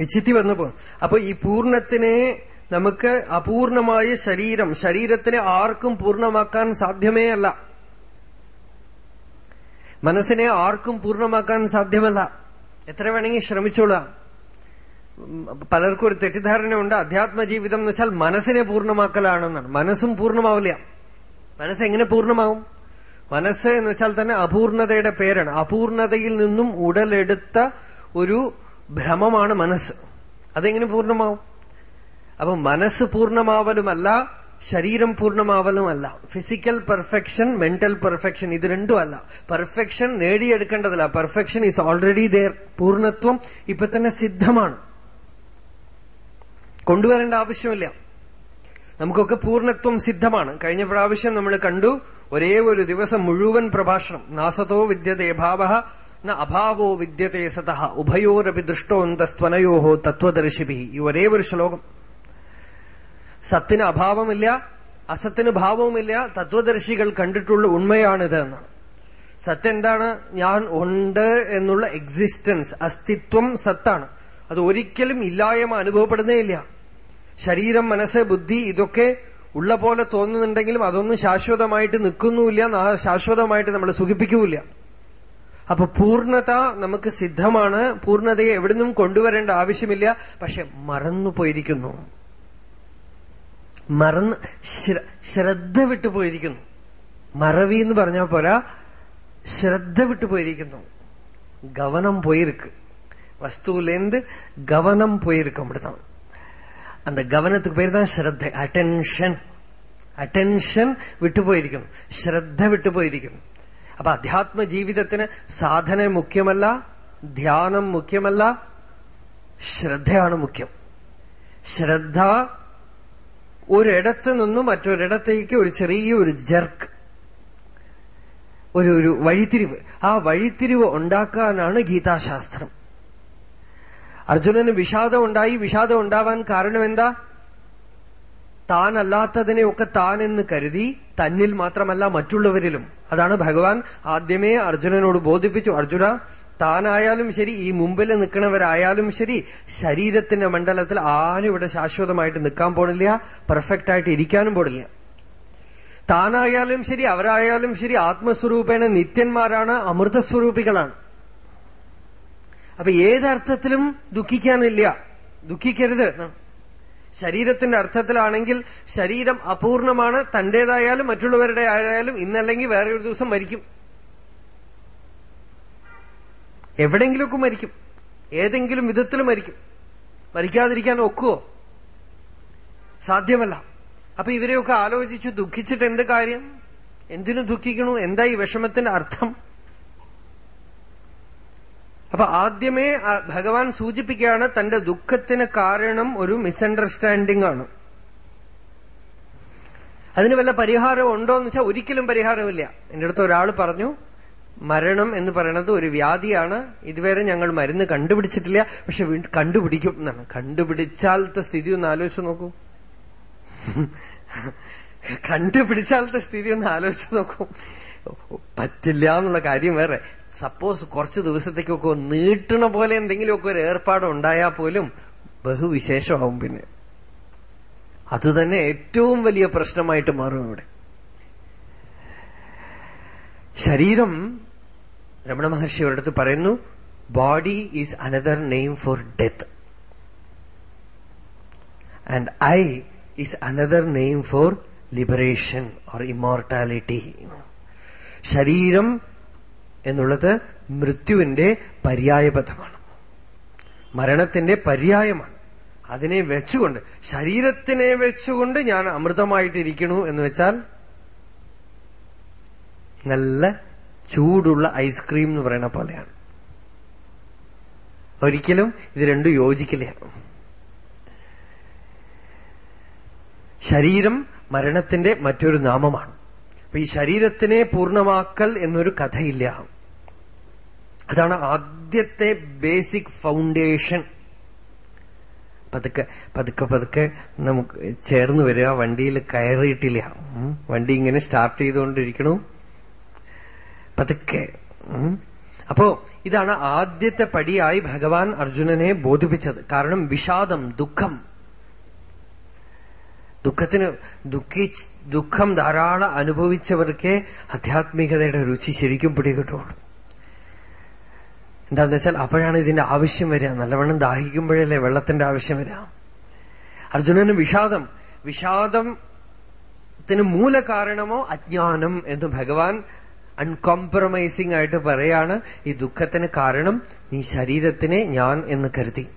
വിച്ഛിത്തി വന്നു പോകും അപ്പൊ ഈ പൂർണത്തിനെ നമുക്ക് അപൂർണമായ ശരീരം ശരീരത്തിനെ ആർക്കും പൂർണമാക്കാൻ സാധ്യമേ അല്ല. മനസ്സിനെ ആർക്കും പൂർണമാക്കാൻ സാധ്യമല്ല. എത്ര വേണമെങ്കിൽ ശ്രമിച്ചോളാം. പലർക്കും ഒരു തെറ്റിദ്ധാരണയുണ്ട് അധ്യാത്മ ജീവിതം എന്ന് വെച്ചാൽ മനസ്സിനെ പൂർണമാക്കലാണെന്നാണ് മനസ്സും പൂർണമാവില്ല മനസ്സ് എങ്ങനെ പൂർണമാവും മനസ്സ് എന്ന് വെച്ചാൽ തന്നെ അപൂർണതയുടെ പേരാണ്. അപൂർണതയിൽ നിന്നും ഉടലെടുത്ത ഒരു ഭ്രമമാണ് മനസ്സ്. അതെങ്ങനെ പൂർണമാവും? അപ്പൊ മനസ്സ് പൂർണമാവലുമല്ല ശരീരം പൂർണമാവലുമല്ല. ഫിസിക്കൽ പെർഫെക്ഷൻ മെന്റൽ പെർഫെക്ഷൻ ഇത് രണ്ടും അല്ല. പെർഫെക്ഷൻ നേടിയെടുക്കേണ്ടതല്ല. പെർഫെക്ഷൻ ഈസ് ഓൾറെഡി ദർ പൂർണത്വം ഇപ്പൊ തന്നെ സിദ്ധമാണ്. കൊണ്ടുവരേണ്ട ആവശ്യമില്ല. നമുക്കൊക്കെ പൂർണത്വം സിദ്ധമാണ്. കഴിഞ്ഞ പ്രാവശ്യം നമ്മൾ കണ്ടു ഒരേ ഒരു ദിവസം മുഴുവൻ പ്രഭാഷണം. നാസതോ വിദ്യതേ ഭാവ അഭാവോ വിദ്യത്തെ സത ഉഭയോരപി ദൃഷ്ടോന്തസ്ത്വനയോഹോ തത്വദർശിഭി ഈ ഒരേ ഒരു ശ്ലോകം. സത്തിന് അഭാവമില്ല അസത്തിന് ഭാവവുമില്ല തത്വദർശികൾ കണ്ടിട്ടുള്ള ഉണ്മയാണിത് എന്നാണ്. സത്തെന്താണ്? ഞാൻ ഉണ്ട് എന്നുള്ള എക്സിസ്റ്റൻസ് അസ്തിത്വം സത്താണ്. അത് ഒരിക്കലും ഇല്ലായ്മ അനുഭവപ്പെടുന്നേ ഇല്ല. ശരീരം മനസ്സ് ബുദ്ധി ഇതൊക്കെ ഉള്ള പോലെ തോന്നുന്നുണ്ടെങ്കിലും അതൊന്നും ശാശ്വതമായിട്ട് നിൽക്കുന്നുമില്ല ശാശ്വതമായിട്ട് നമ്മൾ സുഖിപ്പിക്കൂല അപ്പൊ പൂർണ്ണത നമുക്ക് സിദ്ധമാണ് പൂർണ്ണതയെ എവിടുന്നും കൊണ്ടുവരേണ്ട ആവശ്യമില്ല പക്ഷെ മറന്നു പോയിരിക്കുന്നു മറന്ന് ശ്രദ്ധ വിട്ടുപോയിരിക്കുന്നു മറവി എന്ന് പറഞ്ഞാൽ പോരാ ശ്രദ്ധ വിട്ടുപോയിരിക്കുന്നു கவனம் போயிருக்கு வஸ்துலேருந்து கவனம் போயிருக்கு அப்படித்தான் அந்த கவனத்துக்கு பேர் தான் ശ്രദ്ധ അറ്റൻഷൻ അറ്റൻഷൻ വിട്ടുപോയിരിക്കുന്നു ശ്രദ്ധ വിട്ടുപോയിരിക്കുന്നു അപ്പൊ അധ്യാത്മ ജീവിതത്തിന് സാധന മുഖ്യമല്ല ധ്യാനം മുഖ്യമല്ല ശ്രദ്ധയാണ് മുഖ്യം. ശ്രദ്ധ ഒരിടത്ത് നിന്നും മറ്റൊരിടത്തേക്ക് ഒരു ചെറിയ ഒരു ജർക്ക് ഒരു ഒരു വഴിത്തിരിവ്. ആ വഴിത്തിരിവ് ഉണ്ടാക്കാനാണ് ഗീതാശാസ്ത്രം. അർജുനന് വിഷാദം ഉണ്ടായി വിഷാദം ഉണ്ടാവാൻ കാരണം എന്താ? താനല്ലാത്തതിനെയൊക്കെ താൻ എന്ന് കരുതി തന്നിൽ മാത്രമല്ല മറ്റുള്ളവരിലും. അതാണ് ഭഗവാൻ ആദ്യമേ അർജുനനോട് ബോധിപ്പിച്ചു. അർജുന താനായാലും ശരി ഈ മുമ്പിൽ നിൽക്കുന്നവരായാലും ശരി ശരീരത്തിന്റെ മണ്ഡലത്തിൽ ആരും ഇവിടെ ശാശ്വതമായിട്ട് നിൽക്കാൻ പോണില്ല പെർഫെക്റ്റ് ആയിട്ട് ഇരിക്കാനും പോണില്ല. താനായാലും ശരി അവരായാലും ശരി ആത്മസ്വരൂപേണ നിത്യന്മാരാണ് അമൃതസ്വരൂപികളാണ്. അപ്പൊ ഏതർത്ഥത്തിലും ദുഃഖിക്കാനില്ല. ദുഃഖിക്കരുത്. ശരീരത്തിന്റെ അർത്ഥത്തിലാണെങ്കിൽ ശരീരം അപൂർണമാണ് തന്റേതായാലും മറ്റുള്ളവരുടെ ആയാലും ഇന്നല്ലെങ്കിൽ വേറെ ഒരു ദിവസം മരിക്കും. എവിടെയെങ്കിലുമൊക്കെ മരിക്കും. ഏതെങ്കിലും വിധത്തിൽ മരിക്കും. മരിക്കാതിരിക്കാൻ ഒക്കുവോ? സാധ്യമല്ല. അപ്പൊ ഇവരെയൊക്കെ ആലോചിച്ച് ദുഃഖിച്ചിട്ട് എന്ത് കാര്യം? എന്തിനു ദുഃഖിക്കണു എന്താ ഈ വിഷമത്തിന്റെ അർത്ഥം? അപ്പൊ ആദ്യമേ ഭഗവാൻ സൂചിപ്പിക്കുകയാണ് തന്റെ ദുഃഖത്തിന് കാരണം ഒരു മിസ്അണ്ടർസ്റ്റാൻഡിംഗ് ആണ്. അതിന് വല്ല പരിഹാരം ഉണ്ടോ എന്ന് വെച്ചാൽ ഒരിക്കലും പരിഹാരമില്ല. എന്റെ അടുത്ത് ഒരാൾ പറഞ്ഞു മരണം എന്ന് പറയുന്നത് ഒരു വ്യാധിയാണ്. ഇതുവരെ ഞങ്ങൾ മരുന്ന് കണ്ടുപിടിച്ചിട്ടില്ല. പക്ഷെ കണ്ടുപിടിക്കും എന്നാണ്. കണ്ടുപിടിച്ചാലത്തെ സ്ഥിതി ഒന്ന് ആലോചിച്ച് നോക്കൂ. കണ്ടുപിടിച്ചാലത്തെ സ്ഥിതി ഒന്ന് ആലോചിച്ച് നോക്കൂ. പറ്റില്ല എന്നുള്ള കാര്യം വേറെ. സപ്പോസ് കുറച്ച് ദിവസത്തേക്കൊക്കെ നീട്ടണ പോലെ എന്തെങ്കിലുമൊക്കെ ഒരു ഏർപ്പാട് ഉണ്ടായാൽ പോലും ബഹുവിശേഷമാവും പിന്നെ. അതുതന്നെ ഏറ്റവും വലിയ പ്രശ്നമായിട്ട് മാറും ഇവിടെ. ശരീരം രമണ മഹർഷി ഒരിടത്ത് പറയുന്നു body is another name for death and I is another name for liberation or immortality ശരീരം എന്നുള്ളത് മൃത്യുവിന്റെ പര്യായപഥമാണ് മരണത്തിന്റെ പര്യായമാണ്. അതിനെ വെച്ചുകൊണ്ട് ശരീരത്തിനെ വെച്ചുകൊണ്ട് ഞാൻ അമൃതമായിട്ടിരിക്കണു എന്ന് വെച്ചാൽ നല്ല ചൂടുള്ള ഐസ്ക്രീം എന്ന് പറയുന്ന പോലെയാണ്. ഒരിക്കലും ഇത് രണ്ടും യോജിക്കില്ല. ശരീരം മരണത്തിന്റെ മറ്റൊരു നാമമാണ്. അപ്പൊ ഈ ശരീരത്തിനെ പൂർണമാക്കൽ എന്നൊരു കഥയില്ല. അതാണ് ആദ്യത്തെ ബേസിക് ഫൗണ്ടേഷൻ. പതുക്കെ പതുക്കെ പതുക്കെ നമുക്ക് ചേർന്ന് വരിക. വണ്ടിയിൽ കയറിയിട്ടില്ല. വണ്ടി ഇങ്ങനെ സ്റ്റാർട്ട് ചെയ്തുകൊണ്ടിരിക്കണു. പതുക്കെ അപ്പോ ഇതാണ് ആദ്യത്തെ പടിയായി ഭഗവാൻ അർജുനനെ ബോധിപ്പിച്ചത്. കാരണം വിഷാദം ദുഃഖം. ദുഃഖത്തിന് ദുഃഖി ദുഃഖം ധാരാളം അനുഭവിച്ചവർക്കേ ആധ്യാത്മികതയുടെ രുചി ശരിക്കും പിടികിട്ടുള്ളൂ. എന്താന്ന് വെച്ചാൽ അപ്പോഴാണ് ഇതിന്റെ ആവശ്യം വരിക. നല്ലവണ്ണം ദാഹിക്കുമ്പോഴല്ലേ വെള്ളത്തിന്റെ ആവശ്യം വരിക. അർജുനന് വിഷാദം. വിഷാദത്തിന് മൂല കാരണമോ അജ്ഞാനം എന്ന് ഭഗവാൻ അൺകോംപ്രമൈസിംഗ് ആയിട്ട് പറയാണ്. ഈ ദുഃഖത്തിന് കാരണം നീ ശരീരത്തിനെ ഞാൻ എന്ന് കരുതി.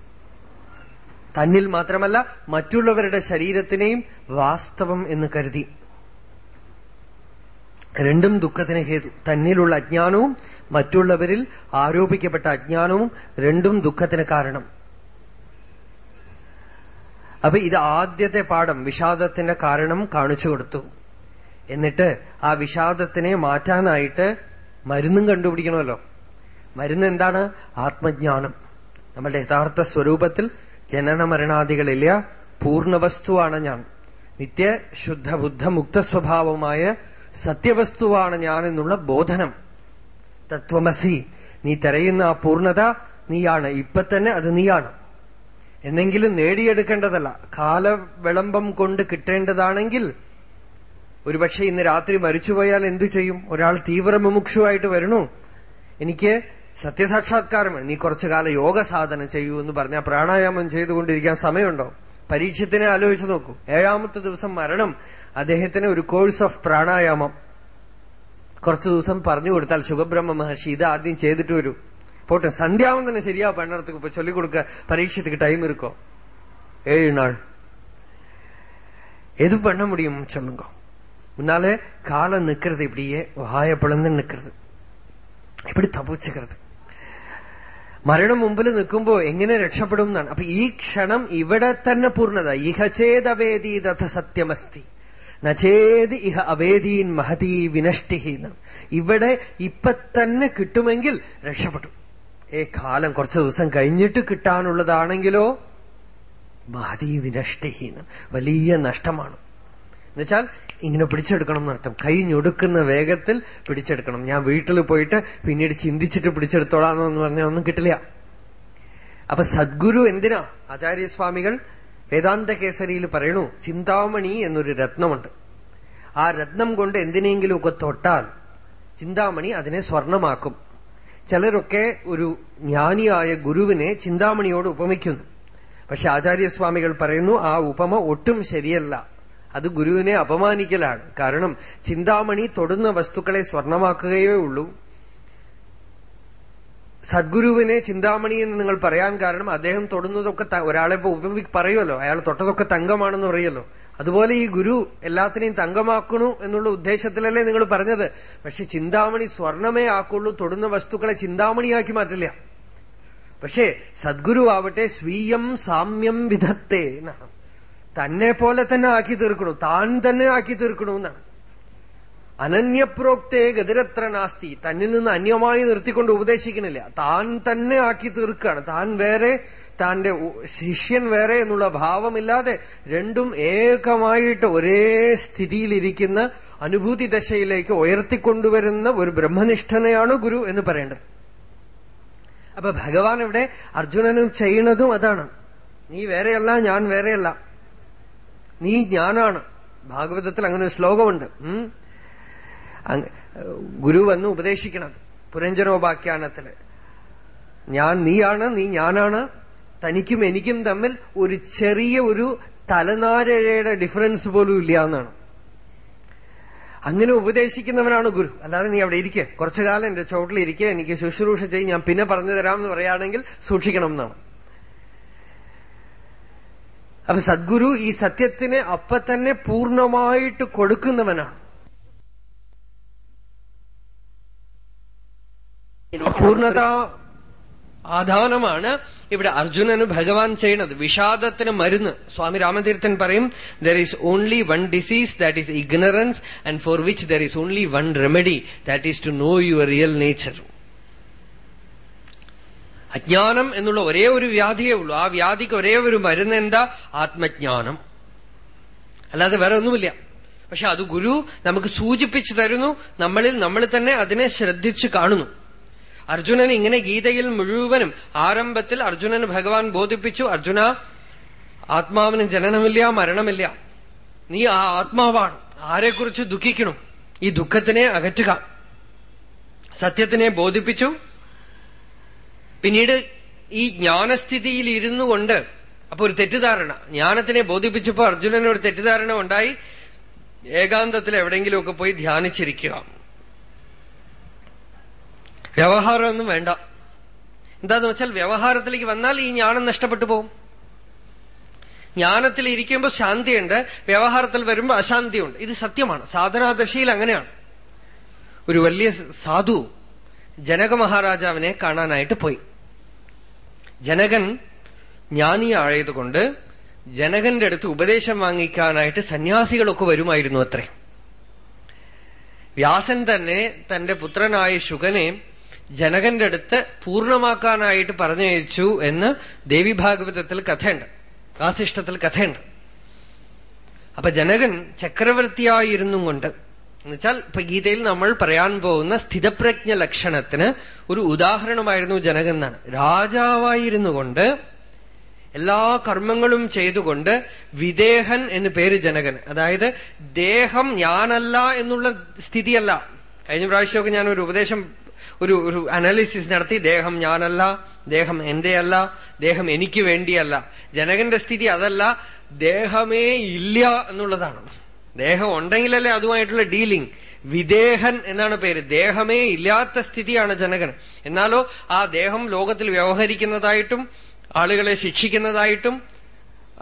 തന്നിൽ മാത്രമല്ല മറ്റുള്ളവരുടെ ശരീരത്തിനെയും വാസ്തവം എന്ന് കരുതി. രണ്ടും ദുഃഖത്തിന് ഹേതു. തന്നിലുള്ള അജ്ഞാനവും മറ്റുള്ളവരിൽ ആരോപിക്കപ്പെട്ട അജ്ഞാനവും രണ്ടും ദുഃഖത്തിന് കാരണം. അപ്പൊ ഇത് ആദ്യത്തെ പാഠം വിഷാദത്തിന്റെ കാരണം കാണിച്ചു കൊടുത്തു. എന്നിട്ട് ആ വിഷാദത്തിനെ മാറ്റാനായിട്ട് മരുന്നും കണ്ടുപിടിക്കണമല്ലോ. മരുന്ന് എന്താണ്? ആത്മജ്ഞാനം. നമ്മളുടെ യഥാർത്ഥ സ്വരൂപത്തിൽ ജനന മരണാദികളില്ല പൂർണവസ്തുവാണ് ഞാൻ. നിത്യ ശുദ്ധ ബുദ്ധ മുക്ത സ്വഭാവമായ സത്യവസ്തുവാണ് ഞാൻ എന്നുള്ള ബോധനം. തത്വമസി. നീ തിരയുന്ന ആ പൂർണത നീയാണ്. ഇപ്പൊ തന്നെ അത് നീയാണ്. എന്നെങ്കിലും നേടിയെടുക്കേണ്ടതല്ല. കാല കാലവിളംബം കൊണ്ട് കിട്ടേണ്ടതാണെങ്കിൽ ഒരുപക്ഷെ ഇന്ന് രാത്രി മരിച്ചുപോയാൽ എന്തു ചെയ്യും? ഒരാൾ തീവ്ര മുമുക്ഷുവായിട്ട് വരണു. എനിക്ക് സത്യസാക്ഷാത്കാരം നീ കുറച്ചു കാലം യോഗ സാധന ചെയ്യൂ എന്ന് പറഞ്ഞാൽ പ്രാണായാമം ചെയ്തുകൊണ്ടിരിക്കാൻ സമയമുണ്ടോ? പരീക്ഷത്തിനെ ആലോചിച്ച് നോക്കൂ. ഏഴാമത്തെ ദിവസം മരണം. അദ്ദേഹത്തിന് ഒരു കോഴ്സ് ഓഫ് പ്രാണായാമം. കുറച്ചു ദിവസം പറഞ്ഞു കൊടുത്താൽ ശുഭബ്രഹ്മ മഹർഷി ഇത് ആദ്യം ചെയ്തിട്ട് വരൂ போட்டேன் சந்தியாவந்தனை சரியா பண்ணுறதுக்கு இப்ப சொல்லிக் கொடுக்க பரீட்சத்துக்கு டைம் இருக்கும் ஏழு நாள் எது பண்ண முடியும் சொல்லுங்க முன்னால காலம் நிக்கிறது இப்படியே வாய பிளந்து நிக்கிறது இப்படி தப்பிச்சுக்கிறது മരണം മുമ്പിൽ നിൽക്കുമ്പോ എങ്ങനെ രക്ഷപ്പെടും എന്നാണ് അപ്പൊ ഈ ക്ഷണം ഇവിടെ തന്നെ പൂർണത ഇഹചേതവേദീതഥ സത്യമസ്തി നചേത് ഇഹ അവേദീൻ മഹതീ വിനഷ്ടി എന്നാണ് ഇവിടെ ഇപ്പൊ തന്നെ കിട്ടുമെങ്കിൽ രക്ഷപ്പെട്ടു. ഏ കാലം കുറച്ച് ദിവസം കഴിഞ്ഞിട്ട് കിട്ടാനുള്ളതാണെങ്കിലോ? മഹതീ വിനഷ്ടി വലിയ നഷ്ടമാണ്. എന്നുവെച്ചാൽ ഇങ്ങനെ പിടിച്ചെടുക്കണം എന്നർത്ഥം. കൈ ഞൊടുക്കുന്ന വേഗത്തിൽ പിടിച്ചെടുക്കണം. ഞാൻ വീട്ടിൽ പോയിട്ട് പിന്നീട് ചിന്തിച്ചിട്ട് പിടിച്ചെടുത്തോളാന്ന് പറഞ്ഞാൽ ഒന്നും കിട്ടില്ല. അപ്പൊ സദ്ഗുരു എന്തിനാ? ആചാര്യസ്വാമികൾ വേദാന്ത കേസരിയിൽ പറയണു ചിന്താമണി എന്നൊരു രത്നമുണ്ട്. ആ രത്നം കൊണ്ട് എന്തിനെങ്കിലുമൊക്കെ തൊട്ടാൽ ചിന്താമണി അതിനെ സ്വർണമാക്കും. ചിലരൊക്കെ ഒരു ജ്ഞാനിയായ ഗുരുവിനെ ചിന്താമണിയോട് ഉപമിക്കുന്നു. പക്ഷെ ആചാര്യസ്വാമികൾ പറയുന്നു ആ ഉപമ ഒട്ടും ശരിയല്ല. അത് ഗുരുവിനെ അപമാനിക്കലാണ്. കാരണം ചിന്താമണി തൊടുന്ന വസ്തുക്കളെ സ്വർണമാക്കുകയേ ഉള്ളൂ. സദ്ഗുരുവിനെ ചിന്താമണി എന്ന് നിങ്ങൾ പറയാൻ കാരണം അദ്ദേഹം തൊടുന്നതൊക്കെ ഒരാളെ ഇപ്പൊ ഉപമി പറയുമല്ലോ. അയാൾ തൊട്ടതൊക്കെ തങ്കമാണെന്ന് പറയല്ലോ അതുപോലെ ഈ ഗുരു എല്ലാത്തിനെയും തങ്കമാക്കണു എന്നുള്ള ഉദ്ദേശത്തിലല്ലേ നിങ്ങൾ പറഞ്ഞത്. പക്ഷെ ചിന്താമണി സ്വർണമേ ആക്കുള്ളൂ. തൊടുന്ന വസ്തുക്കളെ ചിന്താമണിയാക്കി മാറ്റില്ല. പക്ഷേ സദ്ഗുരു ആവട്ടെ സ്വീയം സാമ്യം വിധത്തെ എന്നാണ്. തന്നെ പോലെ തന്നെ ആക്കി തീർക്കണു. താൻ തന്നെ ആക്കി തീർക്കണു എന്നാണ്. അനന്യപ്രോക്തേ ഗതിരത്ര നാസ്തി. തന്നിൽ നിന്ന് അന്യമായി നിർത്തിക്കൊണ്ട് ഉപദേശിക്കണില്ല. താൻ തന്നെ ആക്കി തീർക്കുകയാണ്. താൻ വേറെ താന്റെ ശിഷ്യൻ വേറെ എന്നുള്ള ഭാവമില്ലാതെ രണ്ടും ഏകമായിട്ട് ഒരേ സ്ഥിതിയിലിരിക്കുന്ന അനുഭൂതി ദശയിലേക്ക് ഉയർത്തിക്കൊണ്ടുവരുന്ന ഒരു ബ്രഹ്മനിഷ്ഠനെയാണ് ഗുരു എന്ന് പറയേണ്ടത്. അപ്പൊ ഭഗവാൻ ഇവിടെ അർജുനനും ചെയ്യുന്നതും അതാണ്. നീ വേറെയല്ല ഞാൻ വേറെയല്ല. നീ ഞാനാണ് ഭാഗവതത്തിൽ അങ്ങനെ ഒരു ശ്ലോകമുണ്ട്. ഉം? ഗുരു വന്ന് ഉപദേശിക്കണത് പുരഞ്ജനോപാഖ്യാനത്തിൽ ഞാൻ നീയാണ് നീ ഞാനാണ്. തനിക്കും എനിക്കും തമ്മിൽ ഒരു ചെറിയ ഒരു തലനാരഴയുടെ ഡിഫറൻസ് പോലും ഇല്ല എന്നാണ്. അങ്ങനെ ഉപദേശിക്കുന്നവനാണ് ഗുരു. അല്ലാതെ നീ അവിടെ ഇരിക്കെ. കുറച്ചു കാലം എന്റെ ചോട്ടിൽ ഇരിക്കെ. എനിക്ക് ശുശ്രൂഷ ചെയ്യും ഞാൻ പിന്നെ പറഞ്ഞു തരാം എന്ന് പറയുകയാണെങ്കിൽ സൂക്ഷിക്കണം എന്നാണ്. അപ്പൊ സദ്ഗുരു ഈ സത്യത്തിനെ അപ്പൊ തന്നെ പൂർണമായിട്ട് കൊടുക്കുന്നവനാണ്. പൂർണത ആധാനമാണ് ഇവിടെ അർജുനന് ഭഗവാൻ ചെയ്യണത്. വിഷാദത്തിന് മരുന്ന്. സ്വാമി രാമതീർത്ഥൻ പറയും there is only one disease that is ignorance and for which there is only one remedy that is to know your real nature അജ്ഞാനം എന്നുള്ള ഒരേ ഒരു വ്യാധിയേ ഉള്ളൂ. ആ വ്യാധിക്ക് ഒരേ ഒരു മരുന്ന് എന്താ? ആത്മജ്ഞാനം. അല്ലാതെ വേറെ ഒന്നുമില്ല. പക്ഷെ അത് ഗുരു നമുക്ക് സൂചിപ്പിച്ചു തരുന്നു. നമ്മളിൽ നമ്മൾ തന്നെ അതിനെ ശ്രദ്ധിച്ചു കാണുന്നു. അർജുനൻ ഇങ്ങനെ ഗീതയിൽ മുഴുവനും ആരംഭത്തിൽ അർജുനന് ഭഗവാൻ ബോധിപ്പിച്ചു. അർജുന ആത്മാവിന് ജനനമില്ല മരണമില്ല. നീ ആ ആത്മാവാണ്. ആരെക്കുറിച്ച് ദുഃഖിക്കണം? ഈ ദുഃഖത്തിനെ അകറ്റുക. സത്യത്തിനെ ബോധിപ്പിച്ചു. പിന്നീട് ഈ ജ്ഞാനസ്ഥിതിയിൽ ഇരുന്നു കൊണ്ട് അപ്പൊ ഒരു തെറ്റിദ്ധാരണ. ജ്ഞാനത്തിനെ ബോധിപ്പിച്ചപ്പോ അർജുനന് ഒരു തെറ്റിദ്ധാരണ ഉണ്ടായി. ഏകാന്തത്തിൽ എവിടെയെങ്കിലുമൊക്കെ പോയി ധ്യാനിച്ചിരിക്കുക. വ്യവഹാരമൊന്നും വേണ്ട. എന്താന്ന് വെച്ചാൽ വ്യവഹാരത്തിലേക്ക് വന്നാൽ ഈ ജ്ഞാനം നഷ്ടപ്പെട്ടു പോകും ജ്ഞാനത്തിൽ ഇരിക്കുമ്പോൾ ശാന്തിയുണ്ട് വ്യവഹാരത്തിൽ വരുമ്പോൾ അശാന്തിയുണ്ട്. ഇത് സത്യമാണ്. സാധനാദശയിൽ അങ്ങനെയാണ്. ഒരു വലിയ സാധു ജനക മഹാരാജാവിനെ കാണാനായിട്ട് പോയി. ജനകൻ ജ്ഞാനിയായതുകൊണ്ട് ജനകന്റെ അടുത്ത് ഉപദേശം വാങ്ങിക്കാനായിട്ട് സന്യാസികളൊക്കെ വരുമായിരുന്നു അത്രേ. വ്യാസൻ തന്നെ തന്റെ പുത്രനായ ശുഗനെ ജനകന്റെ അടുത്ത് പൂർണമാക്കാനായിട്ട് പറഞ്ഞയച്ചു എന്ന് ദേവി ഭാഗവതത്തിൽ കഥയുണ്ട്. വാസിഷ്ടത്തിൽ കഥയുണ്ട്. അപ്പൊ ജനകൻ ചക്രവർത്തിയായിരുന്നു കൊണ്ട് എന്നുവെച്ചാൽ ഇപ്പൊ ഗീതയിൽ നമ്മൾ പറയാൻ പോകുന്ന സ്ഥിതപ്രജ്ഞ ലക്ഷണത്തിന് ഒരു ഉദാഹരണമായിരുന്നു ജനകൻ എന്നാണ്. രാജാവായിരുന്നു കൊണ്ട് എല്ലാ കർമ്മങ്ങളും ചെയ്തുകൊണ്ട് വിദേഹൻ എന്ന് പേര് ജനകൻ. അതായത് ദേഹം ഞാനല്ല എന്നുള്ള സ്ഥിതിയല്ല. കഴിഞ്ഞ പ്രാവശ്യമൊക്കെ ഞാൻ ഒരു ഉപദേശം ഒരു ഒരു അനാലിസിസ് നടത്തി ദേഹം ഞാനല്ല ദേഹം എന്റെയല്ല ദേഹം എനിക്ക് വേണ്ടിയല്ല. ജനകന്റെ സ്ഥിതി അതല്ല ദേഹമേ ഇല്ല എന്നുള്ളതാണ്. ദേഹം ഉണ്ടെങ്കിലല്ലേ അതുമായിട്ടുള്ള ഡീലിംഗ് വിദേഹൻ എന്നാണ് പേര്. ദേഹമേ ഇല്ലാത്ത സ്ഥിതിയാണ് ജനകൻ. എന്നാലോ ആ ദേഹം ലോകത്തിൽ വ്യവഹരിക്കുന്നതായിട്ടും ആളുകളെ ശിക്ഷിക്കുന്നതായിട്ടും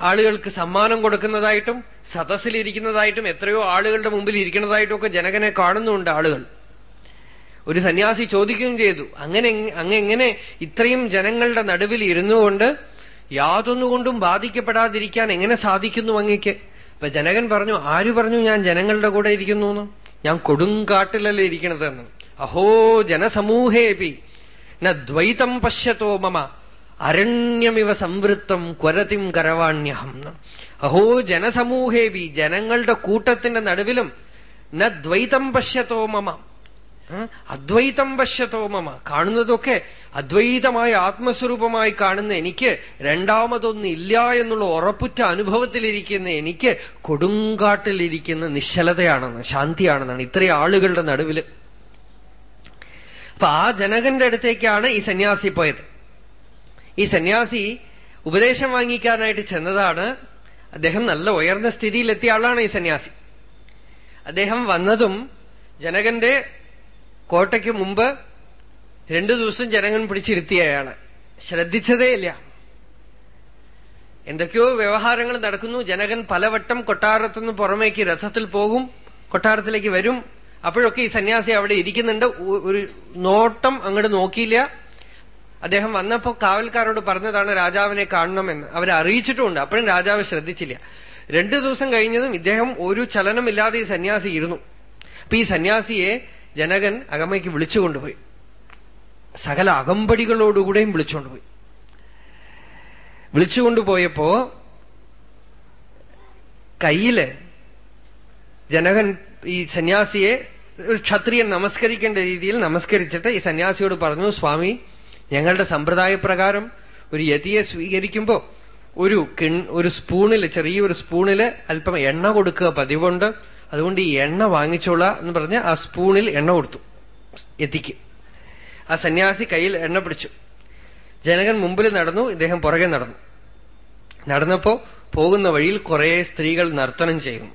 ആളുകൾക്ക് സമ്മാനം കൊടുക്കുന്നതായിട്ടും സദസ്സിലിരിക്കുന്നതായിട്ടും എത്രയോ ആളുകളുടെ മുമ്പിൽ ഇരിക്കുന്നതായിട്ടും ഒക്കെ ജനകനെ കാണുന്നുണ്ട് ആളുകൾ. ഒരു സന്യാസി ചോദിക്കുകയും ചെയ്തു. അങ്ങനെ അങ്ങ് എങ്ങനെ ഇത്രയും ജനങ്ങളുടെ നടുവിൽ ഇരുന്നു കൊണ്ട് യാതൊന്നുകൊണ്ടും ബാധിക്കപ്പെടാതിരിക്കാൻ എങ്ങനെ സാധിക്കുന്നു അങ്ങയ്ക്ക് ഇപ്പൊ ജനകൻ പറഞ്ഞു ആര് പറഞ്ഞു ഞാൻ ജനങ്ങളുടെ കൂടെ ഇരിക്കുന്നു എന്ന് ഞാൻ കൊടുങ്കാട്ടിലല്ലേ ഇരിക്കണതെന്ന്. അഹോ ജനസമൂഹേപി. നദ്വൈതം ദ്വൈതം പശ്യത്തോ മമ. അരണ്യമിവ സംവൃത്തം ക്വരതിം കരവാണ്യഹം. അഹോ ജനസമൂഹേപി. ജനങ്ങളുടെ കൂട്ടത്തിന്റെ നടുവിലും ന ദ്വൈതം പശ്യത്തോ മമ. അദ്വൈതം പശ്യത്തോ മമ. കാണുന്നതൊക്കെ അദ്വൈതമായ ആത്മസ്വരൂപമായി കാണുന്ന എനിക്ക് രണ്ടാമതൊന്നില്ല എന്നുള്ള ഉറപ്പുറ്റ അനുഭവത്തിലിരിക്കുന്ന എനിക്ക് കൊടുങ്കാട്ടിലിരിക്കുന്ന നിശ്ചലതയാണെന്ന് ശാന്തിയാണെന്നാണ് ഇത്രയും ആളുകളുടെ നടുവിൽ അപ്പൊ ആ ജനകന്റെ അടുത്തേക്കാണ് ഈ സന്യാസി പോയത്. ഈ സന്യാസി ഉപദേശം വാങ്ങിക്കാനായിട്ട് ചെന്നതാണ്. അദ്ദേഹം നല്ല ഉയർന്ന സ്ഥിതിയിലെത്തിയ ആളാണ് ഈ സന്യാസി. അദ്ദേഹം വന്നതും ജനകന്റെ കോട്ടയ്ക്ക് മുമ്പ് രണ്ടു ദിവസം ജനങ്ങൾ പിടിച്ചിരുത്തിയാണ് അയാൾ ശ്രദ്ധിച്ചതേയില്ല. എന്തൊക്കെയോ വ്യവഹാരങ്ങൾ നടക്കുന്നു. ജനകൻ പലവട്ടം കൊട്ടാരത്തുനിന്ന് പുറമേക്ക് രഥത്തിൽ പോകും കൊട്ടാരത്തിലേക്ക് വരും. അപ്പോഴൊക്കെ ഈ സന്യാസി അവിടെ ഇരിക്കുന്നുണ്ട്. ഒരു നോട്ടം അങ്ങോട്ട് നോക്കിയില്ല. അദ്ദേഹം വന്നപ്പോ കാവൽക്കാരോട് പറഞ്ഞതാണ് രാജാവിനെ കാണണമെന്ന്. അവരെ അറിയിച്ചിട്ടുമുണ്ട്. അപ്പോഴും രാജാവ് ശ്രദ്ധിച്ചില്ല. രണ്ടു ദിവസം കഴിഞ്ഞതും ഇദ്ദേഹം ഒരു ചലനമില്ലാതെ ഈ സന്യാസി ഇരുന്നു. അപ്പൊ ഈ സന്യാസിയെ ജനകൻ അകമയ്ക്ക് വിളിച്ചുകൊണ്ടുപോയി സകല അകമ്പടികളോടുകൂടെയും വിളിച്ചുകൊണ്ടുപോയി വിളിച്ചുകൊണ്ടുപോയപ്പോ കയ്യിൽ ജനകൻ ഈ സന്യാസിയെ ഒരു ക്ഷത്രിയൻ നമസ്കരിക്കേണ്ട രീതിയിൽ നമസ്കരിച്ചിട്ട് ഈ സന്യാസിയോട് പറഞ്ഞു സ്വാമി ഞങ്ങളുടെ സമ്പ്രദായ പ്രകാരം ഒരു യതിയെ സ്വീകരിക്കുമ്പോ ഒരു കിൺ ഒരു സ്പൂണിൽ ചെറിയൊരു സ്പൂണിൽ അല്പം എണ്ണ കൊടുക്കുക പതിവുണ്ട്. അതുകൊണ്ട് ഈ എണ്ണ വാങ്ങിച്ചോള എന്ന് പറഞ്ഞ് ആ സ്പൂണിൽ എണ്ണ കൊടുത്തു. എത്തിക്ക്. ആ സന്യാസി കയ്യിൽ എണ്ണ പിടിച്ചു. ജനകൻ മുമ്പിൽ നടന്നു ഇദ്ദേഹം പുറകെ നടന്നു. നടന്നപ്പോ പോകുന്ന വഴിയിൽ കുറെ സ്ത്രീകൾ നർത്തനം ചെയ്യുന്നു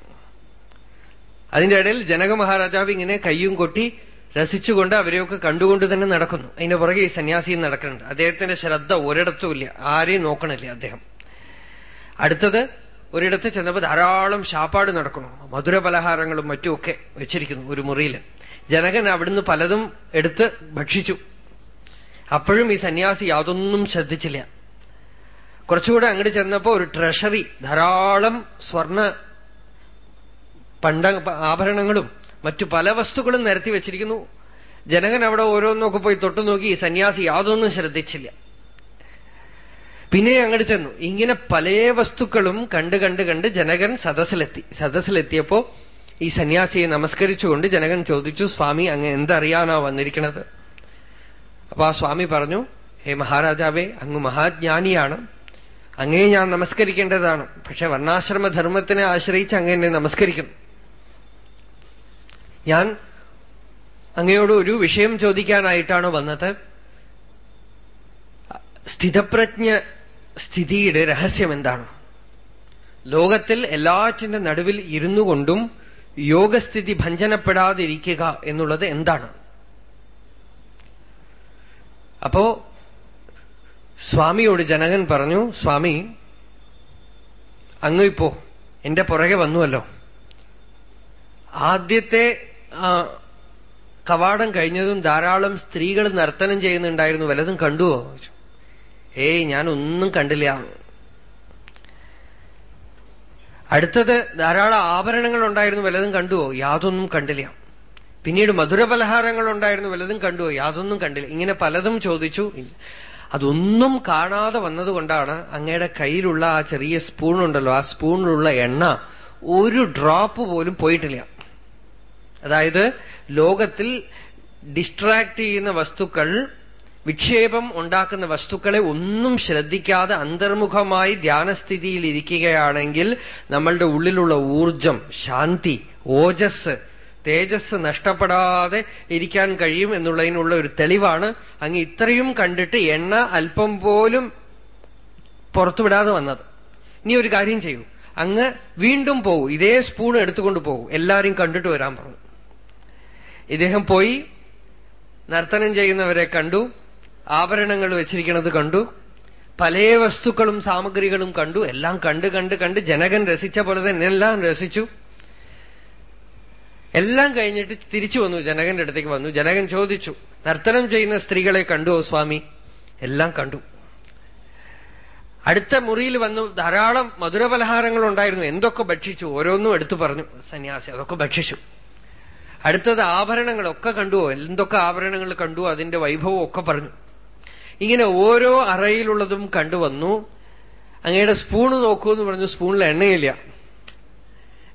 അതിന്റെ ഇടയിൽ ജനക മഹാരാജാവ് ഇങ്ങനെ കയ്യും കൊട്ടി രസിച്ചുകൊണ്ട് അവരെയൊക്കെ കണ്ടുകൊണ്ട് തന്നെ നടക്കുന്നു. അതിന്റെ പുറകെ ഈ സന്യാസിയും നടക്കുന്നുണ്ട്. അദ്ദേഹത്തിന്റെ ശ്രദ്ധ ഒരിടത്തുമില്ല ആരെയും നോക്കണില്ല അദ്ദേഹം. അടുത്തത് ഒരിടത്ത് ചെന്നപ്പോ ധാരാളം ശാപ്പാട് നടക്കുന്നു. മധുര പലഹാരങ്ങളും മറ്റുമൊക്കെ വെച്ചിരിക്കുന്നു ഒരു മുറിയിൽ ജനകൻ അവിടുന്ന് പലതും എടുത്ത് ഭക്ഷിച്ചു. അപ്പോഴും ഈ സന്യാസി യാതൊന്നും ശ്രദ്ധിച്ചില്ല. കുറച്ചുകൂടെ അങ്ങോട്ട് ചെന്നപ്പോ ഒരു ട്രഷറി ധാരാളം സ്വർണ പണ്ട ആഭരണങ്ങളും മറ്റു പല വസ്തുക്കളും നിരത്തി വെച്ചിരിക്കുന്നു. ജനകൻ അവിടെ ഓരോന്നൊക്കെ പോയി തൊട്ടുനോക്കി സന്യാസി യാതൊന്നും ശ്രദ്ധിച്ചില്ല. പിന്നെ അങ്ങോട്ട് ചെന്നു. ഇങ്ങനെ പല വസ്തുക്കളും കണ്ട് കണ്ട് കണ്ട് ജനകൻ സദസ്സിലെത്തി. സദസ്സിലെത്തിയപ്പോ ഈ സന്യാസിയെ നമസ്കരിച്ചുകൊണ്ട് ജനകൻ ചോദിച്ചു സ്വാമി അങ്ങ് എന്തറിയാനാ വന്നിരിക്കണത്? അപ്പൊ ആ സ്വാമി പറഞ്ഞു ഹേ മഹാരാജാവേ അങ്ങ് മഹാജ്ഞാനിയാണ്. അങ്ങേ ഞാൻ നമസ്കരിക്കേണ്ടതാണ്. പക്ഷെ വർണാശ്രമധർമ്മത്തിനെ ആശ്രയിച്ച് അങ്ങ് എന്നെ നമസ്കരിക്കുന്നു. ഞാൻ അങ്ങയോട് ഒരു വിഷയം ചോദിക്കാനായിട്ടാണ് വന്നത്. സ്ഥിതപ്രജ്ഞ സ്ഥിതിയുടെ രഹസ്യം എന്താണ് ലോകത്തിൽ എല്ലാറ്റിന്റെ നടുവിൽ ഇരുന്നു കൊണ്ടും യോഗസ്ഥിതി ഭഞ്ജനപ്പെടാതിരിക്കുക എന്നുള്ളത് എന്താണ്? അപ്പോ സ്വാമിയോട് ജനകൻ പറഞ്ഞു സ്വാമി അങ്ങ് ഇപ്പോ എന്റെ പുറകെ വന്നുവല്ലോ. ആദ്യത്തെ കവാടം കഴിഞ്ഞതും ധാരാളം സ്ത്രീകൾ നർത്തനം ചെയ്യുന്നുണ്ടായിരുന്നു വലതും കണ്ടുവോ? ഏയ് ഞാനൊന്നും കണ്ടില്ല. അടുത്തത് ധാരാളം ആഭരണങ്ങൾ ഉണ്ടായിരുന്നു വലതും കണ്ടുവോ? യാതൊന്നും കണ്ടില്ല. പിന്നീട് മധുര പലഹാരങ്ങൾ ഉണ്ടായിരുന്നു വലതും കണ്ടുവോ? യാതൊന്നും കണ്ടില്ല. ഇങ്ങനെ പലതും ചോദിച്ചു. അതൊന്നും കാണാതെ വന്നതുകൊണ്ടാണ് അങ്ങയുടെ കയ്യിലുള്ള ആ ചെറിയ സ്പൂൺ ഉണ്ടല്ലോ ആ സ്പൂണിലുള്ള എണ്ണ ഒരു ഡ്രോപ്പ് പോലും പോയിട്ടില്ല. അതായത് ലോകത്തിൽ ഡിസ്ട്രാക്ട് ചെയ്യുന്ന വസ്തുക്കൾ വിക്ഷേപം ഉണ്ടാക്കുന്ന വസ്തുക്കളെ ഒന്നും ശ്രദ്ധിക്കാതെ അന്തർമുഖമായി ധ്യാനസ്ഥിതിയിൽ ഇരിക്കുകയാണെങ്കിൽ നമ്മളുടെ ഉള്ളിലുള്ള ഊർജം ശാന്തി ഓജസ് തേജസ് നഷ്ടപ്പെടാതെ ഇരിക്കാൻ കഴിയും എന്നുള്ളതിനുള്ള ഒരു തെളിവാണ്. അങ്ങ് ഇത്രയും കണ്ടിട്ട് എണ്ണ അല്പം പോലും പുറത്തുവിടാതെ വന്നത്. ഇനി ഒരു കാര്യം ചെയ്യൂ. അങ്ങ് വീണ്ടും പോകൂ. ഇതേ സ്പൂൺ എടുത്തുകൊണ്ട് പോകൂ. എല്ലാരും കണ്ടിട്ട് വരാൻ പറഞ്ഞു. ഇദ്ദേഹം പോയി നർത്തനം ചെയ്യുന്നവരെ കണ്ടു. ആഭരണങ്ങൾ വെച്ചിരിക്കുന്നത് കണ്ടു. പല വസ്തുക്കളും സാമഗ്രികളും കണ്ടു. എല്ലാം കണ്ട് കണ്ട് കണ്ട് ജനകൻ രസിച്ച പോലെ തന്നെ എല്ലാം രസിച്ചു. എല്ലാം കഴിഞ്ഞിട്ട് തിരിച്ചു വന്നു. ജനകന്റെ അടുത്തേക്ക് വന്നു. ജനകൻ ചോദിച്ചു നർത്തനം ചെയ്യുന്ന സ്ത്രീകളെ കണ്ടുവോ സ്വാമി? എല്ലാം കണ്ടു. അടുത്ത മുറിയിൽ വന്നു ധാരാളം മധുരപലഹാരങ്ങൾ ഉണ്ടായിരുന്നു. എന്തൊക്കെ ഭക്ഷിച്ചു? ഓരോന്നും എടുത്തു പറഞ്ഞു. സന്യാസി അതൊക്കെ ഭക്ഷിച്ചു. അടുത്തത് ആഭരണങ്ങളൊക്കെ കണ്ടുവോ എന്തൊക്കെ ആഭരണങ്ങൾ കണ്ടു? അതിന്റെ വൈഭവം ഒക്കെ പറഞ്ഞു. ഇങ്ങനെ ഓരോ അറയിലുള്ളതും കണ്ടുവന്നു. അങ്ങയുടെ സ്പൂണ് നോക്കൂ എന്ന് പറഞ്ഞു സ്പൂണിൽ എണ്ണയില്ല.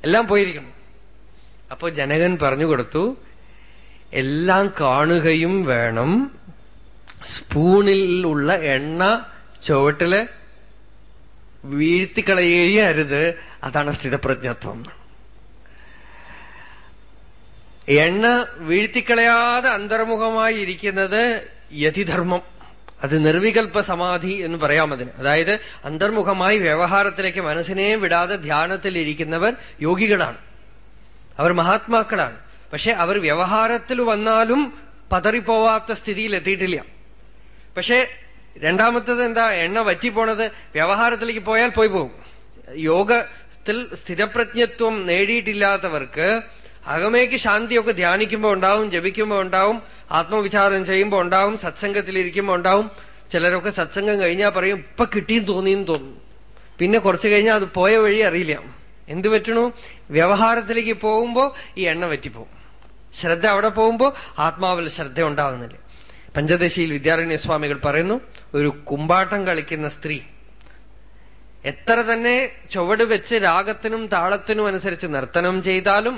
എല്ലാം പോയിരിക്കണം അപ്പോ ജനകൻ പറഞ്ഞു കൊടുത്തു എല്ലാം കാണുകയും വേണം. സ്പൂണിലുള്ള എണ്ണ ചുവട്ടിൽ വീഴ്ത്തിക്കളയരുത് അതാണ് സ്ഥിരപ്രജ്ഞത്വം. എണ്ണ വീഴ്ത്തിക്കളയാതെ അന്തർമുഖമായി ഇരിക്കുന്നത് യതിധർമ്മം. അത് നിർവികൽപ്പ സമാധി എന്ന് പറയാം അതിന്. അതായത് അന്തർമുഖമായി വ്യവഹാരത്തിലേക്ക് മനസ്സിനെ വിടാതെ ധ്യാനത്തിൽ ഇരിക്കുന്നവർ യോഗികളാണ്. അവർ മഹാത്മാക്കളാണ്. പക്ഷെ അവർ വ്യവഹാരത്തിൽ വന്നാലും പതറിപ്പോവാത്ത സ്ഥിതിയിൽ എത്തിയിട്ടില്ല പക്ഷെ രണ്ടാമത്തത് എന്താ? എണ്ണ വറ്റിപ്പോണത് വ്യവഹാരത്തിലേക്ക് പോയാൽ പോയി പോകും. യോഗത്തിൽ സ്ഥിരപ്രജ്ഞത്വം നേടിയിട്ടില്ലാത്തവർക്ക് അകമേക്ക് ശാന്തിയൊക്കെ ധ്യാനിക്കുമ്പോ ഉണ്ടാവും ജപിക്കുമ്പോ ഉണ്ടാവും ആത്മവിചാരം ചെയ്യുമ്പോ ഉണ്ടാവും സത്സംഗത്തിലിരിക്കുമ്പോൾ ഉണ്ടാവും. ചിലരൊക്കെ സത്സംഗം കഴിഞ്ഞാൽ പറയും ഇപ്പൊ കിട്ടിയെന്ന് തോന്നിയെന്ന് തോന്നും പിന്നെ കുറച്ചു കഴിഞ്ഞാൽ അത് പോയ വഴി അറിയില്ല. എന്തു പറ്റണു? വ്യവഹാരത്തിലേക്ക് പോകുമ്പോ ഈ എണ്ണ പറ്റിപ്പോവും ശ്രദ്ധ അവിടെ പോകുമ്പോ ആത്മാവിൽ ശ്രദ്ധ ഉണ്ടാവുന്നില്ല. പഞ്ചദശിയിൽ വിദ്യാരണ്യ സ്വാമികൾ പറയുന്നു ഒരു കുമ്പാട്ടം കളിക്കുന്ന സ്ത്രീ എത്ര തന്നെ ചുവട് വെച്ച് രാഗത്തിനും താളത്തിനും അനുസരിച്ച് നർത്തനം ചെയ്താലും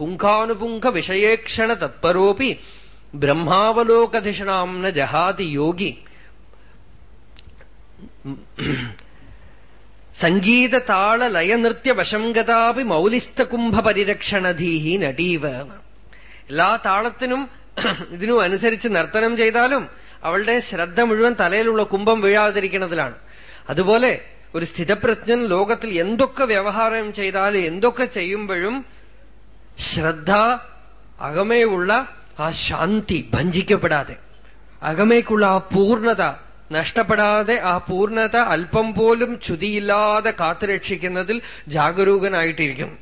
പുങ്കാനുപുങ്ക വിഷയേക്ഷണ തത്പരോപി ന ജഹാതി യോഗി സംഗീത താള ലയനൃത്യ വശംഗതാപി മൗലിസ്ത കുംഭ പരിരക്ഷണധീഹി നടീവ എല്ലാ താളത്തിനും ഇതിനും അനുസരിച്ച് നർത്തനം ചെയ്താലും അവളുടെ ശ്രദ്ധ മുഴുവൻ തലയിലുള്ള കുംഭം വീഴാതിരിക്കുന്നതിലാണ്. അതുപോലെ ഒരു സ്ഥിതപ്രജ്ഞൻ ലോകത്തിൽ എന്തൊക്കെ വ്യവഹാരം ചെയ്താലും എന്തൊക്കെ ചെയ്യുമ്പോഴും ശ്രദ്ധ അകമേയുള്ള ആ ശാന്തി ഭഞ്ചിക്കപ്പെടാതെ അകമേക്കുള്ള ആ പൂർണത നഷ്ടപ്പെടാതെ ആ പൂർണത അല്പം പോലും ചുതിയില്ലാതെ കാത്തുരക്ഷിക്കുന്നതിൽ ജാഗരൂകനായിട്ടിരിക്കും.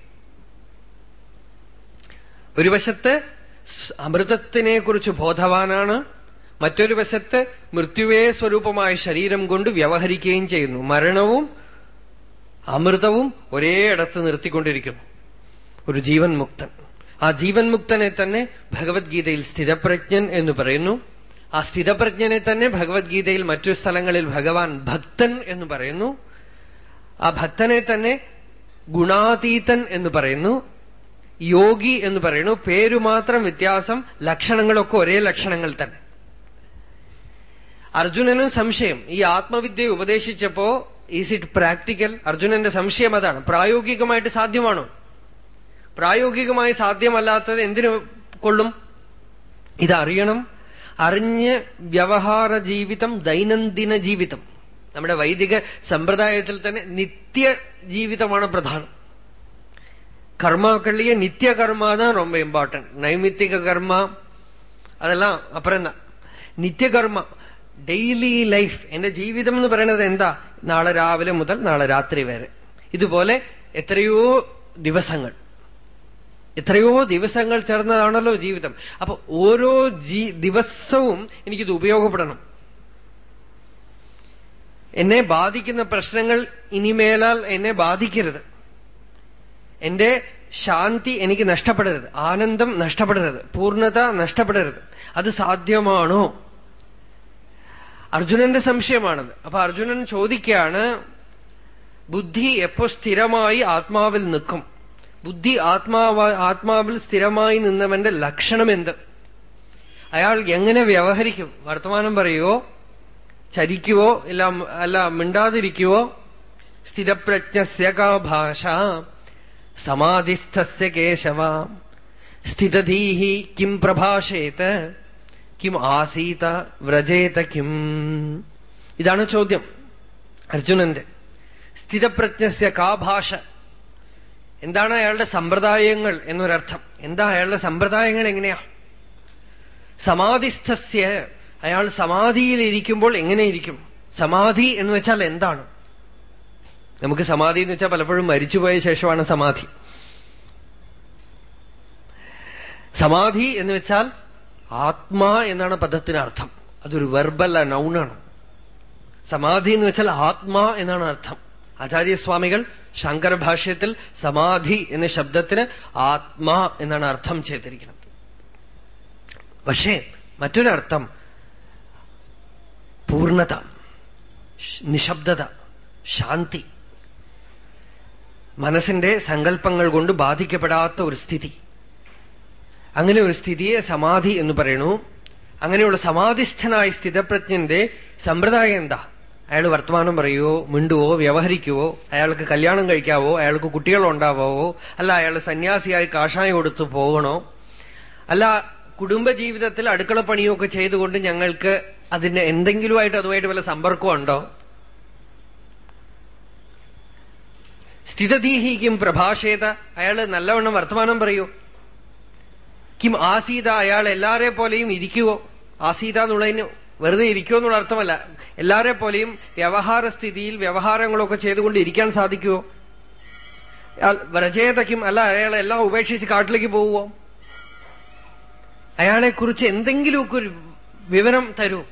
ഒരു വശത്ത് അമൃതത്തിനെ കുറിച്ച് ബോധവാനാണ് മറ്റൊരു വശത്ത് മൃത്യുവേ സ്വരൂപമായ ശരീരം കൊണ്ട് വ്യവഹരിക്കുകയും ചെയ്യുന്നു. മരണവും അമൃതവും ഒരേ ഇടത്ത് നിർത്തിക്കൊണ്ടിരിക്കുന്നു. ഒരു ജീവൻ മുക്തൻ. ആ ജീവൻ മുക്തനെ തന്നെ ഭഗവത്ഗീതയിൽ സ്ഥിതപ്രജ്ഞൻ എന്ന് പറയുന്നു. ആ സ്ഥിതപ്രജ്ഞനെ തന്നെ ഭഗവത്ഗീതയിൽ മറ്റു സ്ഥലങ്ങളിൽ ഭഗവാൻ ഭക്തൻ എന്ന് പറയുന്നു. ആ ഭക്തനെ തന്നെ ഗുണാതീതൻ എന്ന് പറയുന്നു. യോഗി എന്ന് പറയുന്നു. പേരു മാത്രം വ്യത്യാസം ലക്ഷണങ്ങളൊക്കെ ഒരേ ലക്ഷണങ്ങൾ തന്നെ. അർജുനനും സംശയം. ഈ ആത്മവിദ്യ ഉപദേശിച്ചപ്പോ ഈസ് ഇറ്റ് പ്രാക്ടിക്കൽ അർജുനന്റെ സംശയം അതാണ്. പ്രായോഗികമായിട്ട് സാധ്യമാണോ? പ്രായോഗികമായി സാധ്യമല്ലാത്തത് എന്തിനു കൊള്ളും ഇതറിയണം അറിഞ്ഞ് വ്യവഹാര ജീവിതം ദൈനംദിന ജീവിതം നമ്മുടെ വൈദിക സമ്പ്രദായത്തിൽ തന്നെ നിത്യ ജീവിതമാണ് പ്രധാനം கர்மாக்கள்லயே நித்திய கர்மா தான் ரொம்ப இம்பார்ட்டன்ட் நைமித்திக கர்மா അതെല്ലാം അപ്പുറം നിത്യ കർമ്മ ഡെയിലി ലൈഫ് എന്റെ ജീവിതം എന്ന് പറയുന്നത് എന്താ നാളെ രാവിലെ മുതൽ നാളെ രാത്രി വരെ ഇതുപോലെ എത്രയോ ദിവസങ്ങൾ എത്രയോ ദിവസങ്ങൾ ചേർന്നതാണല്ലോ ജീവിതം. അപ്പൊ ഓരോ ദിവസവും എനിക്കിത് ഉപയോഗപ്പെടണം. എന്നെ ബാധിക്കുന്ന പ്രശ്നങ്ങൾ ഇനിമേലാൽ എന്നെ ബാധിക്കരുത്. എന്റെ ശാന്തി എനിക്ക് നഷ്ടപ്പെടരുത്. ആനന്ദം നഷ്ടപ്പെടരുത്. പൂർണത നഷ്ടപ്പെടരുത്. അത് സാധ്യമാണോ? അർജുനന്റെ സംശയമാണത്. അപ്പൊ അർജുനൻ ചോദിക്കുകയാണ് ബുദ്ധി എപ്പോ സ്ഥിരമായി ആത്മാവിൽ നിൽക്കും? ബുദ്ധി ആത്മാവ ആത്മാവിൽ സ്ഥിരമായി നിന്നവന്റെ ലക്ഷണം എന്ത് അയാൾ എങ്ങനെ വ്യവഹരിക്കും? വർത്തമാനം പറയുവോ? ചരിക്കുവോ? ഇല്ല അല്ല മിണ്ടാതിരിക്കുവോ? സ്ഥിരപ്രജ്ഞസ്യ കാ ഭാഷ സമാധിസ്ഥസ്യ കേശവ. സ്ഥിതധീഹി കിം പ്രഭാഷേത്? കിം ആസീത? വ്രജേത കിം? ഇതാണ് ചോദ്യം അർജുനന്റെ. സ്ഥിതപ്രജ്ഞസ്യ കാ ഭാഷ. എന്താണ് അയാളുടെ സമ്പ്രദായങ്ങൾ എന്നൊരർത്ഥം. എന്താ അയാളുടെ സമ്പ്രദായങ്ങൾ എങ്ങനെയാ? സമാധിസ്ഥസ്യ അയാൾ സമാധിയിലിരിക്കുമ്പോൾ എങ്ങനെയിരിക്കും സമാധി എന്ന് വെച്ചാൽ എന്താണ്? നമുക്ക് സമാധി എന്ന് വെച്ചാൽ പലപ്പോഴും മരിച്ചുപോയ ശേഷമാണ് സമാധി. സമാധി എന്ന് വെച്ചാൽ ആത്മാ എന്നാണ് പദത്തിന് അർത്ഥം. അതൊരു വെർബല്ല നൗണാണ് സമാധി എന്ന് വെച്ചാൽ ആത്മാ എന്നാണ് അർത്ഥം. ആചാര്യസ്വാമികൾ ശങ്കര ഭാഷ്യത്തിൽ സമാധി എന്ന ശബ്ദത്തിന് ആത്മാ എന്നാണ് അർത്ഥം ചെയ്തിരിക്കുന്നത്. പക്ഷേ മറ്റൊരർത്ഥം പൂർണത നിശബ്ദത ശാന്തി മനസ്സിന്റെ സങ്കല്പങ്ങൾ കൊണ്ട് ബാധിക്കപ്പെടാത്ത ഒരു സ്ഥിതി. അങ്ങനെ ഒരു സ്ഥിതിയെ സമാധി എന്ന് പറയണു അങ്ങനെയുള്ള സമാധിസ്ഥനായ സ്ഥിതപ്രജ്ഞന്റെ സമ്പ്രദായം എന്താ? അയാൾ വർത്തമാനം പറയുവോ മിണ്ടുവോ വ്യവഹരിക്കുവോ അയാൾക്ക് കല്യാണം കഴിക്കാവോ അയാൾക്ക് കുട്ടികൾ കുട്ടികളുണ്ടാവോ അല്ല അയാൾ സന്യാസിയായി കാഷായം കൊടുത്തു പോകണോ? അല്ല കുടുംബജീവിതത്തിൽ അടുക്കള പണിയൊക്കെ ചെയ്തുകൊണ്ട് ഞങ്ങൾക്ക് അതിന് എന്തെങ്കിലുമായിട്ട് അതുമായിട്ട് വല്ല സമ്പർക്കമുണ്ടോ സ്ഥിതദീഹിക്കും പ്രഭാഷേത. അയാൾ നല്ലവണ്ണം വർത്തമാനം പറയൂ. കിം ആസീത അയാൾ എല്ലാരെ പോലെയും ഇരിക്കുവോ? ആസീത എന്നുള്ളതിന് വെറുതെ ഇരിക്കുമെന്നുള്ള അർത്ഥമല്ല. എല്ലാരെ പോലെയും വ്യവഹാര സ്ഥിതിയിൽ വ്യവഹാരങ്ങളൊക്കെ ചെയ്തുകൊണ്ട് ഇരിക്കാൻ സാധിക്കുമോ വ്രജേതയ്ക്കും അല്ല അയാളെ എല്ലാം ഉപേക്ഷിച്ച് കാട്ടിലേക്ക് പോവുമോ അയാളെക്കുറിച്ച് എന്തെങ്കിലുമൊക്കെ ഒരു വിവരം തരൂ.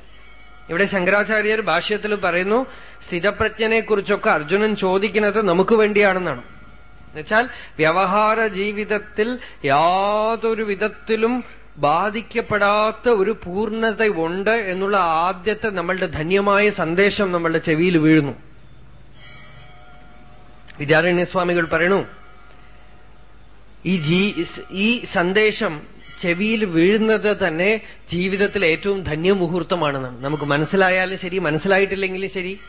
ഇവിടെ ശങ്കരാചാര്യർ ഭാഷ്യത്തിൽ പറയുന്നു സ്ഥിതപ്രജ്ഞനെ കുറിച്ചൊക്കെ അർജുനൻ ചോദിക്കുന്നത് നമുക്ക് വേണ്ടിയാണെന്നാണ്. എന്നുവെച്ചാൽ വ്യവഹാര ജീവിതത്തിൽ യാതൊരു വിധത്തിലും ബാധിക്കപ്പെടാത്ത ഒരു പൂർണത ഉണ്ട് എന്നുള്ള ആദ്യത്തെ നമ്മളുടെ ധന്യമായ സന്ദേശം നമ്മളുടെ ചെവിയിൽ വീഴുന്നു. വിദ്യാരണ്യസ്വാമികൾ പറയണു ഈ ഈ സന്ദേശം ചെവിയിൽ വീഴുന്നത് തന്നെ ജീവിതത്തിൽ ഏറ്റവും ധന്യ ധന്യമുഹൂർത്തമാണെന്നാണ്. നമുക്ക് മനസ്സിലായാലും ശരി മനസ്സിലായിട്ടില്ലെങ്കിലും ശരി.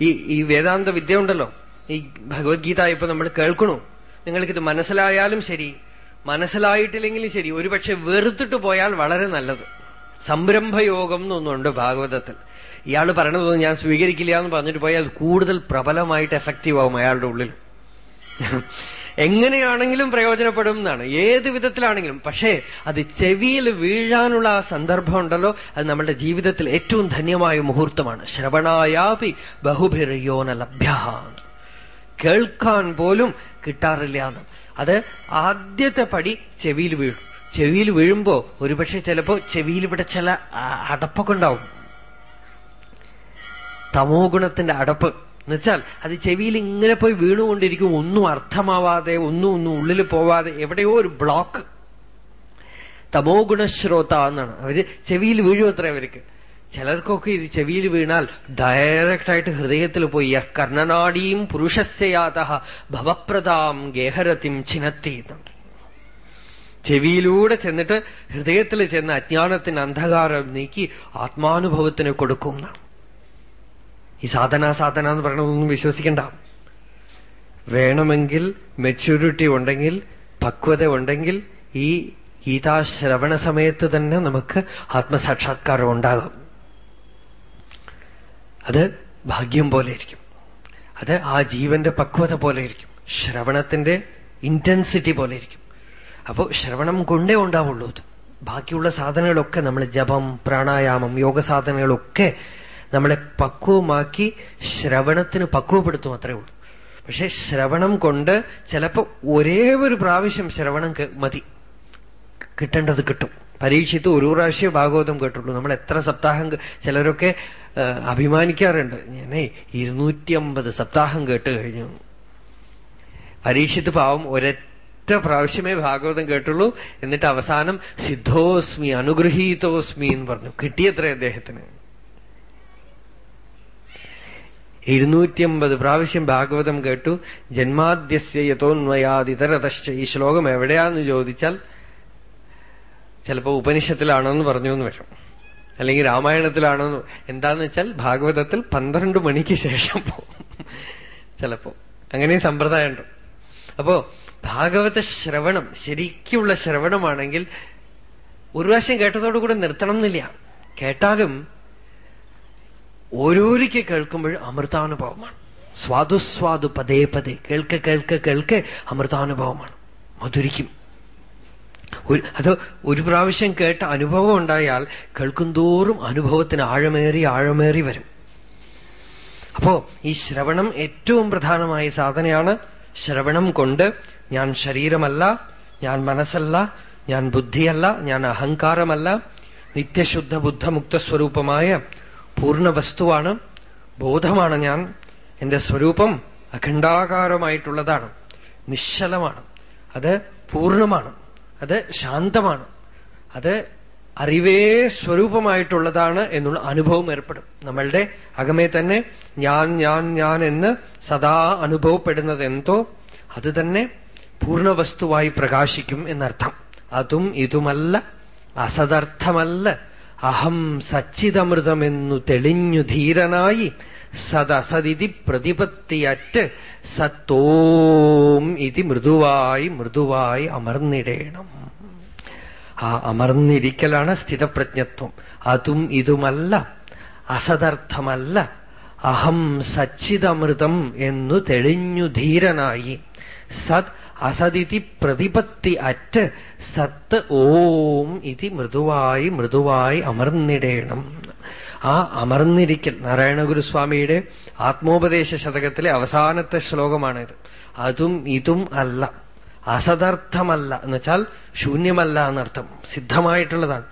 ഈ ഈ വേദാന്ത വിദ്യ ഉണ്ടല്ലോ. ഈ ഭഗവത്ഗീത ഇപ്പൊ നമ്മൾ കേൾക്കണു. നിങ്ങൾക്കിത് മനസ്സിലായാലും ശരി മനസ്സിലായിട്ടില്ലെങ്കിലും ശരി. ഒരുപക്ഷെ വെറുത്തിട്ട് പോയാൽ വളരെ നല്ലത്. സംരംഭയോഗം എന്നൊന്നുണ്ട് ഭാഗവതത്തിൽ. ഇയാൾ പറയണതൊന്നും ഞാൻ സ്വീകരിക്കില്ല എന്ന് പറഞ്ഞിട്ട് പോയാൽ കൂടുതൽ പ്രബലമായിട്ട് എഫക്റ്റീവ് ആവും അയാളുടെ ഉള്ളിൽ. എങ്ങനെയാണെങ്കിലും പ്രയോജനപ്പെടും എന്നാണ്. ഏത് വിധത്തിലാണെങ്കിലും. പക്ഷേ അത് ചെവിയിൽ വീഴാനുള്ള ആ സന്ദർഭം ഉണ്ടല്ലോ അത് നമ്മുടെ ജീവിതത്തിൽ ഏറ്റവും ധന്യമായ മുഹൂർത്തമാണ്. ശ്രവണായാപി ബഹുഭിരയോന ലഭ്യ കേൾക്കാൻ പോലും കിട്ടാറില്ല എന്ന്. അത് ആദ്യത്തെ പടി ചെവിയിൽ വീഴും. ചെവിയിൽ വീഴുമ്പോ ഒരുപക്ഷെ ചിലപ്പോ ചെവിയിൽ ഇവിടെ ചില അടപ്പൊക്കെ ഉണ്ടാവും. തമോ ഗുണത്തിന്റെ അടപ്പ്. എന്നുവെച്ചാൽ അത് ചെവിയിൽ ഇങ്ങനെ പോയി വീണുകൊണ്ടിരിക്കും. ഒന്നും അർത്ഥമാവാതെ ഒന്നും ഒന്നും ഉള്ളിൽ പോവാതെ എവിടെയോ ഒരു ബ്ലോക്ക്. തമോ ഗുണശ്രോത എന്നാണ്. അവർ ചെവിയിൽ വീഴുമത്ര അവർക്ക്. ചിലർക്കൊക്കെ ഇത് ചെവിയിൽ വീണാൽ ഡയറക്റ്റ് ആയിട്ട് ഹൃദയത്തിൽ പോയി കർണനാടിയും പുരുഷസ്യയാത ഭവപ്രദാം ഗേഹരത്തിം ചിനത്തി ചെവിയിലൂടെ ചെന്നിട്ട് ഹൃദയത്തിൽ ചെന്ന് അജ്ഞാനത്തിന് അന്ധകാരം നീക്കി ആത്മാനുഭവത്തിന് കൊടുക്കും ഈ സാധന സാധന എന്ന് പറയണതൊന്നും വിശ്വസിക്കണ്ട. വേണമെങ്കിൽ മെച്യൂരിറ്റി ഉണ്ടെങ്കിൽ പക്വത ഉണ്ടെങ്കിൽ ഈ ഗീതാശ്രവണ സമയത്ത് തന്നെ നമുക്ക് ആത്മസാക്ഷാത്കാരം ഉണ്ടാകും. അത് ഭാഗ്യം പോലെ ഇരിക്കും. അത് ആ ജീവന്റെ പക്വത പോലെ ഇരിക്കും. ശ്രവണത്തിന്റെ ഇന്റൻസിറ്റി പോലെ ഇരിക്കും. അപ്പോ ശ്രവണം കൊണ്ടേ ഉണ്ടാവുള്ളൂ അത്. ബാക്കിയുള്ള സാധനങ്ങളൊക്കെ നമ്മൾ ജപം പ്രാണായാമം യോഗ സാധനങ്ങളൊക്കെ നമ്മളെ പക്വമാക്കി ശ്രവണത്തിന് പക്വപ്പെടുത്തും അത്രേ ഉള്ളൂ. പക്ഷെ ശ്രവണം കൊണ്ട് ചിലപ്പോൾ ഒരേ ഒരു പ്രാവശ്യം ശ്രവണം മതി. കിട്ടേണ്ടത് കിട്ടും. പരീക്ഷിത്ത് ഒരു പ്രാവശ്യം ഭാഗവതം കേട്ടുള്ളൂ നമ്മൾ എത്ര സപ്താഹം ചിലരൊക്കെ അഭിമാനിക്കാറുണ്ട്. ഞാനേ ഇരുന്നൂറ്റി അമ്പത് സപ്താഹം കേട്ട് കഴിഞ്ഞു. പരീക്ഷിത്ത് പാവം ഒരൊറ്റ പ്രാവശ്യമേ ഭാഗവതം കേട്ടുള്ളൂ. എന്നിട്ട് അവസാനം സിദ്ധോസ്മി അനുഗ്രഹീതോസ്മി എന്ന് പറഞ്ഞു. കിട്ടിയത്ര അദ്ദേഹത്തിന്. ഇരുന്നൂറ്റിയമ്പത് പ്രാവശ്യം ഭാഗവതം കേട്ടു. ജന്മാദ്യസ്യ യഥോന്വയാതിതരതശ്ച ഈ ശ്ലോകം എവിടെയാന്ന് ചോദിച്ചാൽ ചിലപ്പോ ഉപനിഷത്തിലാണെന്ന് പറഞ്ഞു എന്ന് വരും. അല്ലെങ്കിൽ രാമായണത്തിലാണോ എന്താന്ന് വെച്ചാൽ ഭാഗവതത്തിൽ പന്ത്രണ്ട് മണിക്ക് ശേഷം പോകും. ചിലപ്പോ. അങ്ങനെ സമ്പ്രദായമുണ്ട്. അപ്പോ ഭാഗവത ശ്രവണം ശരിക്കുള്ള ശ്രവണമാണെങ്കിൽ ഒരു പ്രാവശ്യം കേട്ടതോടുകൂടെ നിർത്തണം എന്നില്ല. കേട്ടാലും ഓരോരിക്ക കേൾക്കുമ്പോൾ അമൃതാനുഭവമാണ്. സ്വാദുസ്വാദു പതേ പതേ കേൾക്ക കേൾക്ക കേൾക്ക് അമൃതാനുഭവമാണ്. മധുരിക്കും. അത് ഒരു പ്രാവശ്യം കേട്ട അനുഭവം ഉണ്ടായാൽ കേൾക്കുന്തോറും അനുഭവത്തിന് ആഴമേറി ആഴമേറി വരും. അപ്പോ ഈ ശ്രവണം ഏറ്റവും പ്രധാനമായ സാധനയാണ് ശ്രവണം കൊണ്ട് ഞാൻ ശരീരമല്ല ഞാൻ മനസ്സല്ല ഞാൻ ബുദ്ധിയല്ല ഞാൻ അഹങ്കാരമല്ല. നിത്യശുദ്ധ ബുദ്ധമുക്ത സ്വരൂപമായ പൂർണ വസ്തുവാണ് ബോധമാണ് ഞാൻ. എന്റെ സ്വരൂപം അഖണ്ഡാകാരമായിട്ടുള്ളതാണ് നിശ്ചലമാണ് അത് പൂർണമാണ്. അത് ശാന്തമാണ്. അത് അറിവേ സ്വരൂപമായിട്ടുള്ളതാണ് എന്നുള്ള അനുഭവം ഏർപ്പെടും. നമ്മളുടെ അകമേ തന്നെ ഞാൻ ഞാൻ ഞാൻ എന്ന് സദാ അനുഭവപ്പെടുന്നത് എന്തോ അത് തന്നെ പൂർണവസ്തുവായി പ്രകാശിക്കും എന്നർത്ഥം. അതും ഇതുമല്ല അസദർത്ഥമല്ല. അഹം സച്ചിതമൃതമെന്നു തെളിഞ്ഞു ധീരനായി സദസതിഥി പ്രതിപത്തിയറ്റ് സത്തോം ഇതി മൃദുവായി മൃദുവായി അമർന്നിടേണം. ആ അമർന്നിരിക്കലാണ് സ്ഥിരപ്രജ്ഞത്വം അതും ഇതുമല്ല അസദർത്ഥമല്ല അഹം സച്ചിതമൃതം എന്നു തെളിഞ്ഞു ധീരനായി. സത് അസതിഥി പ്രതിപത്തി അറ്റ് സത്ത് ഓം ഇതി മൃദുവായി മൃദുവായി അമർന്നിടേണം. ആ അമർന്നിരിക്കൽ നാരായണഗുരുസ്വാമിയുടെ ആത്മോപദേശ ശതകത്തിലെ അവസാനത്തെ ശ്ലോകമാണിത്. അതും ഇതും അല്ല. അസദർത്ഥമല്ല എന്നുവെച്ചാൽ ശൂന്യമല്ല എന്നർത്ഥം. സിദ്ധമായിട്ടുള്ളതാണ്.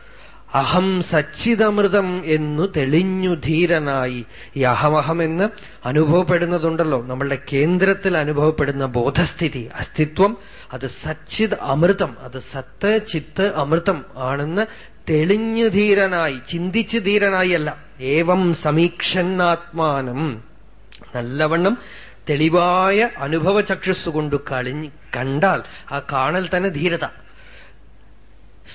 അഹം സച്ചിതമൃതം എന്നു തെളിഞ്ഞു ധീരനായി. ഈ അഹമഹം എന്ന് അനുഭവപ്പെടുന്നതുണ്ടല്ലോ. നമ്മളുടെ കേന്ദ്രത്തിൽ അനുഭവപ്പെടുന്ന ബോധസ്ഥിതി അസ്തിത്വം അത് സച്ചിത് അമൃതം അത് സത്ത് ചിത്ത് അമൃതം ആണെന്ന് തെളിഞ്ഞു ധീരനായി ചിന്തിച്ച് ധീരനായി അല്ല. ഏവം സമീക്ഷന്നാത്മാനം നല്ലവണ്ണം തെളിവായ അനുഭവ ചക്ഷുസ്സുകൊണ്ട് കളിഞ്ഞ് കണ്ടാൽ ആ കാണൽ തന്നെ ധീരത.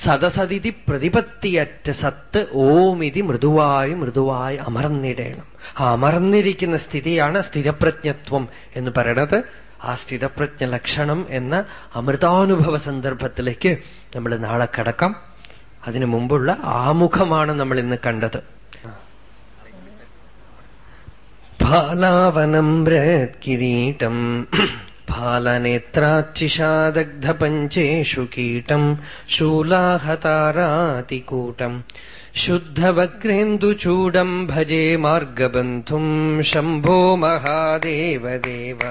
സദസതിഥി പ്രതിപത്തിയറ്റ സത്ത് ഓമിതി മൃദുവായി മൃദുവായി അമർന്നിടേണം. ആ അമർന്നിരിക്കുന്ന സ്ഥിതിയാണ് സ്ഥിരപ്രജ്ഞത്വം എന്ന് പറയണത്. ആ സ്ഥിരപ്രജ്ഞ ലക്ഷണം എന്ന അമൃതാനുഭവ സന്ദർഭത്തിലേക്ക് നമ്മൾ നാളെ കടക്കാം. അതിനു മുമ്പുള്ള ആമുഖമാണ് നമ്മൾ ഇന്ന് കണ്ടത് ഫാലാവനം ബൃഹത്കിരീടം फालनेत्राच्चिषादग्धपञ्चेषु कीटम् शूलाहतारातिकूटम् शुद्धवक्रेन्दुचूडम् भजे मार्गबन्धुम् शम्भो महादेव देव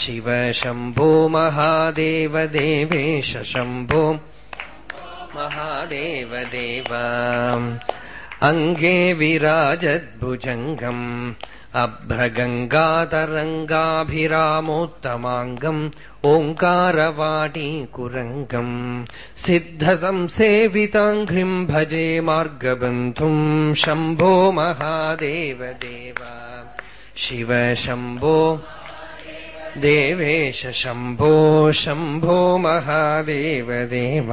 शिव शम्भो महादेव देवेश शम्भो देव अङ्गे विराजद्भुजङ्गम् अभ्रगङ्गातरङ्गाभिरामोत्तमाङ्गम् ओङ्कारवाणीकुरङ्गम् सिद्धसंसेविताङ्घ्रिम् भजे मार्गबन्धुम् शम्भो महादेवदेव। शिव शम्भो देवेश शम्भो शम्भो महादेव देव।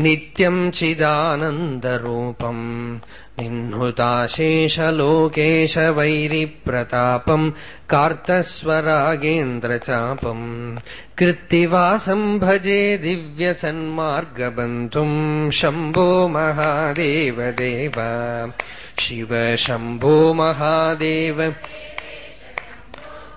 नित्यम् चिदानन्दरूपम् निह्नुताशेषलोकेश वैरिप्रतापम् कार्तस्वरागेन्द्रचापम्। कृत्तिवासम् भजे दिव्यसन्मार्गबन्धुम् शम्भो महादेव देव। शिव शम्भो महादेव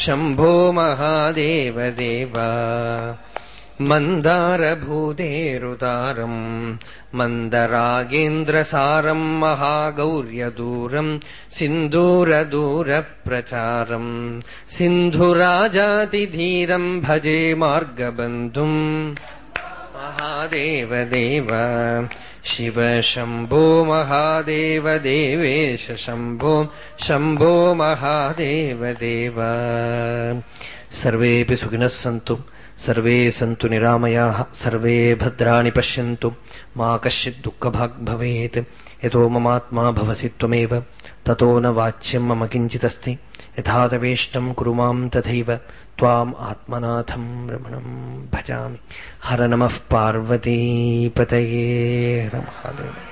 शम्भो महादेव देव मन्दारभूतेरुदारम् मन्दरागेन्द्रसारम् महागौर्यदूरम् सिन्दूरदूरप्रचारम्। सिन्धुराजातिधीरम् भजे मार्गबन्धुम् महादेव देव शिव शम्भो महादेव देवेश शम्भो शम्भो महादेव देव सर्वेऽपि सुखिनः सन्तु सर्वे सन्तु निरामयाः सर्वे भद्राणि पश्यन्तु। मा कश्चित् दुःखभाग् भवेत् यतो ममात्मा भवसि त्वमेव। ततो न वाच्यम् मम किञ्चिदस्ति। यथा तवेष्टम् कुरु माम् तथैव त्वाम् आत्मनाथम् रमणम् भजामि। हर नमः पार्वतीपतये महादेव